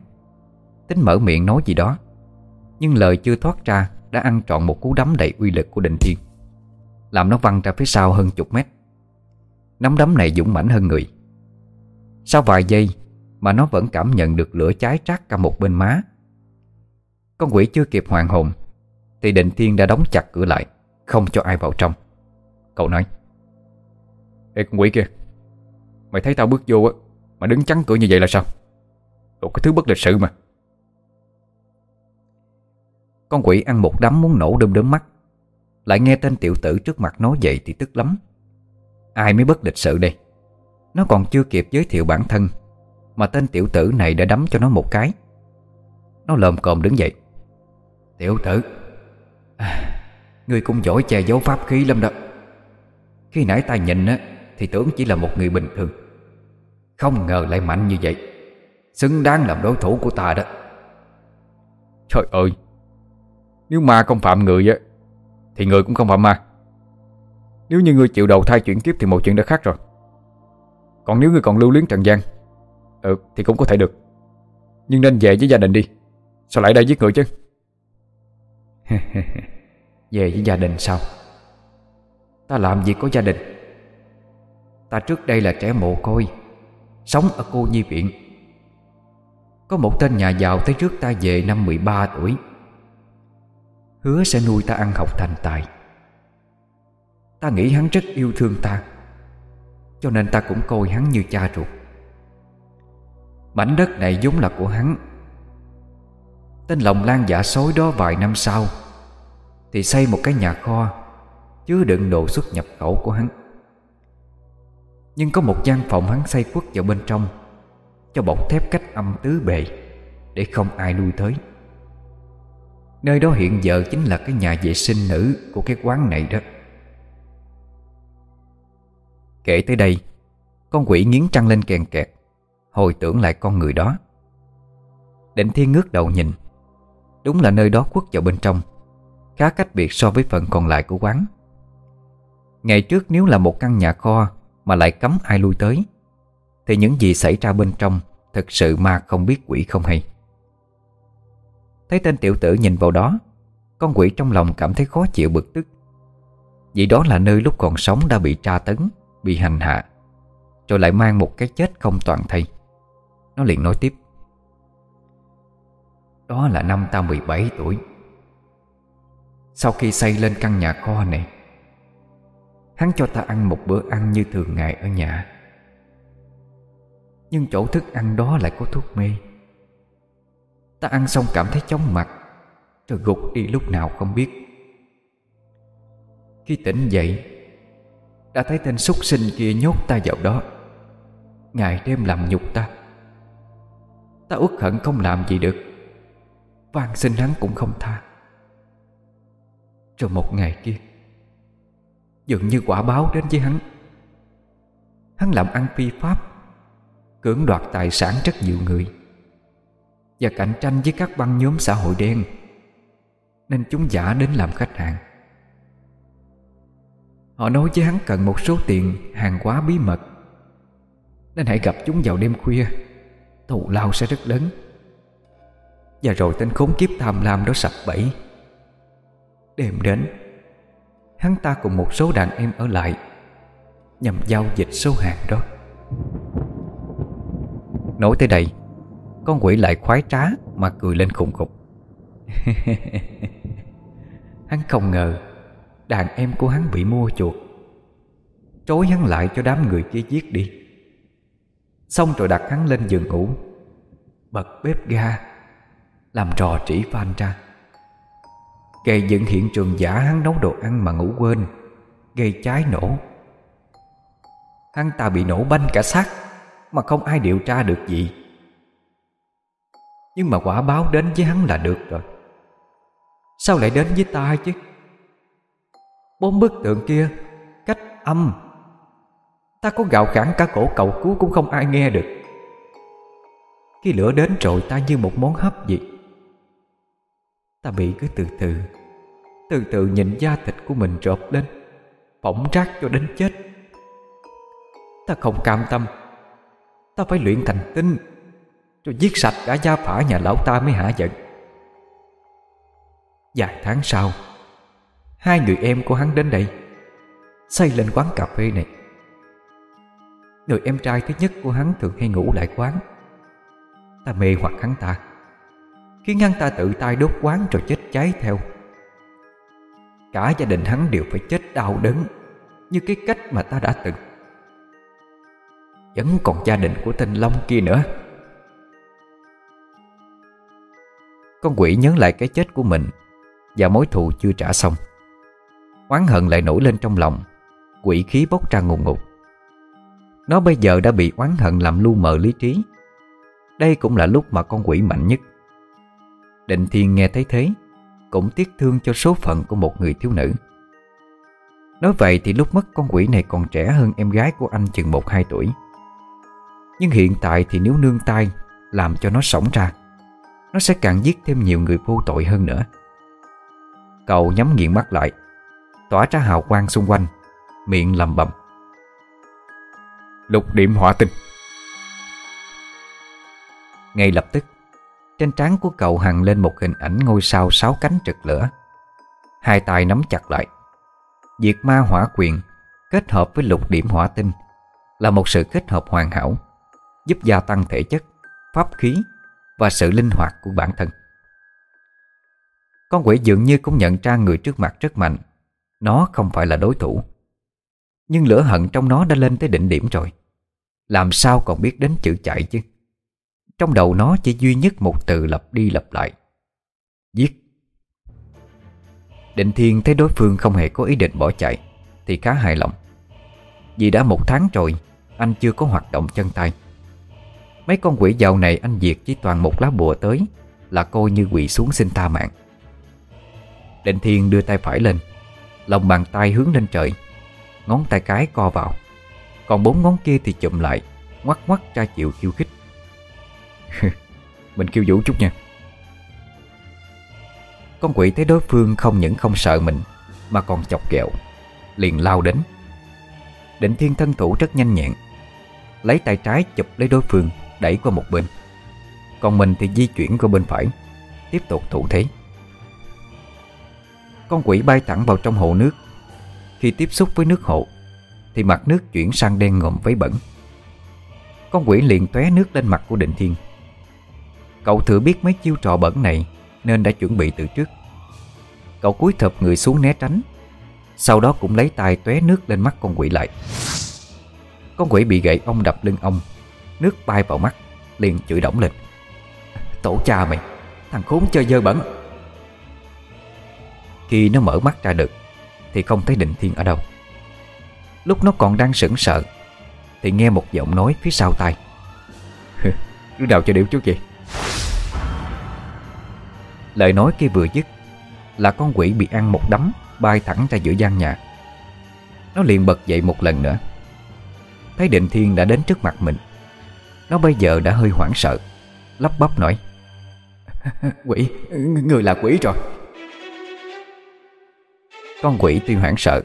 Tính mở miệng nói gì đó, Nhưng lời chưa thoát ra Đã ăn trọn một cú đấm đầy uy lực của Định Thiên, Làm nó văng ra phía sau hơn chục mét. Nắm đấm này dũng mãnh hơn người. Sau vài giây Mà nó vẫn cảm nhận được lửa cháy trát cả một bên má. Con quỷ chưa kịp hoàn hồn Thì định thiên đã đóng chặt cửa lại Không cho ai vào trong. Cậu nói Ê con quỷ kia Mày thấy tao bước vô á Mà đứng chắn cửa như vậy là sao? Một cái thứ bất lịch sự mà. Con quỷ ăn một đấm muốn nổ đơm đớm mắt Lại nghe tên tiểu tử trước mặt nói vậy thì tức lắm. Ai mới bất lịch sự đây nó còn chưa kịp giới thiệu bản thân Mà tên tiểu tử này đã đấm cho nó một cái. Nó lồm cồm đứng dậy. Tiểu tử à, Ngươi cũng giỏi che giấu pháp khí lắm đó. Khi nãy ta nhìn á Thì tưởng chỉ là một người bình thường. Không ngờ lại mạnh như vậy. Xứng đáng làm đối thủ của ta đó. Trời ơi! Nếu ma không phạm người á Thì người cũng không phạm ma. Nếu như ngươi chịu đầu thai chuyển kiếp Thì một chuyện đã khác rồi. Còn nếu ngươi còn lưu luyến trần gian Ừ ờ, thì cũng có thể được. Nhưng nên về với gia đình đi. Sao lại đây giết người chứ? Về với gia đình sao? Ta làm gì có gia đình? Ta trước đây là trẻ mồ côi, Sống ở cô nhi viện. Có một tên nhà giàu tới trước ta về năm 13 tuổi. Hứa sẽ nuôi ta ăn học thành tài. Ta nghĩ hắn rất yêu thương ta. Cho nên ta cũng coi hắn như cha ruột. Mảnh đất này vốn là của hắn. Tên lòng lan giả sói đó vài năm sau, Thì xây một cái nhà kho Chứa đựng đồ xuất nhập khẩu của hắn. Nhưng có một gian phòng hắn xây quất vào bên trong, Cho bọc thép cách âm tứ bề, Để không ai lui tới. Nơi đó hiện giờ chính là cái nhà vệ sinh nữ Của cái quán này đó. Kể tới đây, Con quỷ nghiến trăng lên kèn kẹt, Hồi tưởng lại con người đó. Định thiên ngước đầu nhìn, Đúng là nơi đó quất vào bên trong, Khá cách biệt so với phần còn lại của quán. Ngày trước nếu là một căn nhà kho Mà lại cấm ai lui tới, Thì những gì xảy ra bên trong Thật sự ma không biết quỷ không hay. Thấy tên tiểu tử nhìn vào đó, Con quỷ trong lòng cảm thấy khó chịu bực tức, Vì đó là nơi lúc còn sống đã bị tra tấn. Bị hành hạ, Rồi lại mang một cái chết không toàn thây. Nó liền nói tiếp, Đó là năm ta 17 tuổi. Sau khi xây lên căn nhà kho này, Hắn cho ta ăn một bữa ăn như thường ngày ở nhà. Nhưng chỗ thức ăn đó lại có thuốc mê. Ta ăn xong cảm thấy chóng mặt, Rồi gục đi lúc nào không biết. Khi tỉnh dậy đã thấy tên súc sinh kia nhốt ta vào đó. Ngày đêm làm nhục ta. Ta uất hận không làm gì được. Van xin hắn cũng không tha. Rồi một ngày kia, Dường như quả báo đến với hắn. Hắn làm ăn phi pháp, Cưỡng đoạt tài sản rất nhiều người. Và cạnh tranh với các băng nhóm xã hội đen. Nên chúng giả đến làm khách hàng. Họ nói với hắn cần một số tiền, hàng quá bí mật. Nên hãy gặp chúng vào đêm khuya. Thù lao sẽ rất lớn Và rồi tên khốn kiếp tham lam đó sập bẫy. Đêm đến, Hắn ta cùng một số đàn em ở lại, Nhằm giao dịch số hàng đó. Nói tới đây, Con quỷ lại khoái trá Mà cười lên khủng khục. Hắn không ngờ Đàn em của hắn bị mua chuột Trối hắn lại cho đám người kia giết đi. Xong rồi đặt hắn lên giường ngủ. Bật bếp ga, Làm trò trĩ phan ra. Gây dựng hiện trường giả hắn nấu đồ ăn mà ngủ quên, Gây cháy nổ. Hắn ta bị nổ banh cả xác, Mà không ai điều tra được gì. Nhưng mà quả báo đến với hắn là được rồi. Sao lại đến với ta chứ? Bốn bức tượng kia, Cách âm. Ta có gạo khẳng cả cổ cầu cứu cũng không ai nghe được. Khi lửa đến rồi ta như một món hấp vậy Ta bị cứ từ từ Từ từ nhìn da thịt của mình rộp lên Phỏng rác cho đến chết. Ta không cam tâm. Ta phải luyện thành tinh Rồi giết sạch cả gia phả nhà lão ta mới hạ giận. Vài tháng sau Hai người em của hắn đến đây, Xây lên quán cà phê này. Người em trai thứ nhất của hắn thường hay ngủ lại quán. Ta mê hoặc hắn ta. Khiến hắn ta tự tay đốt quán rồi chết cháy theo. Cả gia đình hắn đều phải chết đau đớn Như cái cách mà ta đã từng. Vẫn còn gia đình của tên Long kia nữa. Con quỷ nhớ lại cái chết của mình Và mối thù chưa trả xong. Oán hận lại nổi lên trong lòng. Quỷ khí bốc ra ngùng ngục Nó bây giờ đã bị oán hận làm lu mờ lý trí. Đây cũng là lúc mà con quỷ mạnh nhất. Định Thiên nghe thấy thế, Cũng tiếc thương cho số phận của một người thiếu nữ. Nói vậy thì lúc mất con quỷ này còn trẻ hơn em gái của anh chừng 1-2 tuổi. Nhưng hiện tại thì nếu nương tay, Làm cho nó sống ra, Nó sẽ càng giết thêm nhiều người vô tội hơn nữa. Cậu nhắm nghiện mắt lại. Tỏa ra hào quang xung quanh, Miệng lầm bầm. Lục điểm hỏa tinh. Ngay lập tức, Trên trán của cậu hằng lên một hình ảnh ngôi sao sáu cánh trực lửa. Hai tay nắm chặt lại. Diệt ma hỏa quyền Kết hợp với lục điểm hỏa tinh Là một sự kết hợp hoàn hảo, Giúp gia tăng thể chất, Pháp khí Và sự linh hoạt của bản thân. Con quỷ dường như cũng nhận ra người trước mặt rất mạnh nó không phải là đối thủ. Nhưng lửa hận trong nó đã lên tới đỉnh điểm rồi. Làm sao còn biết đến chữ chạy chứ? Trong đầu nó chỉ duy nhất một từ lặp đi lặp lại. Giết. Định Thiên thấy đối phương không hề có ý định bỏ chạy, Thì khá hài lòng. Vì đã một tháng rồi, Anh chưa có hoạt động chân tay. Mấy con quỷ giàu này anh diệt chỉ toàn một lá bùa tới, Là coi như quỷ xuống xin tha mạng. Định Thiên đưa tay phải lên Lòng bàn tay hướng lên trời. Ngón tay cái co vào. Còn bốn ngón kia thì chụm lại, Ngoắc ngoắc ra chịu khiêu khích. Mình khiêu vũ chút nha. Con quỷ thấy đối phương không những không sợ mình, Mà còn chọc ghẹo, Liền lao đến. Định thiên thân thủ rất nhanh nhẹn, Lấy tay trái chụp lấy đối phương, Đẩy qua một bên. Còn mình thì di chuyển qua bên phải, Tiếp tục thủ thế. Con quỷ bay thẳng vào trong hồ nước. Khi tiếp xúc với nước hồ, Thì mặt nước chuyển sang đen ngòm vấy bẩn. Con quỷ liền tóe nước lên mặt của định thiên. Cậu thừa biết mấy chiêu trò bẩn này Nên đã chuẩn bị từ trước. Cậu cúi thập người xuống né tránh, Sau đó cũng lấy tay tóe nước lên mắt con quỷ lại. Con quỷ bị gậy ông đập lưng ông Nước bay vào mắt, Liền chửi đổng lên. Tổ cha mày, Thằng khốn chơi dơ bẩn. Khi nó mở mắt ra được Thì không thấy Định Thiên ở đâu. Lúc nó còn đang sững sợ Thì nghe một giọng nói phía sau tai. Cứ đào cho điểu trước gì Lời nói kia vừa dứt Là con quỷ bị ăn một đấm Bay thẳng ra giữa gian nhà. Nó liền bật dậy một lần nữa. Thấy định thiên đã đến trước mặt mình Nó bây giờ đã hơi hoảng sợ Lắp bắp nói. Quỷ, người là quỷ rồi. Con quỷ tuy hoảng sợ,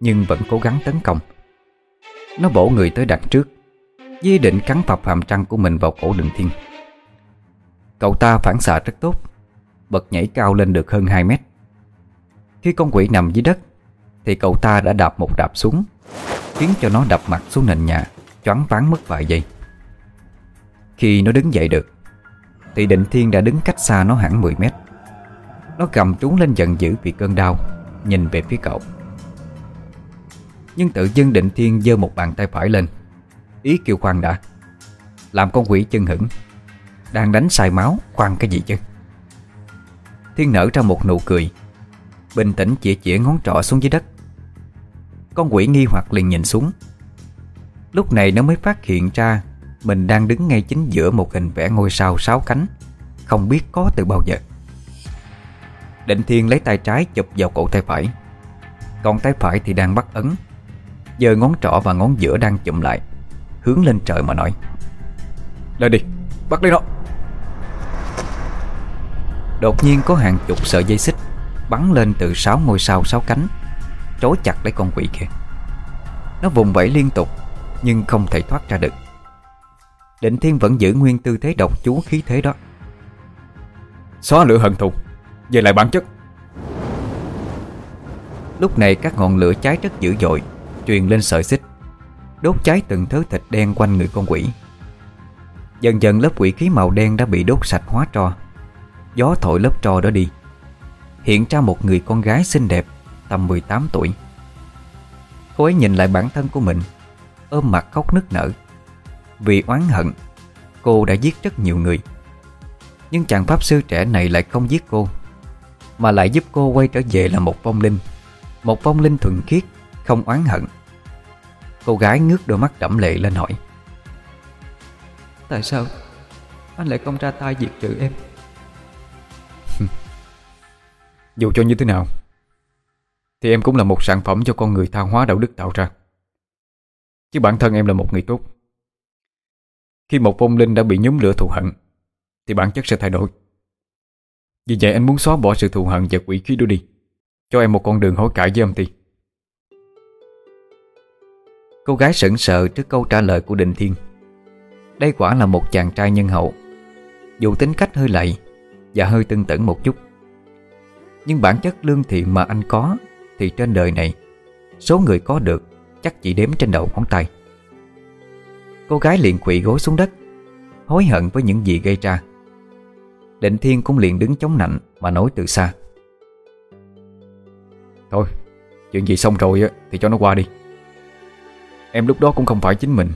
Nhưng vẫn cố gắng tấn công. Nó bổ người tới đặt trước Di định cắn phập hàm trăng của mình vào cổ định thiên. Cậu ta phản xạ rất tốt, Bật nhảy cao lên được hơn 2 mét. Khi con quỷ nằm dưới đất, Thì cậu ta đã đạp một đạp xuống, Khiến cho nó đập mặt xuống nền nhà, Choáng váng mất vài giây. Khi nó đứng dậy được, Thì định thiên đã đứng cách xa nó hẳn 10 mét. Nó cầm trúng lên giận dữ vì cơn đau. Nhìn về phía cậu. Nhưng tự dưng định thiên giơ một bàn tay phải lên. Ý kêu khoan đã. Làm con quỷ chân hững. Đang đánh sai máu, khoan cái gì chứ? Thiên nở ra một nụ cười. Bình tĩnh chỉ chỉ ngón trỏ xuống dưới đất. Con quỷ nghi hoặc liền nhìn xuống. Lúc này nó mới phát hiện ra Mình đang đứng ngay chính giữa một hình vẽ ngôi sao sáu cánh. Không biết có từ bao giờ. Định Thiên lấy tay trái chụp vào cổ tay phải. Còn tay phải thì đang bắt ấn. Giờ ngón trỏ và ngón giữa đang chụm lại Hướng lên trời mà nói. Lên đi, bắt lấy nó. Đột nhiên có hàng chục sợi dây xích Bắn lên từ sáu ngôi sao sáu cánh Trói chặt lấy con quỷ kia. Nó vùng vẫy liên tục Nhưng không thể thoát ra được. Định Thiên vẫn giữ nguyên tư thế độc chú khí thế đó. Xóa lửa hận thù về lại bản chất. Lúc này các ngọn lửa cháy rất dữ dội, Truyền lên sợi xích, Đốt cháy từng thứ thịt đen quanh người con quỷ. Dần dần lớp quỷ khí màu đen đã bị đốt sạch hóa tro, Gió thổi lớp tro đó đi, Hiện ra một người con gái xinh đẹp, Tầm 18 tuổi. Cô ấy nhìn lại bản thân của mình, Ôm mặt khóc nức nở. Vì oán hận, Cô đã giết rất nhiều người. Nhưng chàng pháp sư trẻ này lại không giết cô. Mà lại giúp cô quay trở về là một vong linh. Một vong linh thuần khiết Không oán hận. Cô gái ngước đôi mắt đẫm lệ lên hỏi. Tại sao Anh lại không ra tay diệt trừ em? Dù cho như thế nào Thì em cũng là một sản phẩm cho con người tha hóa đạo đức tạo ra. Chứ bản thân em là một người tốt. Khi một vong linh đã bị nhóm lửa thù hận Thì bản chất sẽ thay đổi vì vậy anh muốn xóa bỏ sự thù hận và quỷ khí đó đi. Cho em một con đường hối cải với âm ti Cô gái sững sờ trước câu trả lời của Đình Thiên. Đây quả là một chàng trai nhân hậu. Dù tính cách hơi lạy Và hơi tưng tẩn một chút, Nhưng bản chất lương thiện mà anh có Thì trên đời này, Số người có được chắc chỉ đếm trên đầu ngón tay. Cô gái liền quỵ gối xuống đất, Hối hận với những gì gây ra. Định Thiên cũng liền đứng chống nạnh Mà nói từ xa. Thôi, Chuyện gì xong rồi thì cho nó qua đi. Em lúc đó cũng không phải chính mình,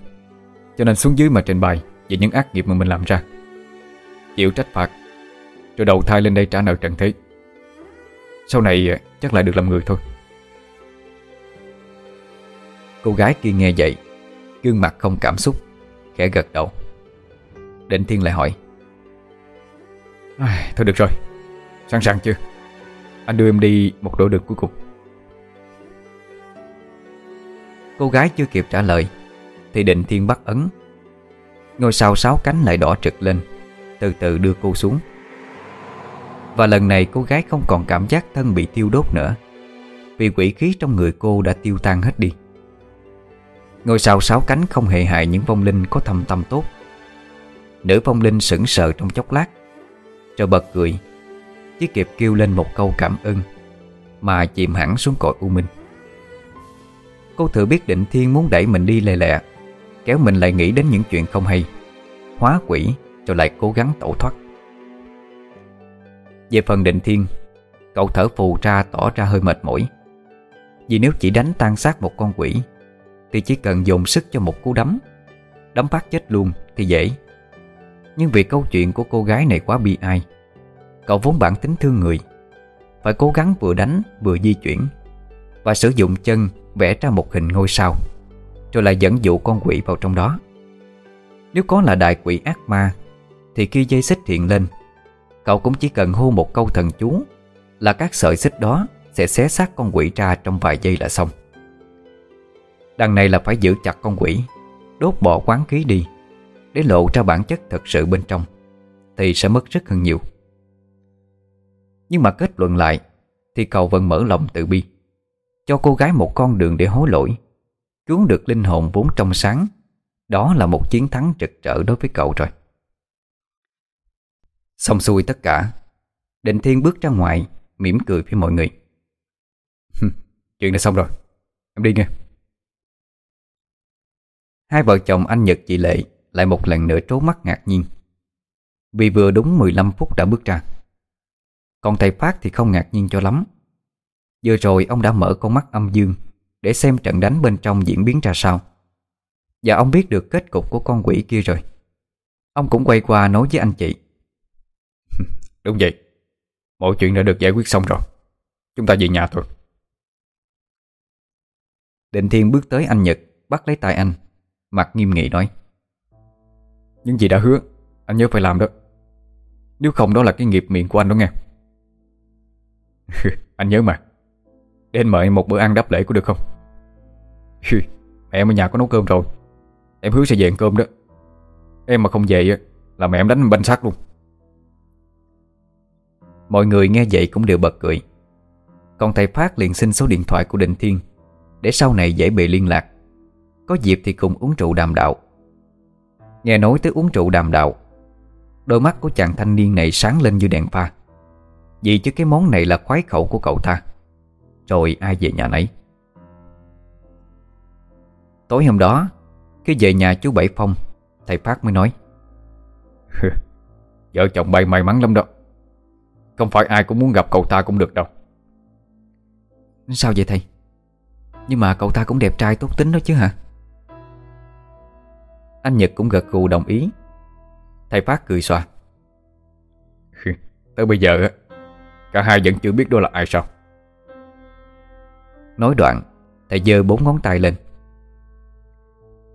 Cho nên xuống dưới mà trình bày Về những ác nghiệp mà mình làm ra. Chịu trách phạt, Rồi đầu thai lên đây trả nợ trần thế. Sau này à, chắc lại được làm người thôi. Cô gái kia nghe vậy, Gương mặt không cảm xúc, Khẽ gật đầu. Định Thiên lại hỏi Thôi được rồi. Sẵn sàng chưa? Anh đưa em đi một độ đường cuối cùng. Cô gái chưa kịp trả lời, Thì định thiên bắt ấn. Ngôi sao sáu cánh lại đỏ trực lên, Từ từ đưa cô xuống. Và lần này cô gái không còn cảm giác thân bị tiêu đốt nữa, Vì quỷ khí trong người cô đã tiêu tan hết đi. Ngôi sao sáu cánh không hề hại những vong linh có thâm tâm tốt. Nữ vong linh sững sờ trong chốc lát rồi bật cười. Chỉ kịp kêu lên một câu cảm ơn, Mà chìm hẳn xuống cội u minh. Cô thử biết định thiên muốn đẩy mình đi lè lẹ Kéo mình lại nghĩ đến những chuyện không hay, Hóa quỷ Rồi lại cố gắng tẩu thoát. Về phần định thiên, Cậu thở phù ra tỏ ra hơi mệt mỏi. Vì nếu chỉ đánh tan xác một con quỷ, Thì chỉ cần dồn sức cho một cú đấm Đấm phát chết luôn thì dễ. Nhưng vì câu chuyện của cô gái này quá bi ai, Cậu vốn bản tính thương người, Phải cố gắng vừa đánh vừa di chuyển Và sử dụng chân vẽ ra một hình ngôi sao, Rồi lại dẫn dụ con quỷ vào trong đó. Nếu có là đại quỷ ác ma, Thì khi dây xích hiện lên, Cậu cũng chỉ cần hô một câu thần chú Là các sợi xích đó Sẽ xé xác con quỷ ra trong vài giây là xong. Đằng này là phải giữ chặt con quỷ, Đốt bỏ quán khí đi. Để lộ ra bản chất thật sự bên trong, Thì sẽ mất rất hơn nhiều. Nhưng mà kết luận lại, Thì cậu vẫn mở lòng từ bi, Cho cô gái một con đường để hối lỗi, Cứu được linh hồn vốn trong sáng. Đó là một chiến thắng trực trở đối với cậu rồi. Xong xuôi tất cả, Định Thiên bước ra ngoài, mỉm cười với mọi người. Chuyện đã xong rồi. Em đi nghe. Hai vợ chồng anh Nhật chị Lệ lại một lần nữa trố mắt ngạc nhiên. Vì vừa đúng 15 phút đã bước ra. Còn thầy Phát thì không ngạc nhiên cho lắm. Vừa rồi ông đã mở con mắt âm dương Để xem trận đánh bên trong diễn biến ra sao. Và ông biết được kết cục của con quỷ kia rồi. Ông cũng quay qua nói với anh chị. Đúng vậy. Mọi chuyện đã được giải quyết xong rồi. Chúng ta về nhà thôi. Định Thiên bước tới anh Nhật Bắt lấy tay anh Mặt nghiêm nghị nói những gì đã hứa, Anh nhớ phải làm đó. Nếu không đó là cái nghiệp miệng của anh đó nghe. Anh nhớ mà. Để anh mời một bữa ăn đáp lễ có được không? Mẹ em ở nhà có nấu cơm rồi. Em hứa sẽ về ăn cơm đó. Em mà không về Là mẹ em đánh banh xác luôn. Mọi người nghe vậy cũng đều bật cười. Còn thầy Phát liền xin số điện thoại của Định Thiên Để sau này dễ bị liên lạc. Có dịp thì cùng uống rượu đàm đạo. Nghe nói tới uống rượu đàm đạo. Đôi mắt của chàng thanh niên này sáng lên như đèn pha. Vì chứ cái món này là khoái khẩu của cậu ta. Rồi ai về nhà nấy? Tối hôm đó Khi về nhà chú Bảy Phong Thầy Phát mới nói. Vợ chồng bay may mắn lắm đó. Không phải ai cũng muốn gặp cậu ta cũng được đâu. Sao vậy thầy? Nhưng mà cậu ta cũng đẹp trai tốt tính đó chứ hả Anh Nhật cũng gật gù đồng ý. Thầy Phát cười xoa Tới bây giờ Cả hai vẫn chưa biết đó là ai sao? Nói đoạn Thầy giơ bốn ngón tay lên.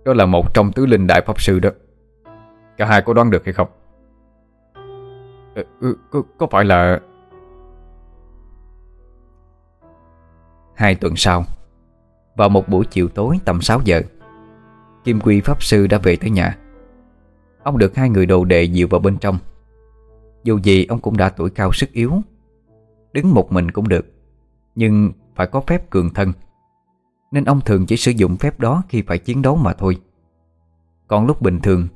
Đó là một trong tứ linh đại pháp sư đó. Cả hai có đoán được hay không? Ừ, có, có phải là Hai tuần sau Vào một buổi chiều tối tầm 6 giờ Kim Quy Pháp Sư đã về tới nhà. Ông được hai người đồ đệ dìu vào bên trong. Dù gì ông cũng đã tuổi cao sức yếu. Đứng một mình cũng được Nhưng phải có phép cường thân. Nên ông thường chỉ sử dụng phép đó khi phải chiến đấu mà thôi. Còn lúc bình thường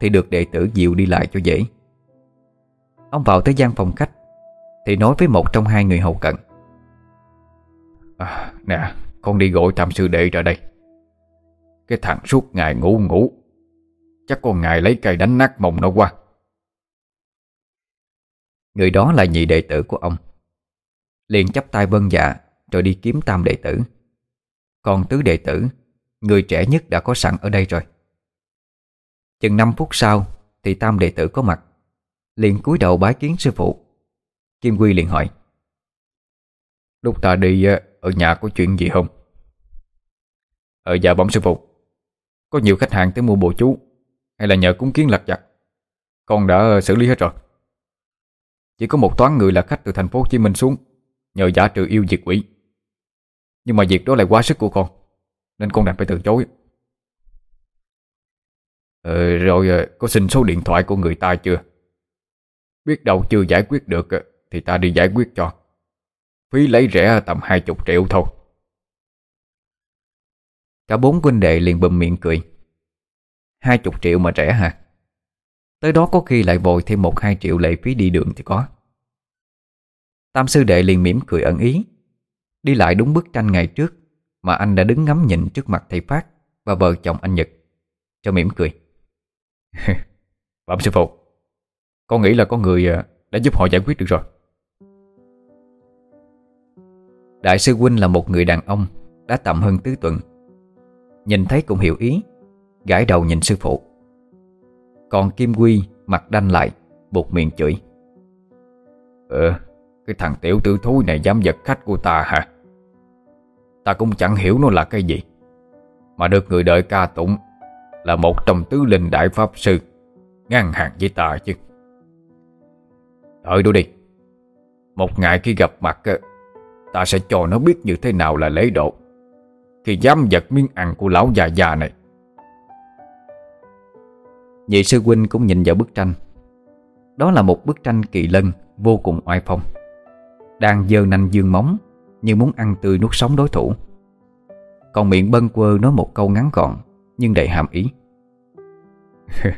Thì được đệ tử dìu đi lại cho dễ. Ông vào tới gian phòng khách Thì nói với một trong hai người hầu cận. À, Nè Con đi gọi tam sư đệ ra đây. Cái thằng suốt ngày ngủ ngủ. Chắc con ngài lấy cây đánh nát mông nó qua Người đó là nhị đệ tử của ông. Liền chắp tay vân dạ Rồi đi kiếm tam đệ tử. Còn tứ đệ tử, Người trẻ nhất đã có sẵn ở đây rồi. Chừng 5 phút sau, Thì tam đệ tử có mặt. Liền cúi đầu bái kiến sư phụ. Kim Quy liền hỏi, Lúc ta đi ờ, ở nhà có chuyện gì không? Ở dạ bóng sư phụ. Có nhiều khách hàng tới mua bùa chú. Hay là nhờ cúng kiến lặt vặt. Con đã xử lý hết rồi. Chỉ có một toán người là khách từ thành phố Hồ Chí Minh xuống Nhờ giả trừ yêu diệt quỷ. Nhưng mà việc đó lại quá sức của con Nên con đành phải từ chối. Ờ, Rồi ờ, có xin số điện thoại của người ta chưa? Biết đâu chưa giải quyết được ờ, Thì ta đi giải quyết cho. Phí lấy rẻ tầm hai chục triệu thôi. Cả bốn huynh đệ liền bùm miệng cười. Hai chục triệu mà rẻ hả? Tới đó có khi lại vội thêm một hai triệu lệ phí đi đường thì có. Tam sư đệ liền mỉm cười ẩn ý. Đi lại đúng bức tranh ngày trước, Mà anh đã đứng ngắm nhìn trước mặt thầy Phát Và vợ chồng anh Nhật, Cho mỉm cười. Bẩm sư phụ, Con nghĩ là có người à, đã giúp họ giải quyết được rồi. Đại sư Huynh là một người đàn ông, Đã tầm hơn tứ tuần Nhìn thấy cũng hiểu ý, Gãi đầu nhìn sư phụ. Còn Kim Quy mặt đanh lại, Buộc miệng chửi. Ờ Cái thằng tiểu tử thúi này dám giật khách của ta hả? Ta cũng chẳng hiểu nó là cái gì, Mà được người đợi ca tụng Là một trong tứ linh đại pháp sư Ngang hàng với ta chứ. Đợi đủ đi. Một ngày khi gặp mặt Ta sẽ cho nó biết như thế nào là lấy độ. Khi dám giật miếng ăn của lão già già này. Nhị sư huynh cũng nhìn vào bức tranh. Đó là một bức tranh kỳ lân Vô cùng oai phong. Đang dơ nanh dương móng Như muốn ăn tươi nuốt sống đối thủ. Còn miệng bâng quơ nói một câu ngắn gọn Nhưng đầy hàm ý.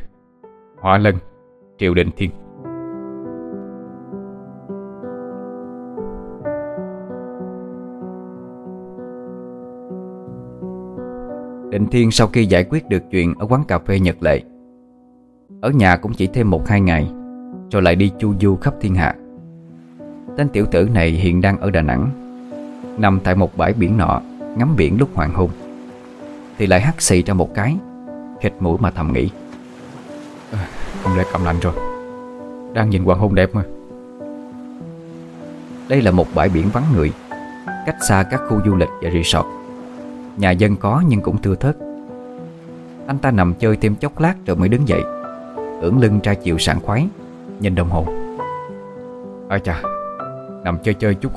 Hỏa lân Triều đình thiên Định Thiên sau khi giải quyết được chuyện ở quán cà phê Nhật Lệ. Ở nhà cũng chỉ thêm một hai ngày Rồi lại đi chu du khắp thiên hạ. Tên tiểu tử này hiện đang ở Đà Nẵng Nằm tại một bãi biển nọ Ngắm biển lúc hoàng hôn. Thì lại hắt xì ra một cái Khịt mũi mà thầm nghĩ. Không lẽ cầm lạnh rồi? Đang nhìn hoàng hôn đẹp mà. Đây là một bãi biển vắng người Cách xa các khu du lịch và resort Nhà dân có nhưng cũng thưa thớt. Anh ta nằm chơi thêm chốc lát rồi mới đứng dậy ưỡn lưng ra chiều sảng khoái Nhìn đồng hồ. À chà Nằm chơi chơi chút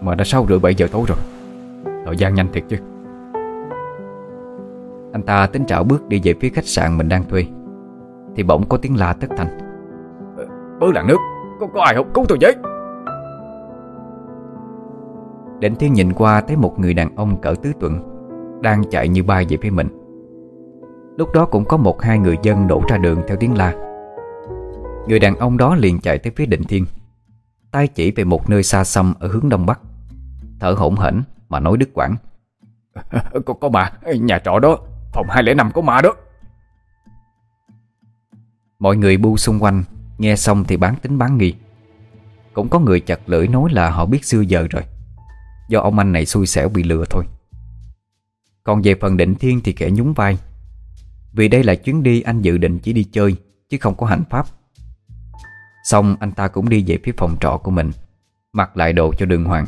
Mà đã sau rưỡi 7 giờ tối rồi. Thời gian nhanh thiệt chứ. Anh ta tính trảo bước đi về phía khách sạn mình đang thuê. Thì bỗng có tiếng la tất thành Bớ làng nước có, có ai không? Cứu tôi với. Định Thiên nhìn qua thấy một người đàn ông cỡ tứ tuần Đang chạy như bay về phía mình. Lúc đó cũng có một hai người dân đổ ra đường theo tiếng la. Người đàn ông đó liền chạy tới phía Định Thiên tay chỉ về một nơi xa xăm ở hướng đông bắc. Thở hổn hển mà nói đứt quãng. Có, có mà, nhà trọ đó Phòng 205 có ma đó. Mọi người bu xung quanh Nghe xong thì bán tính bán nghi. Cũng có người chặt lưỡi nói là họ biết xưa giờ rồi. Do ông anh này xui xẻo bị lừa thôi còn về phần định thiên thì kẻ nhún vai. Vì đây là chuyến đi anh dự định chỉ đi chơi, Chứ không có hành pháp. Xong anh ta cũng đi về phía phòng trọ của mình, Mặc lại đồ cho đường hoàng.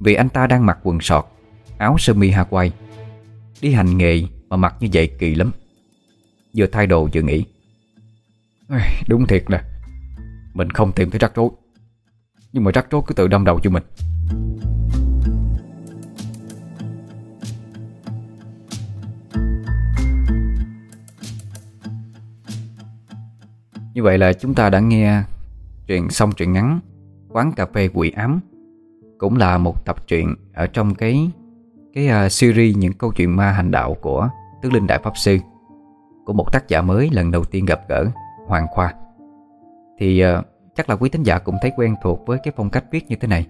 Vì anh ta đang mặc quần sọt, Áo sơ mi Hawaii. Đi hành nghề mà mặc như vậy kỳ lắm. Vừa thay đồ vừa nghĩ Đúng thiệt nè. Mình không tìm thấy rắc rối. Nhưng mà rắc rối cứ tự đâm đầu cho mình. Như vậy là chúng ta đã nghe truyện xong truyện ngắn Quán cà phê quỷ ám. Cũng là một tập truyện Ở trong cái Cái uh, series những câu chuyện ma hành đạo Của Tứ Linh Đại Pháp Sư. Của một tác giả mới lần đầu tiên gặp gỡ Hoàng Khoa. Thì uh, chắc là quý thính giả cũng thấy quen thuộc Với cái phong cách viết như thế này.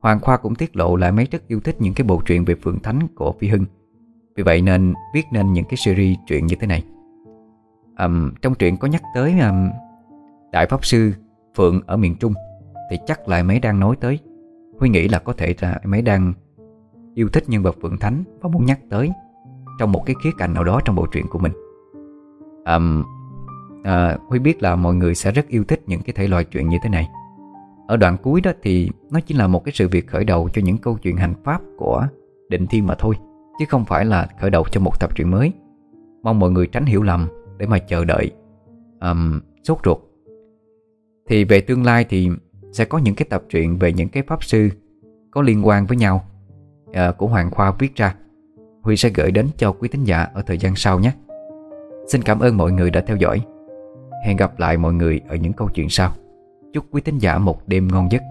Hoàng Khoa cũng tiết lộ lại mấy rất yêu thích Những cái bộ truyện về Phượng Thánh của Phi Hưng. Vì vậy nên viết nên những cái series truyện như thế này um, Trong truyện có nhắc tới um, Đại Pháp Sư Phượng ở miền Trung Thì chắc là mấy đang nói tới. Huy nghĩ là có thể là mấy đang Yêu thích nhân vật Phượng Thánh Và muốn nhắc tới Trong một cái khía cạnh nào đó trong bộ truyện của mình. Um, à, Huy biết là mọi người sẽ rất yêu thích những cái thể loại chuyện như thế này. Ở đoạn cuối đó thì Nó chỉ là một cái sự việc khởi đầu Cho những câu chuyện hành pháp của Định Thiên mà thôi Chứ không phải là khởi đầu cho một tập truyện mới. Mong mọi người tránh hiểu lầm để mà chờ đợi um, sốt ruột. Thì về tương lai thì sẽ có những cái tập truyện về những cái pháp sư có liên quan với nhau uh, của Hoàng Khoa viết ra. Huy sẽ gửi đến cho quý thính giả ở thời gian sau nhé. Xin cảm ơn mọi người đã theo dõi. Hẹn gặp lại mọi người ở những câu chuyện sau. Chúc quý thính giả một đêm ngon giấc.